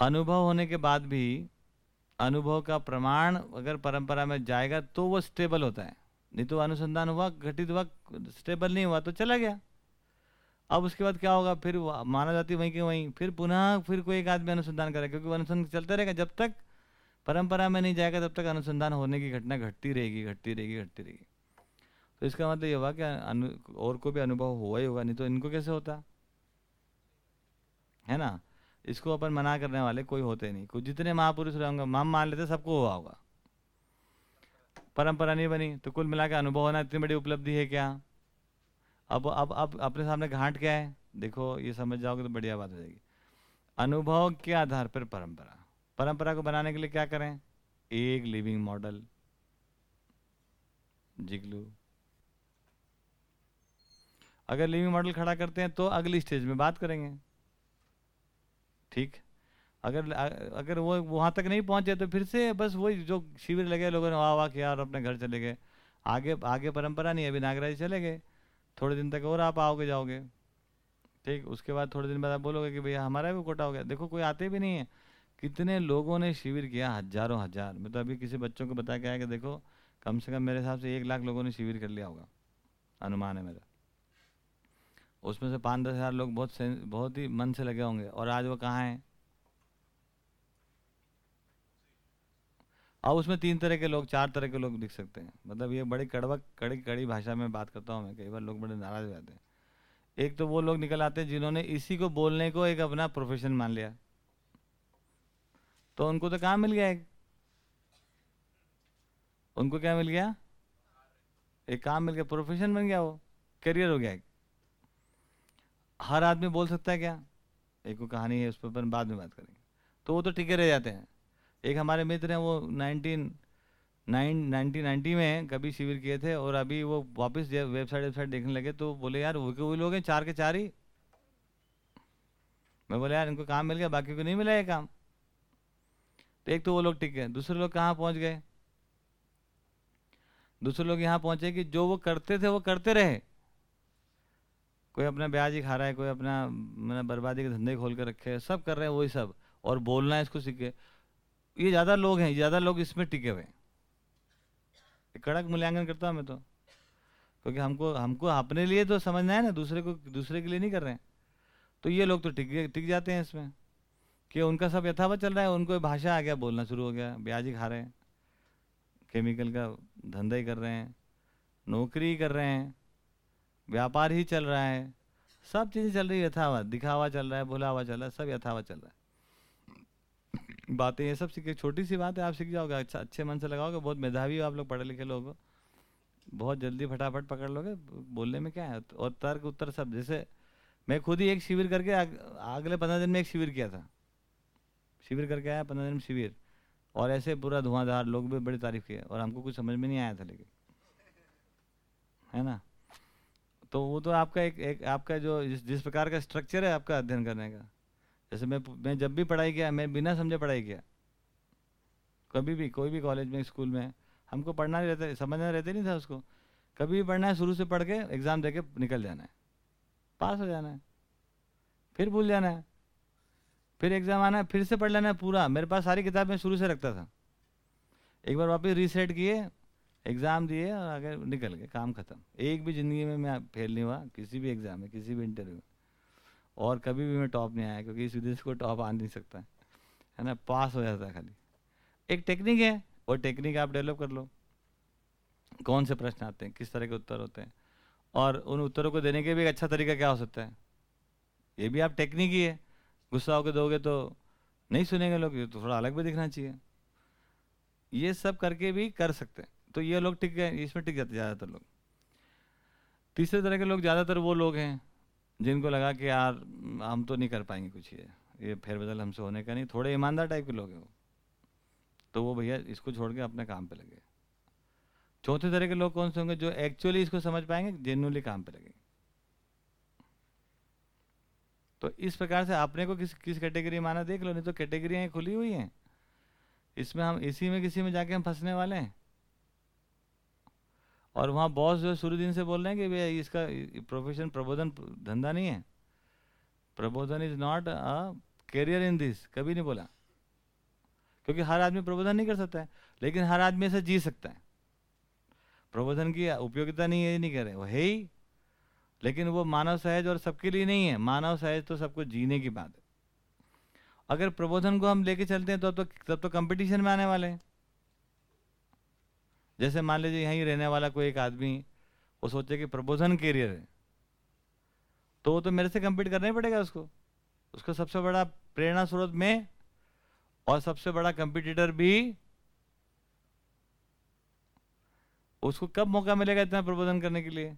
अनुभव होने के बाद भी, अनुभव का प्रमाण अगर परंपरा में जाएगा तो वो स्टेबल होता है। नहीं तो अनुसंधान हुआ, घटित हुआ स्टेबल नहीं हुआ तो चला गया। अब उसके बाद क्या होगा? फिर माना जाती वहीं के वहीं। फिर पुनः फिर कोई एक आदमी अनुसंधान करेगा, क्योंकि अनुसंधान चलता रहेगा। जब तक परंपरा में नहीं जाएगा, तब तक अनुसंधान होने की घटना घटती रहेगी घटती रहेगी घटती रहेगी। तो इसका मतलब ये हुआ कि अनु, और को भी अनुभव हुआ ही होगा, नहीं तो इनको कैसे होता? है ना? इसको अपन मना करने वाले कोई होते नहीं। कुछ जितने महापुरुष रहे होंगे हम मान लेते, सबको हुआ होगा। परंपरा नहीं बनी तो कुल मिला के अनुभव होना इतनी बड़ी उपलब्धि है क्या? अब अब अब अपने सामने घाट क्या है? देखो, ये समझ जाओगे तो बढ़िया बात हो जाएगी। अनुभव के आधार पर परंपरा। परंपरा को बनाने के लिए क्या करें? एक लिविंग मॉडल जिगलू। अगर लिविंग मॉडल खड़ा करते हैं तो अगली स्टेज में बात करेंगे। ठीक? अगर अगर वो, वहाँ तक नहीं पहुँचे तो फिर से बस वही जो शिविर लगे, लोगों ने, वाह वाह, किया, और अपने घर चले गए। आगे आगे परंपरा नहीं, अभी नागराज चले गए। थोड़े दिन तक और आप आओगे जाओगे। ठीक, उसके बाद थोड़े दिन बाद आप बोलोगे कि भैया हमारा भी कोटा हो गया। देखो, कोई आते भी नहीं है। कितने लोगों ने शिविर किया? हज़ारों हज़ार। मैं तो अभी किसी बच्चों को बता के आया कि देखो, कम से कम मेरे हिसाब से एक लाख लोगों ने शिविर कर लिया होगा। अनुमान है मेरा। उसमें से पाँच दस हज़ार लोग बहुत बहुत ही मन से लगे होंगे। और आज वो कहाँ हैं? अब उसमें तीन तरह के लोग, चार तरह के लोग दिख सकते हैं। मतलब ये बड़ी कड़वा कड़ी कड़ी भाषा में बात करता हूँ मैं, कई बार लोग बड़े नाराज़ हो जाते हैं। एक तो वो लोग निकल आते हैं जिन्होंने इसी को बोलने को एक अपना प्रोफेशन मान लिया। तो उनको तो काम मिल गया एक? उनको क्या मिल गया? एक काम मिल गया प्रोफेशन बन गया वो करियर हो गया एक। हर आदमी बोल सकता है क्या? एक वो कहानी है, उस पर बाद में बात करेंगे। तो वो तो टिके रह जाते हैं। एक हमारे मित्र हैं, वो नाइनटीन, नाइन, नाइनटीन नाइन्टी में कभी शिविर किए थे और अभी वो वापस वेबसाइट वेबसाइट देखने लगे तो बोले, यार, वो वही लोग हैं, चार के चार ही? मैं बोले, यार, इनको काम मिल गया, बाकी को नहीं मिला ये काम। तो एक तो वो लोग टिक गए, दूसरे लोग कहाँ पहुँच गए? दूसरे लोग यहाँ पहुँचे कि जो वो करते थे, वो करते रहे। कोई अपना ब्याज ही खा रहा है, कोई अपना मैंने बर्बादी के धंधे खोल कर रखे सब कर रहे हैं, वही सब। और बोलना इसको सीखे। ये ज़्यादा लोग हैं, ज़्यादा लोग इसमें टिके हुए हैं। कड़क मूल्यांकन करता हूँ मैं तो। क्योंकि हमको हमको अपने लिए तो समझना है ना, दूसरे को, दूसरे के लिए नहीं कर रहे हैं। तो ये लोग तो टिक टिक जाते हैं इसमें कि उनका सब यथावत चल रहा है, उनको भाषा आ गया, बोलना शुरू हो गया, ब्याज ही खा रहे हैं। केमिकल का धंधा ही कर रहे हैं, नौकरी कर रहे हैं, व्यापार ही चल रहा है, सब चीज़ें चल रही है, यथावत, दिखावा चल रहा है भोला हुआ चल रहा है, सब यथावत चल रहा है। बातें ये सब सीखे। छोटी सी बात है आप सीख जाओगे अच्छा अच्छे मन से लगाओगे बहुत मेधावी हो आप लोग पढ़े लिखे लोग बहुत जल्दी फटाफट पकड़ लोगे बोलने में क्या है? और तर्क उत्तर सब जैसे मैं खुद ही एक शिविर करके अगले पंद्रह दिन में एक शिविर किया था। शिविर करके आया पंद्रह दिन में शिविर। और ऐसे पूरा धुआंधार लोग भी बड़ी तारीफ़ किए और हमको कुछ समझ में नहीं आया था लेकिन। है ना? तो वो तो आपका एक एक आपका जो जिस, प्रकार का स्ट्रक्चर है आपका अध्ययन करने का। जैसे मैं मैं जब भी पढ़ाई किया, मैं बिना समझे पढ़ाई किया। कभी भी, कोई भी कॉलेज में स्कूल में, हमको पढ़ना नहीं रहता, समझना रहते नहीं था उसको। कभी भी पढ़ना है, शुरू से पढ़ के एग्ज़ाम दे के निकल जाना है। पास हो जाना है। फिर भूल जाना है। फिर एग्ज़ाम आना है, फिर से पढ़ लेना है पूरा। मेरे पास सारी किताब किताबें शुरू से रखता था। एक बार वापस रीसेट किए एग्ज़ाम दिए और आगे निकल गए, काम ख़त्म। एक भी ज़िंदगी में मैं फेल नहीं हुआ, किसी भी एग्ज़ाम में, किसी भी इंटरव्यू में। और कभी भी मैं टॉप नहीं आया, क्योंकि इस विदेश को टॉप आ नहीं सकता। है ना? पास हो जाता है खाली। एक टेक्निक है, वो टेक्निक आप डेवलप कर लो। कौन से प्रश्न आते हैं? किस तरह के उत्तर होते हैं? और उन उत्तरों को देने के भी एक अच्छा तरीका क्या हो सकता है? ये भी आप टेक्निक ही है। गुस्सा होकर दोगे तो नहीं सुनेंगे लोग तो थोड़ा अलग भी दिखना चाहिए। ये सब करके भी कर सकते हैं। तो ये लोग टिक गए, इसमें टिक जाते ज़्यादातर लोग। तीसरे तरह के लोग, ज़्यादातर वो लोग हैं जिनको लगा कि यार, हम तो नहीं कर पाएँगे कुछ ये। ये फेरबदल हमसे होने का नहीं, थोड़े ईमानदार टाइप के लोग हैं वो। तो वो भैया इसको छोड़ के अपने काम पे लगे। चौथे तरह के लोग कौन से होंगे जो एक्चुअली इसको समझ पाएँगे जेनुअली काम पे लगेंगे तो इस प्रकार से अपने को किस किस कैटेगरी माना, देख लो, नहीं तो कैटेगरियाँ खुली हुई हैं। इसमें हम इसी में किसी में जाके हम फंसने वाले हैं। और वहाँ बॉस जो शुरू दिन से बोल रहे हैं कि भैया इसका प्रोफेशन प्रबोधन धंधा नहीं है। प्रबोधन is not a career in this कभी नहीं बोला। क्योंकि हर आदमी प्रबोधन नहीं कर सकता है, लेकिन हर आदमी ऐसे जी सकता है। प्रबोधन की उपयोगिता नहीं है, ये नहीं कह रहे वो है ही। लेकिन वो मानव सहज और सबके लिए नहीं है। मानव सहज तो सबको जीने की बात है। अगर प्रबोधन को हम लेके चलते हैं तो तब तो तब तो कंपटीशन में आने वाले हैं। जैसे मान लीजिए यहीं रहने वाला कोई एक आदमी, वो सोचे कि प्रबोधन कैरियर है तो वो तो मेरे से कंपीट करना ही पड़ेगा उसको। उसका सबसे बड़ा प्रेरणा स्रोत में और सबसे बड़ा कंपटीटर भी उसको कब मौका मिलेगा इतना प्रबोधन करने के लिए?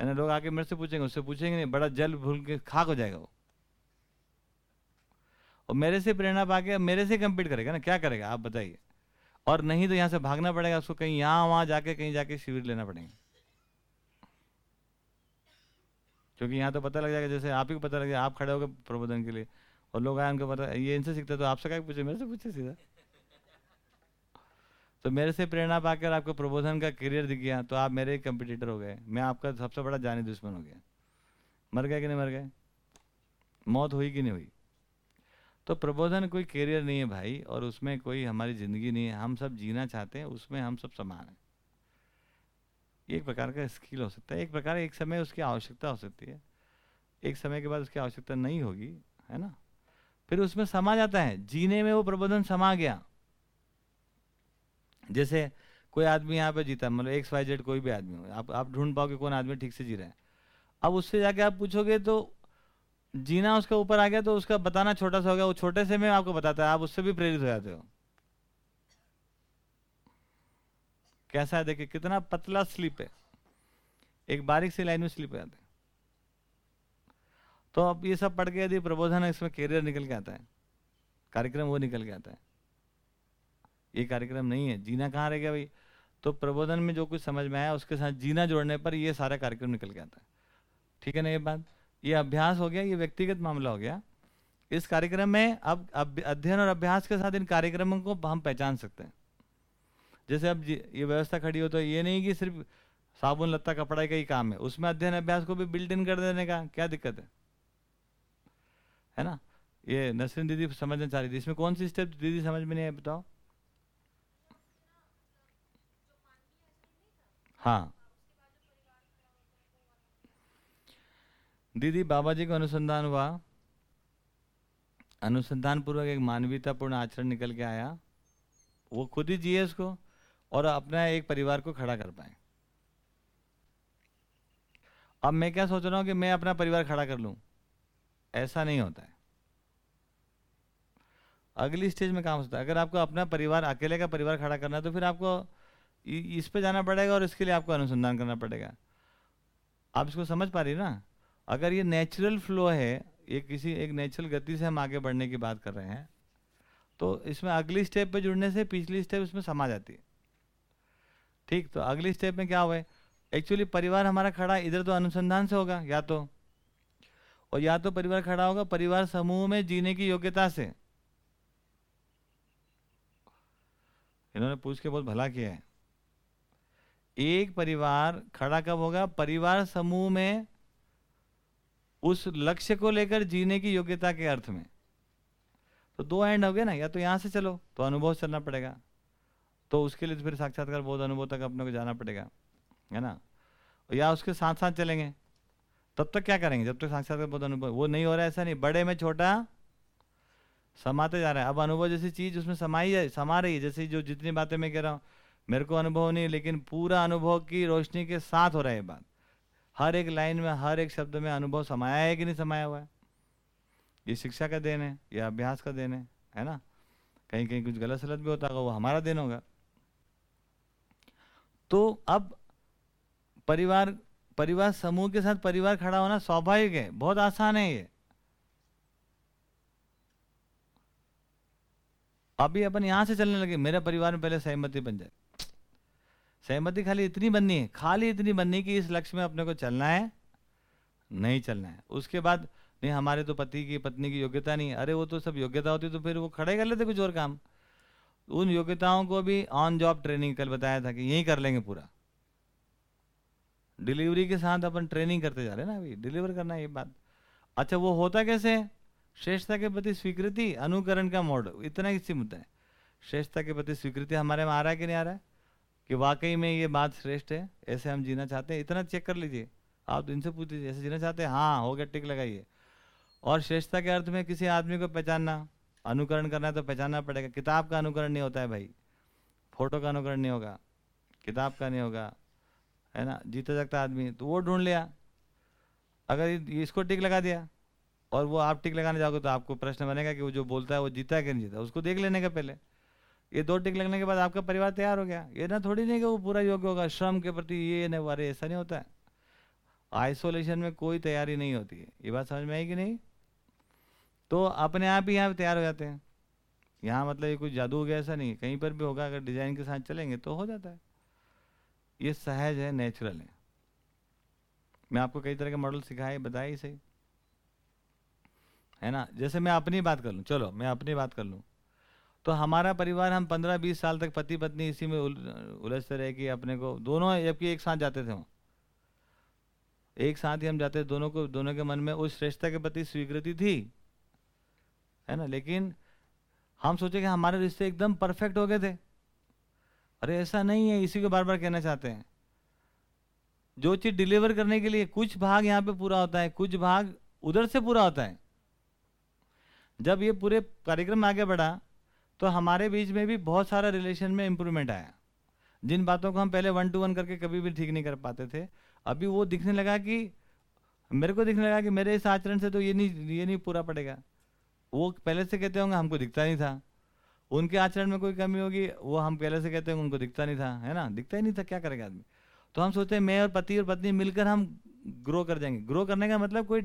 है ना, लोग आके मेरे से पूछेंगे, उससे पूछेंगे नहीं, बड़ा जल भूल के खाक हो जाएगा वो। और मेरे से प्रेरणा पाके, मेरे से कंपीट करेगा ना, क्या करेगा, आप बताइए। और नहीं तो यहाँ से भागना पड़ेगा उसको, कहीं यहाँ, वहाँ जाके, कहीं जाके शिविर लेना पड़ेगा। क्योंकि यहाँ तो पता लग जाएगा, जैसे आप ही को पता लग जाएगा, आप खड़े हो गए प्रबोधन के लिए। और लोग आए, उनको पता, ये इनसे सीखते तो आपसे क्या पूछे? मेरे से पूछे सीधा। तो मेरे से प्रेरणा पाकर आपको प्रबोधन का करियर दिख गया तो आप मेरे कंपटीटर हो गए। मैं आपका सबसे बड़ा जानी दुश्मन हो गया। मर गए कि नहीं मर गए? मौत हुई कि नहीं हुई? तो प्रबोधन कोई करियर नहीं है भाई और उसमें कोई हमारी ज़िंदगी नहीं है। हम सब जीना चाहते हैं, उसमें हम सब समान हैं। एक प्रकार का स्किल हो सकता है, एक प्रकार एक समय उसकी आवश्यकता हो सकती है। एक समय के बाद उसकी आवश्यकता नहीं होगी, है ना? फिर उसमें समा जाता है। जीने में वो प्रबोधन समा गया। जैसे कोई आदमी यहाँ पे जीता मतलब एक्स वाई जेड कोई भी आदमी हो, आप आप ढूंढ पाओगे कौन आदमी ठीक से जी रहा है। अब उससे जाके आप पूछोगे तो जीना उसके ऊपर आ गया तो उसका बताना छोटा सा हो गया, वो छोटे से में आपको बताता है, आप उससे भी प्रेरित हो जाते हो। कैसा है देखिए, कितना पतला स्लिप है। एक बारीक सी लाइन में स्लिप है तो अब ये सब पढ़ के यदि प्रबोधन है, इसमें कैरियर निकल के आता है। कार्यक्रम वो निकल के आता है। ये कार्यक्रम नहीं है। जीना कहाँ रह गया भाई? तो प्रबोधन में जो कुछ समझ में आया, उसके साथ जीना जोड़ने पर ये सारा कार्यक्रम निकल के आता है। ठीक है ना ये बात? ये अभ्यास हो गया, ये व्यक्तिगत मामला हो गया। इस कार्यक्रम में अब अध्ययन और अभ्यास के साथ इन कार्यक्रमों को हम पहचान सकते हैं। जैसे अब ये व्यवस्था खड़ी हो तो ये नहीं कि सिर्फ़ साबुन, लत्ता, कपड़ा का ही काम है। उसमें अध्ययन अभ्यास को भी बिल्ट इन कर देने का क्या दिक्कत है? है ना? ये नसरीन दीदी समझना चाह रही थी। इसमें कौन सी स्टेप दीदी समझ में नहीं है बताओ। हाँ। दीदी बाबा जी का अनुसंधान हुआ। अनुसंधान पूर्वक एक मानवीयतापूर्ण आचरण निकल के आया। वो खुद ही जिए उसको और अपना एक परिवार को खड़ा कर पाए। अब मैं क्या सोच रहा हूँ कि मैं अपना परिवार खड़ा कर लूँ? ऐसा नहीं होता है। अगली स्टेज में काम होता है। अगर आपको अपना परिवार, अकेले का परिवार खड़ा करना है तो फिर आपको इस पे जाना पड़ेगा और इसके लिए आपको अनुसंधान करना पड़ेगा। आप इसको समझ पा रही ना? अगर ये नेचुरल फ्लो है, ये किसी एक नेचुरल गति से हम आगे बढ़ने की बात कर रहे हैं तो इसमें अगली स्टेप पे जुड़ने से पिछली स्टेप इसमें समा जाती है। ठीक तो अगली स्टेप में क्या हुआ एक्चुअली परिवार हमारा खड़ा इधर तो अनुसंधान से होगा, या तो। और या तो परिवार खड़ा होगा, परिवार समूह में जीने की योग्यता से। इन्होंने पूछ के बहुत भला किया है। एक परिवार खड़ा कब होगा? परिवार समूह में उस लक्ष्य को लेकर जीने की योग्यता के अर्थ में। तो दो एंड हो गए ना, या तो यहाँ से चलो तो अनुभव चलना पड़ेगा। तो उसके लिए तो फिर साक्षात्कार बोध अनुभव तक अपने को जाना पड़ेगा, है ना? या उसके साथ साथ चलेंगे। तब तक क्या करेंगे? जब तक साक्षात्कार बोध अनुभव, वो नहीं हो रहा है, ऐसा नहीं। बड़े में छोटा समाते जा रहा है। अब अनुभव जैसी चीज़ उसमें समाई है समा रही है। जैसे जो जितनी बातें मैं कह रहा हूँ, मेरे को अनुभव नहीं, लेकिन पूरा अनुभव की रोशनी के साथ हो रहा है बात। हर एक लाइन में, हर एक शब्द में अनुभव समाया है कि नहीं समाया हुआ है? ये शिक्षा का देन है, ये अभ्यास का देन है है ना? कहीं कहीं कुछ गलत सलत भी होता होगा, वो हमारा देन होगा। तो अब परिवार परिवार समूह के साथ परिवार खड़ा होना स्वाभाविक है, बहुत आसान है ये। अभी अपन यहाँ से चलने लगे, मेरे परिवार में पहले सहमति बन जाए। सहमति खाली इतनी बननी है, खाली इतनी बननी कि इस लक्ष्य में अपने को चलना है, नहीं चलना है। उसके बाद, नहीं, हमारे तो पति की, पत्नी की योग्यता नहीं अरे, वो तो सब योग्यता होती तो फिर वो खड़े कर लेते कुछ और काम। उन योग्यताओं को भी ऑन जॉब ट्रेनिंग कल बताया था कि यही कर लेंगे पूरा। डिलीवरी के साथ अपन ट्रेनिंग करते जा रहे हैं ना अभी डिलीवर करना ये बात। अच्छा वो होता कैसे श्रेष्ठता के प्रति स्वीकृति, अनुकरण का मोड इतना ही मुद्दा है। श्रेष्ठता के प्रति स्वीकृति हमारे में आ रहा है कि नहीं आ रहा है। कि वाकई में ये बात श्रेष्ठ है, ऐसे हम जीना चाहते हैं। इतना चेक कर लीजिए। आप तो इनसे पूछ लीजिए, ऐसे जीना चाहते हैं? हाँ हो गया, टिक लगाइए। और श्रेष्ठता के अर्थ में किसी आदमी को पहचानना, अनुकरण करना है तो पहचानना पड़ेगा। किताब का अनुकरण नहीं होता है भाई। फ़ोटो का अनुकरण नहीं होगा। किताब का नहीं होगा। है ना? जीता जागता आदमी। तो वो ढूंढ लिया। अगर इसको टिक लगा दिया और वो आप टिक लगाने जाओगे तो आपको प्रश्न बनेगा कि वो जो बोलता है वो जीता है कि नहीं जीता उसको देख लेने का पहले। ये दो टिक लगने के बाद आपका परिवार तैयार हो गया। ये ना थोड़ी नहीं कि वो पूरा योग्य होगा, श्रम के प्रति ये नहीं ऐसा नहीं होता है। आइसोलेशन में कोई तैयारी नहीं होती है। ये बात समझ में आई कि नहीं? तो अपने आप ही यहाँ तैयार हो जाते हैं। यहाँ मतलब ये कुछ जादू हो गया, ऐसा नहीं कहीं पर भी होगा, अगर डिज़ाइन के साथ चलेंगे तो हो जाता है। ये सहज है, नेचुरल है। मैं आपको कई तरह के मॉडल सिखाए, बताए सही है ना? जैसे मैं अपनी बात कर लूँ। चलो, मैं अपनी बात कर लूँ। तो हमारा परिवार हम पंद्रह बीस साल तक पति पत्नी इसी में उलझते रहे कि अपने को, दोनों जबकि एक साथ जाते थे वहाँ एक साथ ही हम जाते, दोनों को, दोनों के मन में उस श्रेष्ठता के प्रति स्वीकृति थी, है ना? लेकिन हम सोचे कि हमारे रिश्ते एकदम परफेक्ट हो गए थे। अरे, ऐसा नहीं है, इसी को बार बार कहना चाहते हैं। जो चीज़ डिलीवर करने के लिए कुछ भाग यहाँ पे पूरा होता है, कुछ भाग उधर से पूरा होता है। जब ये पूरे कार्यक्रम आगे बढ़ा तो हमारे बीच में भी बहुत सारा रिलेशन में इम्प्रूवमेंट आया। जिन बातों को हम पहले वन टू वन करके कभी भी ठीक नहीं कर पाते थे, अभी वो दिखने लगा कि, मेरे को दिखने लगा कि मेरे इस आचरण से तो ये नहीं ये नहीं पूरा पड़ेगा। वो पहले से कहते होंगे, हमको दिखता नहीं था। उनके आचरण में कोई कमी होगी, वो हम पहले से कहते होंगे, उनको दिखता नहीं था, है ना? दिखता ही नहीं था, क्या करेगा आदमी? तो हम सोचते हैं मैं और पति और पत्नी मिलकर हम ग्रो कर जाएँगे। ग्रो करने का मतलब कोई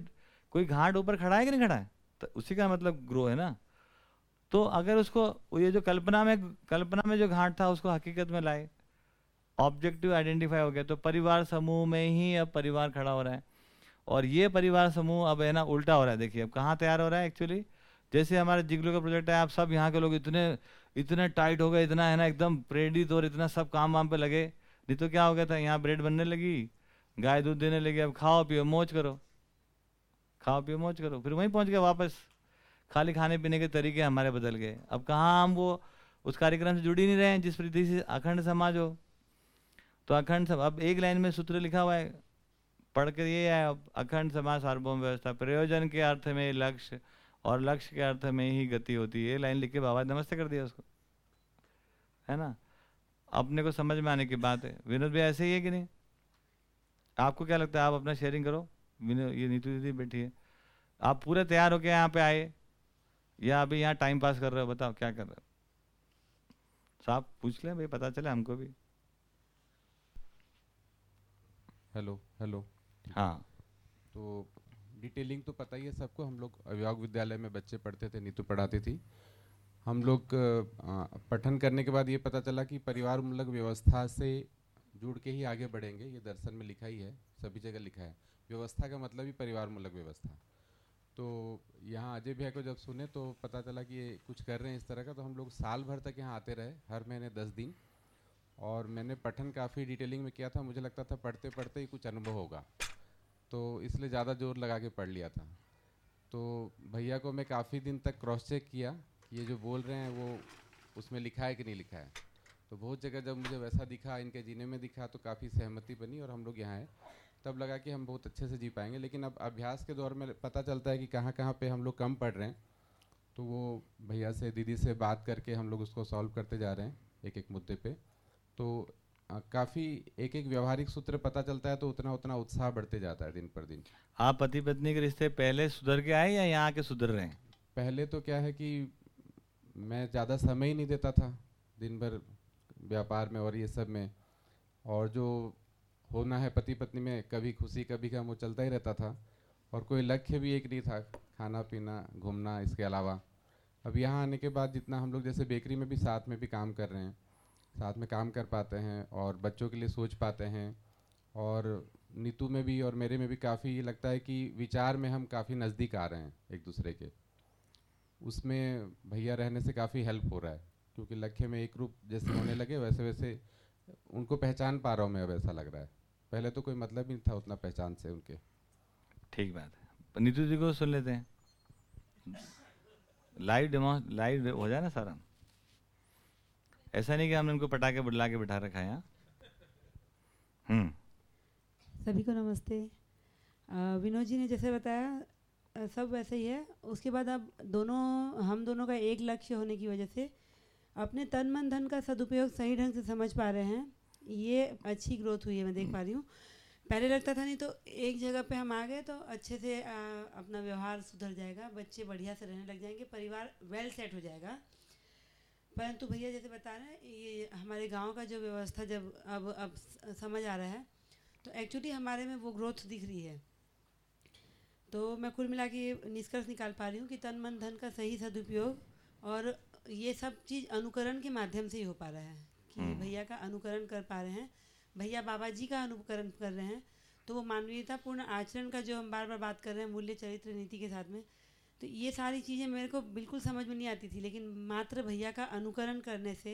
कोई घाट ऊपर खड़ा है कि नहीं खड़ा है? तो उसी का मतलब ग्रो है ना? तो अगर उसको, ये जो कल्पना में कल्पना में जो घाट था, उसको हकीकत में लाए। ऑब्जेक्टिव आइडेंटिफाई हो गया तो परिवार समूह में ही अब परिवार खड़ा हो रहा है। और ये परिवार समूह अब है ना, उल्टा हो रहा है। देखिए, अब कहाँ तैयार हो रहा है एक्चुअली जैसे हमारे जिगलो का प्रोजेक्ट है, आप सब यहाँ के लोग इतने इतने टाइट हो गए, इतना है ना, एकदम प्रेरित और इतना सब काम वाम पे लगे। नहीं तो क्या हो गया था? यहाँ ब्रेड बनने लगी, गाय दूध देने लगी, अब खाओ पियो, मौज करो। खाओ पियो, मौज करो, फिर वहीं पहुँच गया वापस। खाली खाने पीने के तरीके हमारे बदल गए। अब कहाँ हम वो, उस कार्यक्रम से जुड़ नहीं रहे जिस प्रति से अखंड समाज हो। तो अखंड सब अब एक लाइन में सूत्र लिखा हुआ है, पढ़ कर ये है, अब अखंड समाज सार्वभौम व्यवस्था, प्रयोजन के अर्थ में लक्ष्य, और लक्ष्य के अर्थ में ही गति होती है। लाइन लिख के बाबा नमस्ते कर दिया उसको। है ना? अपने को समझ में आने की बात है। विनोद भाई ऐसे ही है कि नहीं? आपको क्या लगता है? आप अपना शेयरिंग करो। विनोद, ये नीतू दीदी बैठी है। आप पूरे तैयार होके यहाँ पे आए। या अभी यहाँ टाइम पास कर रहे हो बताओ क्या कर रहे हो? साहब पूछ लें भाई पता चले हमको भी। हेलो हेलो हाँ। तो डिटेलिंग तो पता ही है सबको हम लोग अभिभावक विद्यालय में बच्चे पढ़ते थे नीतू पढ़ाती थी। हम लोग पठन करने के बाद ये पता चला कि परिवार मूलक व्यवस्था से जुड़ के ही आगे बढ़ेंगे ये दर्शन में लिखा ही है सभी जगह लिखा है। व्यवस्था का मतलब ही परिवार मूलक व्यवस्था। तो यहाँ अजय भैया को जब सुने तो पता चला कि ये कुछ कर रहे हैं इस तरह का तो हम लोग साल भर तक यहाँ आते रहे, हर महीने दस दिन। और मैंने पठन काफ़ी डिटेलिंग में किया था, मुझे लगता था पढ़ते पढ़ते ही कुछ अनुभव होगा। तो इसलिए ज़्यादा ज़ोर लगा के पढ़ लिया था। तो भैया को मैं काफ़ी दिन तक क्रॉस चेक किया कि ये जो बोल रहे हैं वो उसमें लिखा है कि नहीं लिखा है। तो बहुत जगह जब मुझे वैसा दिखा, इनके जीने में दिखा तो काफ़ी सहमति बनी और हम लोग यहाँ आए। तब लगा कि हम बहुत अच्छे से जी पाएँगे। लेकिन अब अभ्यास के दौर में पता चलता है कि कहाँ कहाँ पे हम लोग कम पढ़ रहे हैं। तो वो भैया से दीदी से बात करके हम लोग उसको सॉल्व करते जा रहे हैं एक एक मुद्दे पे। तो काफ़ी एक एक व्यवहारिक सूत्र पता चलता है तो उतना उतना उत्साह बढ़ते जाता है दिन पर दिन। आप पति पत्नी के रिश्ते पहले सुधर के आए या यहाँ के सुधर रहे हैं? पहले तो क्या है कि मैं ज़्यादा समय ही नहीं देता था। दिन भर व्यापार में और ये सब में। और जो होना है पति पत्नी में, कभी खुशी, कभी गम, वो चलता ही रहता था। और कोई लक्ष्य भी एक नहीं था, खाना, पीना, घूमना, इसके अलावा। अब यहाँ आने के बाद जितना हम लोग जैसे बेकरी में भी साथ में भी काम कर रहे हैं, साथ में काम कर पाते हैं और बच्चों के लिए सोच पाते हैं और नीतू में भी और मेरे में भी काफ़ी लगता है कि विचार में हम काफ़ी नज़दीक आ रहे हैं एक दूसरे के। उसमें भैया रहने से काफ़ी हेल्प हो रहा है, क्योंकि लक्ष्य में एक रूप जैसे होने लगे वैसे वैसे उनको पहचान पा रहा हूँ मैं, अब ऐसा लग रहा है। पहले तो कोई मतलब ही नहीं था उतना पहचान से उनके। ठीक बात है। नीतू जी को सुन लेते हैं। लाइव डेमो लाइव हो जाए ना सारा। ऐसा नहीं कि हमने उनको पटाखे बुला के बिठा रखा है यहाँ हम्म। सभी को नमस्ते। विनोद जी ने जैसे बताया सब वैसे ही है। उसके बाद अब दोनों हम दोनों का एक लक्ष्य होने की वजह से अपने तन मन धन का सदुपयोग सही ढंग से समझ पा रहे हैं। ये अच्छी ग्रोथ हुई है मैं देख पा रही हूँ। पहले लगता था नहीं तो एक जगह पे हम आ गए तो अच्छे से अ, अपना व्यवहार सुधर जाएगा बच्चे बढ़िया से रहने लग जाएँगे परिवार वेल सेट हो जाएगा। परंतु भैया जैसे बता रहे हैं ये हमारे गाँव का जो व्यवस्था जब अब अब समझ आ रहा है तो एक्चुअली हमारे में वो ग्रोथ दिख रही है। तो मैं कुल मिला के निष्कर्ष निकाल पा रही हूँ कि तन मन धन का सही सदुपयोग और ये सब चीज़ अनुकरण के माध्यम से ही हो पा रहा है। कि भैया का अनुकरण कर पा रहे हैं। भैया बाबा जी का अनुकरण कर रहे हैं। तो वो मानवीयतापूर्ण आचरण का जो हम बार बार बात कर रहे हैं मूल्य चरित्र नीति के साथ में तो ये सारी चीज़ें मेरे को बिल्कुल समझ में नहीं आती थी लेकिन मात्र भैया का अनुकरण करने से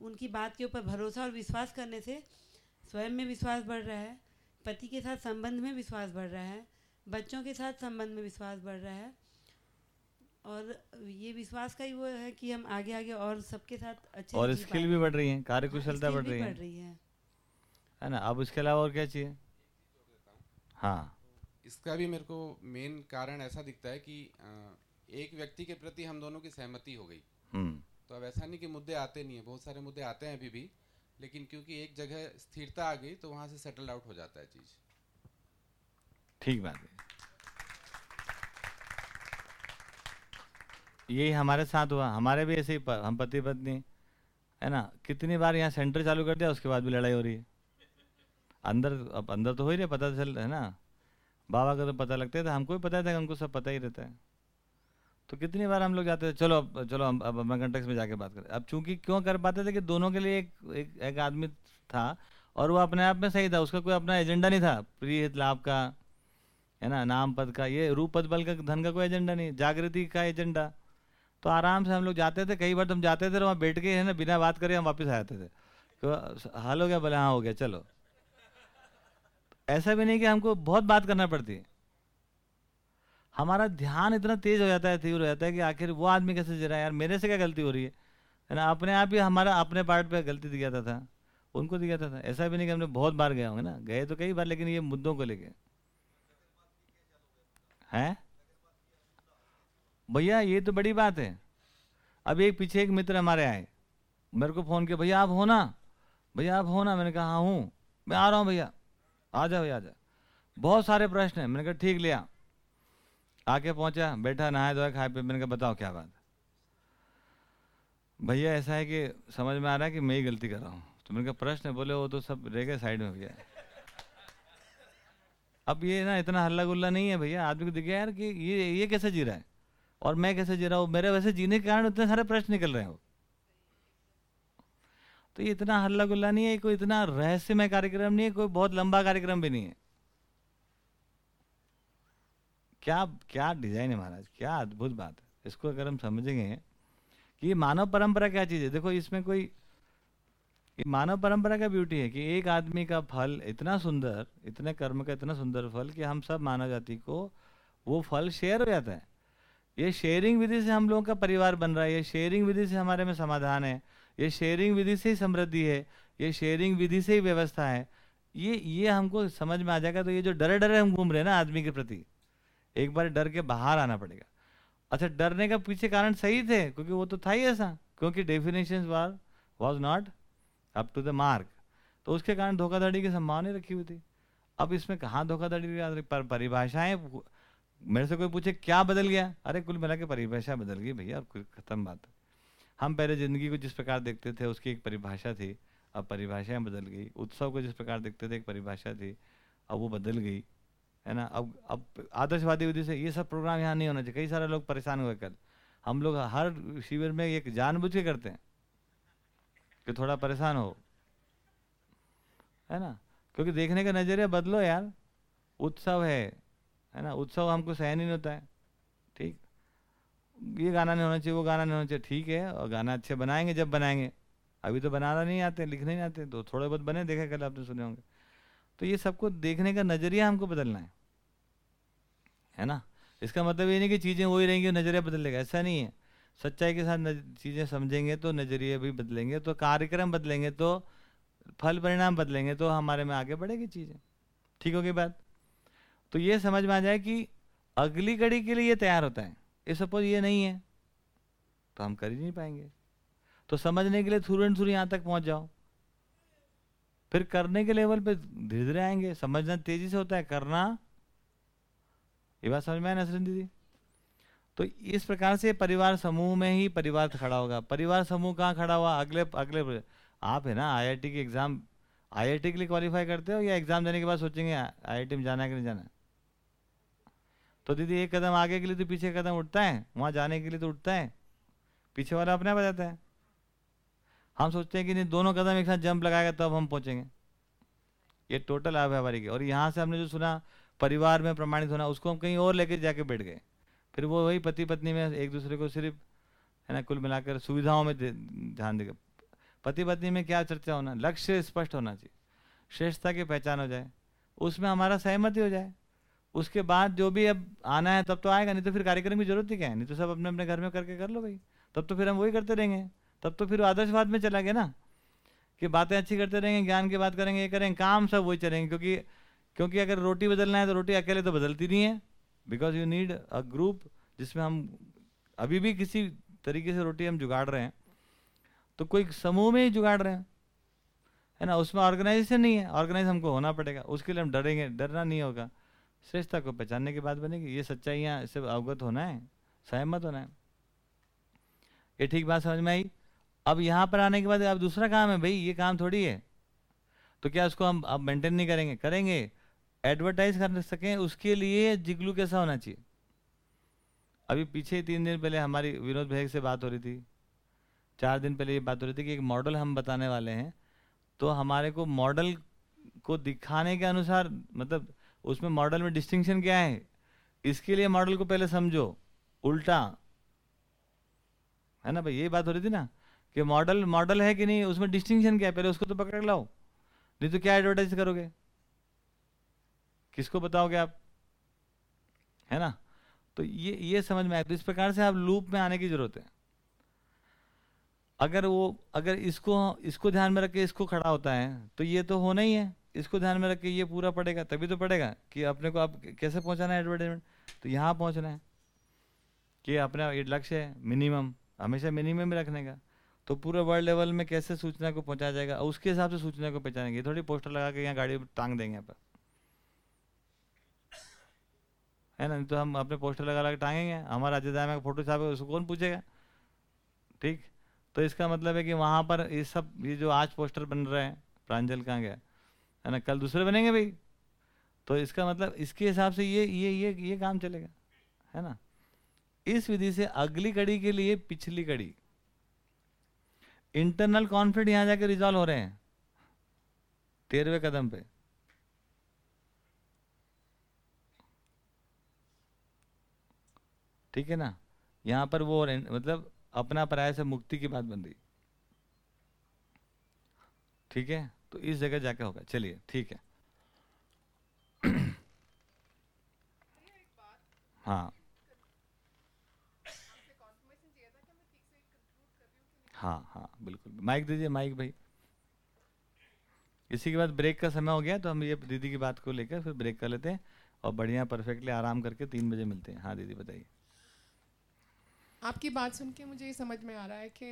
उनकी बात के ऊपर भरोसा और विश्वास करने से स्वयं में विश्वास बढ़ रहा है पति के साथ संबंध में विश्वास बढ़ रहा है बच्चों के साथ संबंध में विश्वास बढ़ रहा है। और ये विश्वास का ही वो है कि हम आगे आगे और सबके साथ अच्छे और स्किल भी बढ़ रही है कार्य कुशलता बढ़ रही है। बढ़ रही है। है ना? अब इसके अलावा और क्या चाहिए? हाँ। इसका भी मेरे को मेन कारण ऐसा दिखता है कि एक व्यक्ति के प्रति हम दोनों की सहमति हो गई। हम्म। तो अब ऐसा नहीं कि मुद्दे आते नहीं है बहुत सारे मुद्दे आते हैं अभी भी लेकिन क्योंकि एक जगह स्थिरता आ गई तो वहाँ से सेटल आउट हो जाता है चीज़। ठीक बात है। यही हमारे साथ हुआ। हमारे भी ऐसे ही हम पति पत्नी है ना? कितनी बार यहाँ सेंटर चालू कर दिया उसके बाद भी लड़ाई हो रही है। अंदर अब अंदर तो हो ही रही पता चल है ना? बाबा का तो पता लगता था हमको भी पता था हमको सब पता ही रहता है। तो कितनी बार हम लोग जाते थे चलो अब चलो हम अब अपना कंटेक्स में जाके बात करें। अब चूँकि क्यों कर पाते थे कि दोनों के लिए एक एक, एक आदमी था और वो अपने आप में सही था उसका कोई अपना एजेंडा नहीं था। प्रिय हित लाभ का है ना? नाम पद का ये रूप पद बल का धन का कोई एजेंडा नहीं जागृति का एजेंडा तो आराम से हम लोग जाते थे कई बार तो हम जाते थे और वहाँ बैठ के है ना बिना बात करे हम वापस आ जाते थे। हाल हो गया बोले हाँ हो गया चलो। ऐसा भी नहीं कि हमको बहुत बात करना पड़ती। हमारा ध्यान इतना तेज हो जाता है तीव्र हो जाता है कि आखिर वो आदमी कैसे जी रहा है यार मेरे से क्या गलती हो रही है? ना अपने आप ही हमारा अपने पार्ट पे गलती दिया था, था उनको था, था। ऐसा भी नहीं कि हमने बहुत बार गए होंगे ना गए तो कई बार लेकिन ये मुद्दों को लेके। हैं? भैया, ये तो बड़ी बात है। अब एक पीछे एक मित्र हमारे आए। मेरे को फ़ोन किया, भैया, आप हो ना? भैया, आप हो ना? मैंने कहा हाँ हूँ। मैं आ रहा हूँ, भैया। आ जाओ, भैया, आ जाओ। बहुत सारे प्रश्न हैं। मैंने कहा, ठीक लिया आके पहुँचा, बैठा नहाए धोए खाए पे मैंने कहा, बताओ, क्या बात भैया, ऐसा है कि समझ में आ रहा है कि मैं ही गलती कर रहा हूँ। तो मैंने कहा, प्रश्न है, बोले, वो तो सब रह गए साइड में भैया। अब ये ना, इतना हल्ला गुल्ला नहीं है, भैया। आदमी को दिखे यार, कि ये ये कैसे जी रहा है? और मैं कैसे जी रहा हूँ? मेरे वैसे जीने के कारण इतने सारे प्रश्न निकल रहे हो तो ये इतना हल्ला गुल्ला नहीं है, कोई इतना रहस्यमय कार्यक्रम नहीं है, कोई बहुत लंबा कार्यक्रम भी नहीं है। क्या क्या डिज़ाइन है महाराज? क्या अद्भुत बात है। इसको अगर हम समझेंगे कि मानव परंपरा क्या चीज़ है? देखो, इसमें कोई मानव परंपरा का ब्यूटी है कि एक आदमी का फल इतना सुंदर, इतने कर्म का इतना सुंदर फल कि हम सब मानव जाति को वो फल शेयर हो जाता है। ये शेयरिंग विधि से हम लोगों का परिवार बन रहा है, ये शेयरिंग विधि से हमारे में समाधान है, ये शेयरिंग विधि से ही समृद्धि है, ये शेयरिंग विधि से ही व्यवस्था है। ये ये हमको समझ में आ जाएगा तो ये जो डरे डरे हम घूम रहे हैं ना आदमी के प्रति, एक बार डर के बाहर आना पड़ेगा। अच्छा डरने का पीछे कारण सही थे, क्योंकि वो तो था ही ऐसा, क्योंकि definition war was not up to the mark तो उसके कारण धोखाधड़ी की संभावना रखी हुई थी। अब इसमें कहाँ धोखाधड़ी पर, परिभाषाएँ मेरे से कोई पूछे, क्या बदल गया? अरे, कुल मिला के परिभाषा बदल गई भैया अब खत्म बात है। हम पहले ज़िंदगी को जिस प्रकार देखते थे, उसकी एक परिभाषा थी, अब परिभाषाएँ बदल गई। उत्सव को जिस प्रकार देखते थे, एक परिभाषा थी, अब वो बदल गई, है ना? अब अब आदर्शवादी विधि से ये सब प्रोग्राम यहाँ नहीं होना चाहिए। कई सारे लोग परेशान हुए कल। हम लोग हर शिविर में एक जानबूझ के करते हैं कि थोड़ा परेशान हो, है ना? क्योंकि देखने का नज़रिया बदलो यार। उत्सव है है ना? उत्सव हमको सहन ही नहीं होता है। ठीक? ये गाना नहीं होना चाहिए, वो गाना नहीं होना चाहिए। ठीक है, और गाना अच्छे बनाएँगे, जब बनाएँगे। अभी तो बनाना नहीं आते, लिखने नहीं आते तो थोड़े बहुत बने, देखे कल आपने सुने होंगे। तो ये सबको देखने का नज़रिया हमको बदलना है। है ना? इसका मतलब ये नहीं कि चीज़ें वही रहेंगी नज़रिया बदलेगा ऐसा नहीं है। सच्चाई के साथ चीज़ें समझेंगे तो नज़रिए भी बदलेंगे तो कार्यक्रम बदलेंगे तो फल परिणाम बदलेंगे तो हमारे में आगे बढ़ेगी चीज़ें। ठीक होगी बात? तो ये समझ में आ जाए कि अगली कड़ी के लिए तैयार होता है। ये सपोज़ ये नहीं है तो हम कर ही नहीं पाएँगे। तो समझने के लिए थ्रू एंड थ्रू यहाँ तक पहुँच जाओ। फिर करने के लेवल पे धीरे धीरे आएँगे। समझना तेज़ी से होता है, करना। ये बात समझ में आया नसरिन दीदी? तो इस प्रकार से परिवार समूह में ही परिवार खड़ा होगा। परिवार समूह कहाँ खड़ा हुआ? अगले अगले आप है ना आईआईटी की एग्ज़ाम आईआईटी के लिए क्वालिफाई करते हो या एग्ज़ाम देने के बाद सोचेंगे आईआईटी में जाना है कि नहीं जाना तो दीदी एक कदम आगे के लिए तो पीछे कदम उठता है, वहाँ जाने के लिए तो उठता है। पीछे वाला अपने बताता है। हम सोचते हैं कि नहीं, दोनों कदम एक साथ जंप लगाएगा तब हम पहुँचेंगे। ये टोटल अव्यवहारिक है और यहाँ से हमने जो सुना, परिवार में प्रमाणित होना, उसको हम कहीं और लेके जाके बैठ गए। फिर वो वही पति पत्नी में एक दूसरे को सिर्फ़, है ना, कुल मिलाकर सुविधाओं में ध्यान देगा। पति पत्नी में क्या चर्चा होना? लक्ष्य स्पष्ट होना चाहिए। श्रेष्ठता की पहचान हो जाए। उसमें हमारा सहमति हो जाए। उसके बाद जो भी अब आना है, तब तो आएगा, नहीं तो फिर कार्यक्रम की ज़रूरत ही क्या है? नहीं तो सब अपने अपने घर में करके कर लो भाई। तब तो फिर हम वही करते रहेंगे। तब तो फिर आदर्शवाद में चला गया ना, कि बातें अच्छी करते रहेंगे, ज्ञान की बात करेंगे, ये करेंगे, काम सब वही चलेंगे। क्योंकि क्योंकि अगर रोटी बदलना है तो रोटी अकेले तो बदलती नहीं है। Because you need a group जिसमें हम अभी भी किसी तरीके से रोटी हम जुगाड़ रहे हैं। तो कोई समूह में ही जुगाड़ रहे हैं। है ना? उसमें ऑर्गेनाइजेशन नहीं है। ऑर्गेनाइज हमको होना पड़ेगा। उसके लिए हम डरेंगे। डरना नहीं होगा। श्रेष्ठता को पहचानने की बात बनेगी। ये सच्चाइयाँ इससे अवगत होना है, सहमत होना है। ये ठीक बात समझ में आई? अब यहाँ पर आने के बाद अब दूसरा काम है भाई, ये काम थोड़ी है। तो क्या उसको हम अब मेंटेन नहीं करेंगे? करेंगे। एडवर्टाइज कर सकें, उसके लिए जिगलू कैसा होना चाहिए? अभी पीछे तीन दिन पहले हमारी विनोद भैया से बात हो रही थी। चार दिन पहले ये बात हो रही थी कि एक मॉडल हम बताने वाले हैं। तो हमारे को मॉडल को दिखाने के अनुसार मतलब उसमें मॉडल में डिस्टिंक्शन क्या है? इसके लिए मॉडल को पहले समझो। उल्टा। है ना भाई? यही बात हो रही थी ना कि मॉडल मॉडल है कि नहीं, उसमें डिस्टिंक्शन क्या है? पहले उसको तो पकड़ लाओ। नहीं तो क्या एडवर्टाइज करोगे? किसको बताओगे आप? है ना? तो ये ये समझ में आए तो इस प्रकार से आप लूप में आने की ज़रूरत है। अगर वो, अगर इसको इसको ध्यान में रख के इसको खड़ा होता है तो ये तो होना ही है। इसको ध्यान में रख के ये पूरा पड़ेगा, तभी तो पड़ेगा कि अपने को आप कैसे पहुंचाना है एडवर्टाइजमेंट तो यहाँ पहुँचना है। कि अपना ये लक्ष्य है मिनिमम हमेशा मिनिमम रखने का। तो पूरे वर्ल्ड लेवल में कैसे सूचना को पहुँचाया जाएगा, उसके हिसाब से सूचना को पहचानेंगे। थोड़ी पोस्टर लगा के यहाँ गाड़ी टांग देंगे यहाँ पर। है ना? तो हम अपने पोस्टर लगा लगा टांगेंगे। हमारा अजय का फ़ोटो छापे, उसको कौन पूछेगा? ठीक? तो इसका मतलब है कि वहाँ पर ये सब, ये जो आज पोस्टर बन रहे हैं, प्रांजल कहाँ गया? है ना, कल दूसरे बनेंगे भाई। तो इसका मतलब इसके हिसाब से ये ये ये ये काम चलेगा, है ना? इस विधि से अगली कड़ी के लिए पिछली कड़ी। इंटरनल कॉन्फ्लिक्ट यहाँ जाके रिजॉल्व हो रहे हैं, तेरहवें कदम पे। ठीक है ना? यहाँ पर वो मतलब अपना पराय से मुक्ति की बात बन रही। ठीक है? तो इस जगह जाके होगा। चलिए, ठीक है। *clears throat* हाँ। हाँ हाँ बिल्कुल। माइक दीजिए, माइक भाई। इसी के बाद ब्रेक का समय हो गया तो हम ये दीदी की बात को लेकर फिर ब्रेक कर लेते हैं और बढ़िया, परफेक्टली आराम करके तीन बजे मिलते हैं। हाँ दीदी, बताइए। आपकी बात सुन के मुझे ये समझ में आ रहा है कि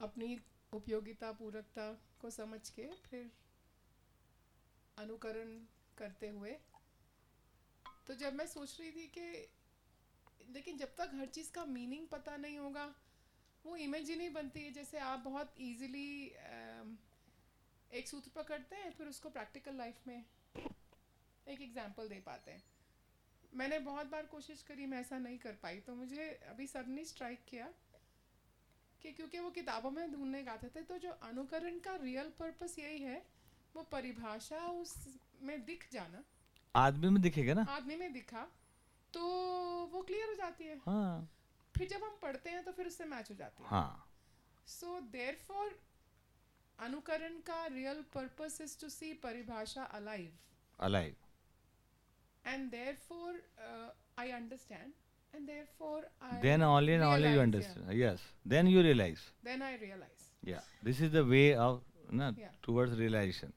अपनी उपयोगिता पूरकता को समझ के फिर अनुकरण करते हुए। तो जब मैं सोच रही थी कि लेकिन जब तक हर चीज़ का मीनिंग पता नहीं होगा, वो इमेज ही नहीं बनती है। जैसे आप बहुत इजीली एक सूत्र पकड़ते हैं, फिर उसको प्रैक्टिकल लाइफ में एक एग्जांपल दे पाते हैं। मैंने बहुत बार कोशिश करी, मैं ऐसा नहीं कर पाई। तो मुझे अभी सडनली स्ट्राइक किया। कि क्योंकि वो किताबों में ढूँढने गाते थे तो जो अनुकरण का रियल पर्पस यही है वो परिभाषा उस में दिख जाना। आदमी में दिखेगा ना? आदमी में दिखा तो वो क्लियर हो जाती है। हाँ। फिर जब हम पढ़ते हैं तो फिर उससे मैच हो जाती है। हाँ। सो देर फॉर अनुकरण का real purpose is to see परिभाषा alive alive and therefore uh, I understand, and therefore I. Then only and only you understand. Yeah. Yes. Then you realize. Then I realize. Yeah. This is the way of na Yeah. towards realization.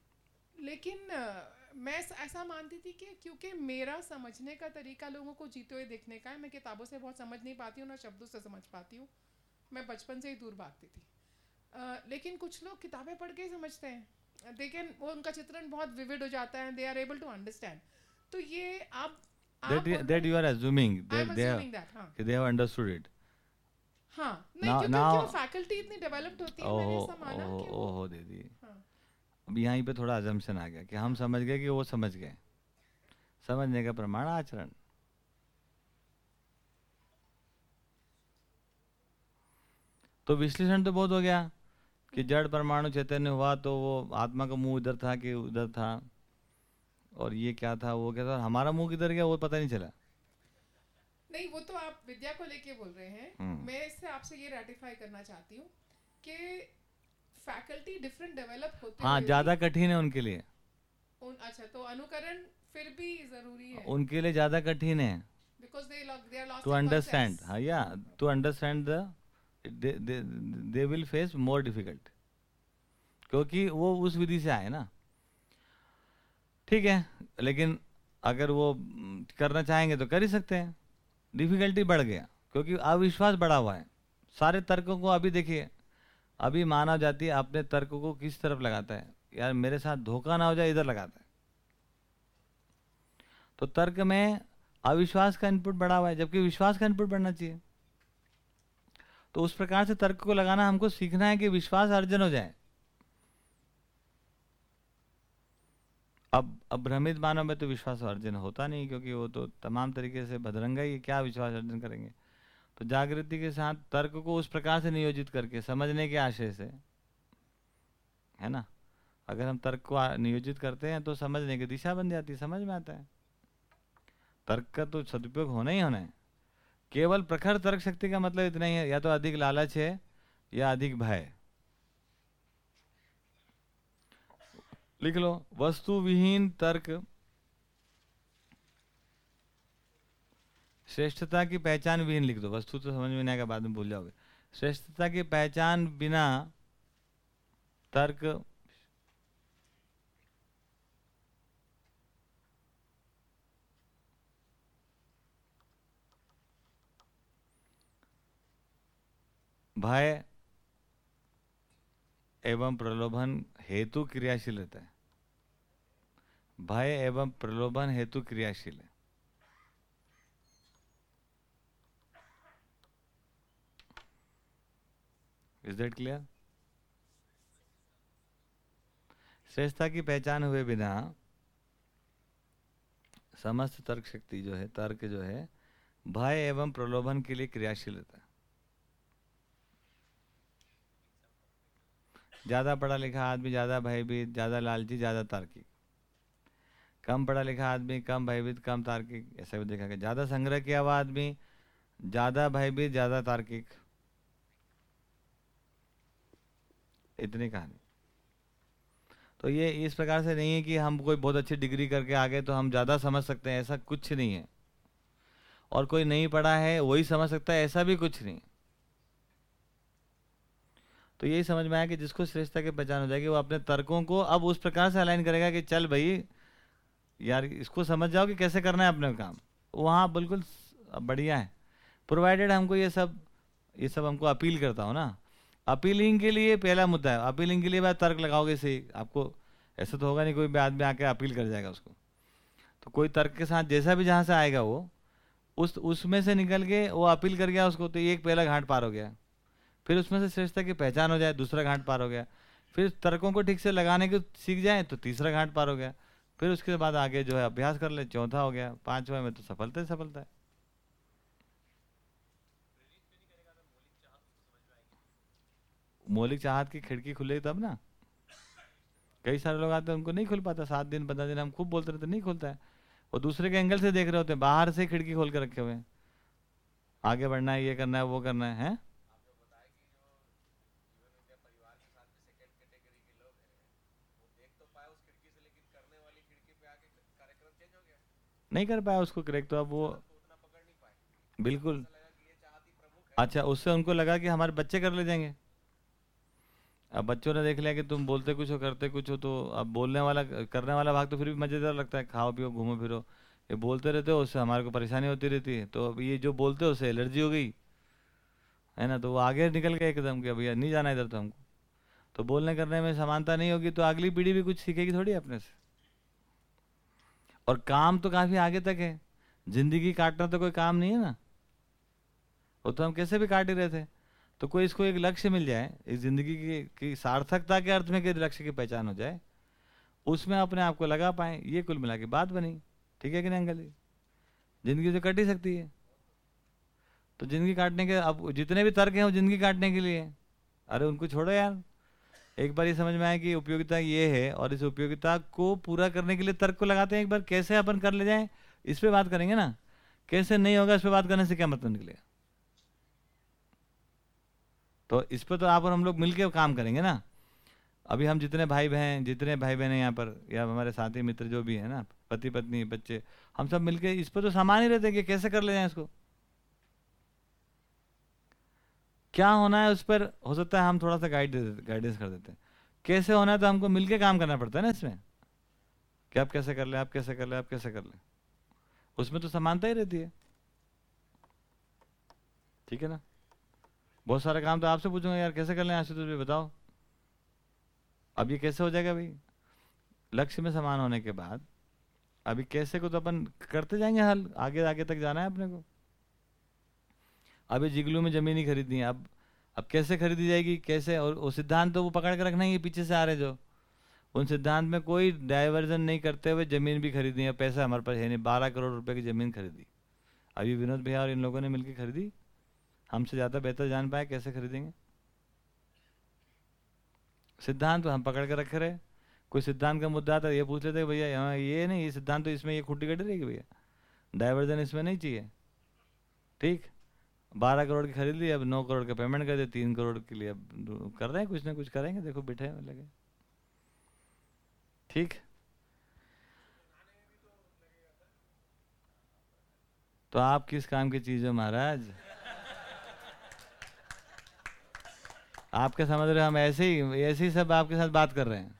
लेकिन uh, मैं ऐसा मानती थी कि क्योंकि मेरा समझने का तरीका लोगों को जीते हुए देखने का है मैं किताबों से बहुत समझ नहीं पाती हूँ ना शब्दों से समझ पाती हूँ मैं बचपन से ही दूर भागती थी uh, लेकिन कुछ लोग किताबें पढ़ के ही समझते हैं लेकिन वो उनका चित्रण बहुत विविड हो जाता है they are able to understand तो ये आप That that you are assuming that they have assuming that हाँ they have understood it. हाँ नहीं Now- क्योंकि now- फैकल्टी इतनी डेवलप्ड होती है मैंने ऐसा माना ओहो कि ओहो दीदी हाँ। अब यहीं पे थोड़ा अजम्पशन आ गया कि हम समझ गए कि वो समझ गए। समझने का प्रमाण आचरण। तो विश्लेषण तो बहुत हो गया कि जड़ परमाणु चैतन्य हुआ तो वो आत्मा का मुँह इधर था कि उधर था। और ये क्या था वो क्या था हमारा मुँह किधर गया वो पता नहीं चला। नहीं वो तो आप विद्या को लेके बोल रहे हैं। हम्म। मैं इससे आपसे ये रेटिफाई करना चाहती हूँ कि फैकल्टी डिफरेंट डेवलप होते हाँ ज़्यादा कठिन है उनके लिए। उन अच्छा तो अनुकरण फिर भी ज़रूरी है। उनके लिए ज़्यादा कठिन है। दे दे to understand हाँ या understand the they, they, they will face क्योंकि वो उस विधि से आए ना। ठीक है, लेकिन अगर वो करना चाहेंगे तो कर ही सकते हैं। डिफिकल्टी बढ़ गया, क्योंकि अविश्वास बढ़ा हुआ है। सारे तर्कों को अभी देखिए, अभी मानव जाति अपने तर्क को किस तरफ़ लगाता है? यार, मेरे साथ धोखा ना हो जाए, इधर लगाता है। तो तर्क में अविश्वास का इनपुट बढ़ा हुआ है, जबकि विश्वास का इनपुट बढ़ना चाहिए। तो उस प्रकार से तर्क को लगाना, हमको सीखना है कि विश्वास अर्जन हो जाए। अब अब भ्रमित मानव में तो विश्वास अर्जन होता नहीं, क्योंकि वो तो तमाम तरीके से भदरंगा ही क्या विश्वास अर्जन करेंगे? तो जागृति के साथ तर्क को उस प्रकार से नियोजित करके, समझने के आशय से, है ना? अगर हम तर्क को नियोजित करते हैं तो समझने की दिशा बन जाती है, समझ में आता है। तर्क का तो सदुपयोग होना ही होना है। केवल प्रखर तर्क शक्ति का मतलब इतना ही है, या तो अधिक लालच है, या अधिक भय। लिख लो वस्तु विहीन तर्क, श्रेष्ठता की पहचान विहीन लिख दो। वस्तु तो समझ में नहीं आएगा, बाद में भूल जाओगे। श्रेष्ठता की पहचान बिना तर्क, भय एवं प्रलोभन हेतु क्रियाशील रहता है। भय एवं प्रलोभन हेतु क्रियाशील है। इज़ दैट क्लियर श्रेष्ठता की पहचान हुए बिना समस्त तर्क शक्ति जो है, तर्क जो है, भय एवं प्रलोभन के लिए क्रियाशील रहता है। ज़्यादा पढ़ा लिखा आदमी, ज़्यादा भयभीत, ज़्यादा लालची, ज़्यादा तार्किक। कम पढ़ा लिखा आदमी, कम भयभीत, कम तार्किक, ऐसा भी देखा गया। ज़्यादा संग्रह किया हुआ आदमी, ज़्यादा भयभीत, ज़्यादा तार्किक। इतनी कहानी। तो ये इस प्रकार से नहीं है कि हम कोई बहुत अच्छी डिग्री करके आ गए तो हम ज़्यादा समझ सकते हैं, ऐसा कुछ नहीं है। और कोई नहीं पढ़ा है, वही समझ सकता है, ऐसा भी कुछ नहीं तो यही समझ में आया कि जिसको श्रेष्ठता की पहचान हो जाएगी, वो अपने तर्कों को अब उस प्रकार से अलाइन करेगा कि चल भाई, यार इसको समझ जाओ कि कैसे करना है अपने काम। वहाँ बिल्कुल बढ़िया है। प्रोवाइडेड हमको ये सब ये सब हमको अपील करता हूँ ना। अपीलिंग के लिए पहला मुद्दा है। अपीलिंग के लिए बात तर्क लगाओगे सही। आपको ऐसा तो होगा नहीं कोई आदमी आके अपील कर जाएगा उसको। तो कोई तर्क के साथ जैसा भी जहाँ से आएगा वो, उस, उसमें से निकल के वो अपील कर गया उसको तो एक पहला घाट पार हो गया। फिर उसमें से श्रेष्ठता की पहचान हो जाए दूसरा घाट पार हो गया। फिर तर्कों को ठीक से लगाने के सीख जाए तो तीसरा घाट पार हो गया। फिर उसके बाद आगे जो है अभ्यास कर ले चौथा हो गया। पांचवा में तो सफलता ही सफलता है। मौलिक चाहत की खिड़की खुले तब ना। कई सारे लोग आते हैं उनको नहीं खुल पाता। सात दिन पंद्रह दिन हम खूब बोलते रहते नहीं खुलता है। वो दूसरे के एंगल से देख रहे होते हैं बाहर से खिड़की खोल के रखे हुए आगे बढ़ना है ये करना है वो करना है, है? नहीं कर पाया उसको करेक्ट तो अब वो बिल्कुल। अच्छा उससे उनको लगा कि हमारे बच्चे कर ले जाएँगे। अब बच्चों ने देख लिया कि तुम बोलते कुछ हो, करते कुछ हो तो अब बोलने वाला, करने वाला भाग तो फिर भी मज़ेदार लगता है। खाओ पियो, घूमो फिरो। ये बोलते रहते हो, उससे हमारे को परेशानी होती रहती है। तो अब ये जो बोलते हो, उससे एलर्जी हो गई। है ना? तो वो आगे निकल गए एकदम कि भैया नहीं जाना इधर तो हमको। तो बोलने करने में समानता नहीं होगी तो अगली पीढ़ी भी कुछ सीखेगी थोड़ी अपने से। और काम तो काफ़ी आगे तक है। ज़िंदगी काटना तो कोई काम नहीं है ना। वो तो हम कैसे भी काट ही रहे थे। तो कोई इसको एक लक्ष्य मिल जाए इस ज़िंदगी की, की सार्थकता के अर्थ में कि लक्ष्य की पहचान हो जाए उसमें अपने आप को लगा पाए ये कुल मिला के बात बनी। ठीक है कि नहीं अंकल जी? ज़िंदगी तो कट ही सकती है। तो ज़िंदगी काटने के अब जितने भी तर्क हैं वो ज़िंदगी काटने के लिए अरे उनको छोड़ो यार। एक बार ये समझ में आया कि उपयोगिता ये है और इस उपयोगिता को पूरा करने के लिए तर्क को लगाते हैं एक बार, कैसे अपन कर ले जाए? इस पर बात करेंगे ना। कैसे नहीं होगा इस पर बात करने से क्या मतलब निकलेगा? तो इस पर तो आप और हम लोग मिलकर काम करेंगे ना। अभी हम जितने भाई बहन, जितने भाई बहन हैं यहाँ पर, या हमारे साथी मित्र जो भी है ना, पति, पत्नी, बच्चे, हम सब मिलके इस पर तो सामान ही रहते हैं कि कैसे कर ले जाए इसको? क्या होना है उस पर? हो सकता है हम थोड़ा सा गाइड गाइडेंस कर देते हैं। कैसे होना है तो हमको मिलके काम करना पड़ता है ना इसमें? कि आप कैसे कर ले, आप कैसे कर ले, आप कैसे कर ले। उसमें तो समानता ही रहती है। ठीक है ना? बहुत सारे काम तो आपसे पूछूँगा, यार, कैसे कर लें? आशुतोष भी बताओ। अब ये कैसे हो जाएगा भाई? लक्ष्य में समान होने के बाद, अभी कैसे को तो अपन करते जाएँगे हल। आगे आगे तक जाना है अपने को। अभी जिगलू में ज़मीन ही खरीदनी है। अब अब कैसे खरीदी जाएगी? कैसे? और वो सिद्धांत तो वो पकड़ के रखना ही पीछे से आ रहे जो। उन सिद्धांत में कोई डाइवर्जन नहीं करते हुए ज़मीन भी खरीदनी है। पैसा हमारे पास है नहीं। बारह करोड़ रुपए की ज़मीन खरीदी। अभी विनोद भैया और इन लोगों ने मिलकर खरीदी। हमसे ज़्यादा बेहतर जान पाए, कैसे खरीदेंगे? सिद्धांत तो हम पकड़ के रखे रहे कोई सिद्धांत का मुद्दा आता ये पूछ लेते भैया यहाँ ये नहीं, ये सिद्धांत तो इसमें ये खुट्टी कटी रहेगी भैया? डाइवर्जन इसमें नहीं चाहिए। ठीक? बारह करोड़ की खरीद ली, अब नौ करोड़ का पेमेंट कर दिया, तीन करोड़ के लिए अब कर रहे हैं कुछ ना कुछ करेंगे, देखो बैठे हैं, लगे। ठीक? तो आप किस काम की चीज़ हो महाराज? आपके समझ रहे हम ऐसे ही ऐसे ही सब आपके साथ बात कर रहे हैं।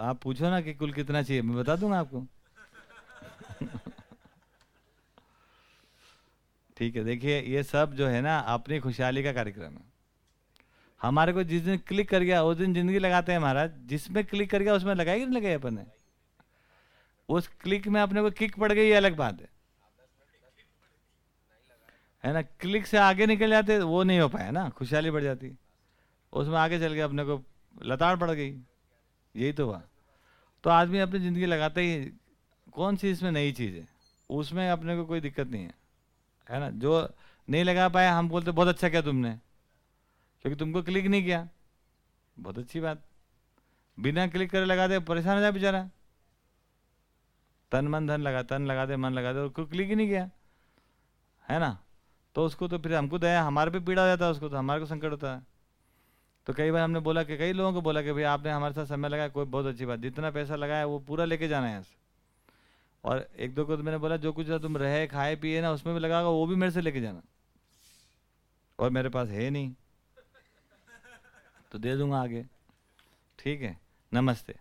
आप पूछो ना कि कुल कितना चाहिए, मैं बता दूँगा आपको? ठीक है, देखिए, ये सब जो है ना अपनी खुशहाली का कार्यक्रम है। हमारे को जिस दिन क्लिक कर गया, उस दिन ज़िंदगी लगाते हैं महाराज। जिसमें क्लिक कर गया, उसमें लगाई कि नहीं लगाई अपन उस क्लिक में अपने को किक पड़ गई अलग बात है। है ना? क्लिक से आगे निकल जाते, वो नहीं हो पाया ना, खुशहाली बढ़ जाती। उसमें आगे चल गया अपने को लताड़ पड़ गई। यही तो हुआ तो आदमी अपनी ज़िंदगी लगाता ही कौन सी इसमें नई चीज़ है? उसमें अपने को कोई दिक्कत नहीं है। है ना? जो नहीं लगा पाया, हम बोलते, बहुत अच्छा किया तुमने। क्योंकि तुमको क्लिक नहीं किया। बहुत अच्छी बात। बिना क्लिक करे लगा दे, परेशान हो जाए बेचारा। तन मन धन लगा, तन लगा दे, मन लगा दे कोई क्लिक ही नहीं किया। है ना? तो उसको तो फिर हमको दया, हमारे पे पीड़ा हो जाता है उसको तो हमारे को संकट होता है। तो कई बार हमने बोला कि, कई लोगों को बोला कि, भाई आपने हमारे साथ समय लगाया, कोई बहुत अच्छी बात, जितना पैसा लगाया वो पूरा लेके जाना है यहाँ और एक दो को तो मैंने बोला, जो कुछ तुम रहे, खाए, पिए ना, उसमें भी लगाओगे, वो भी मेरे से लेके जाना। और मेरे पास है नहीं। तो दे दूँगा आगे। ठीक है, नमस्ते।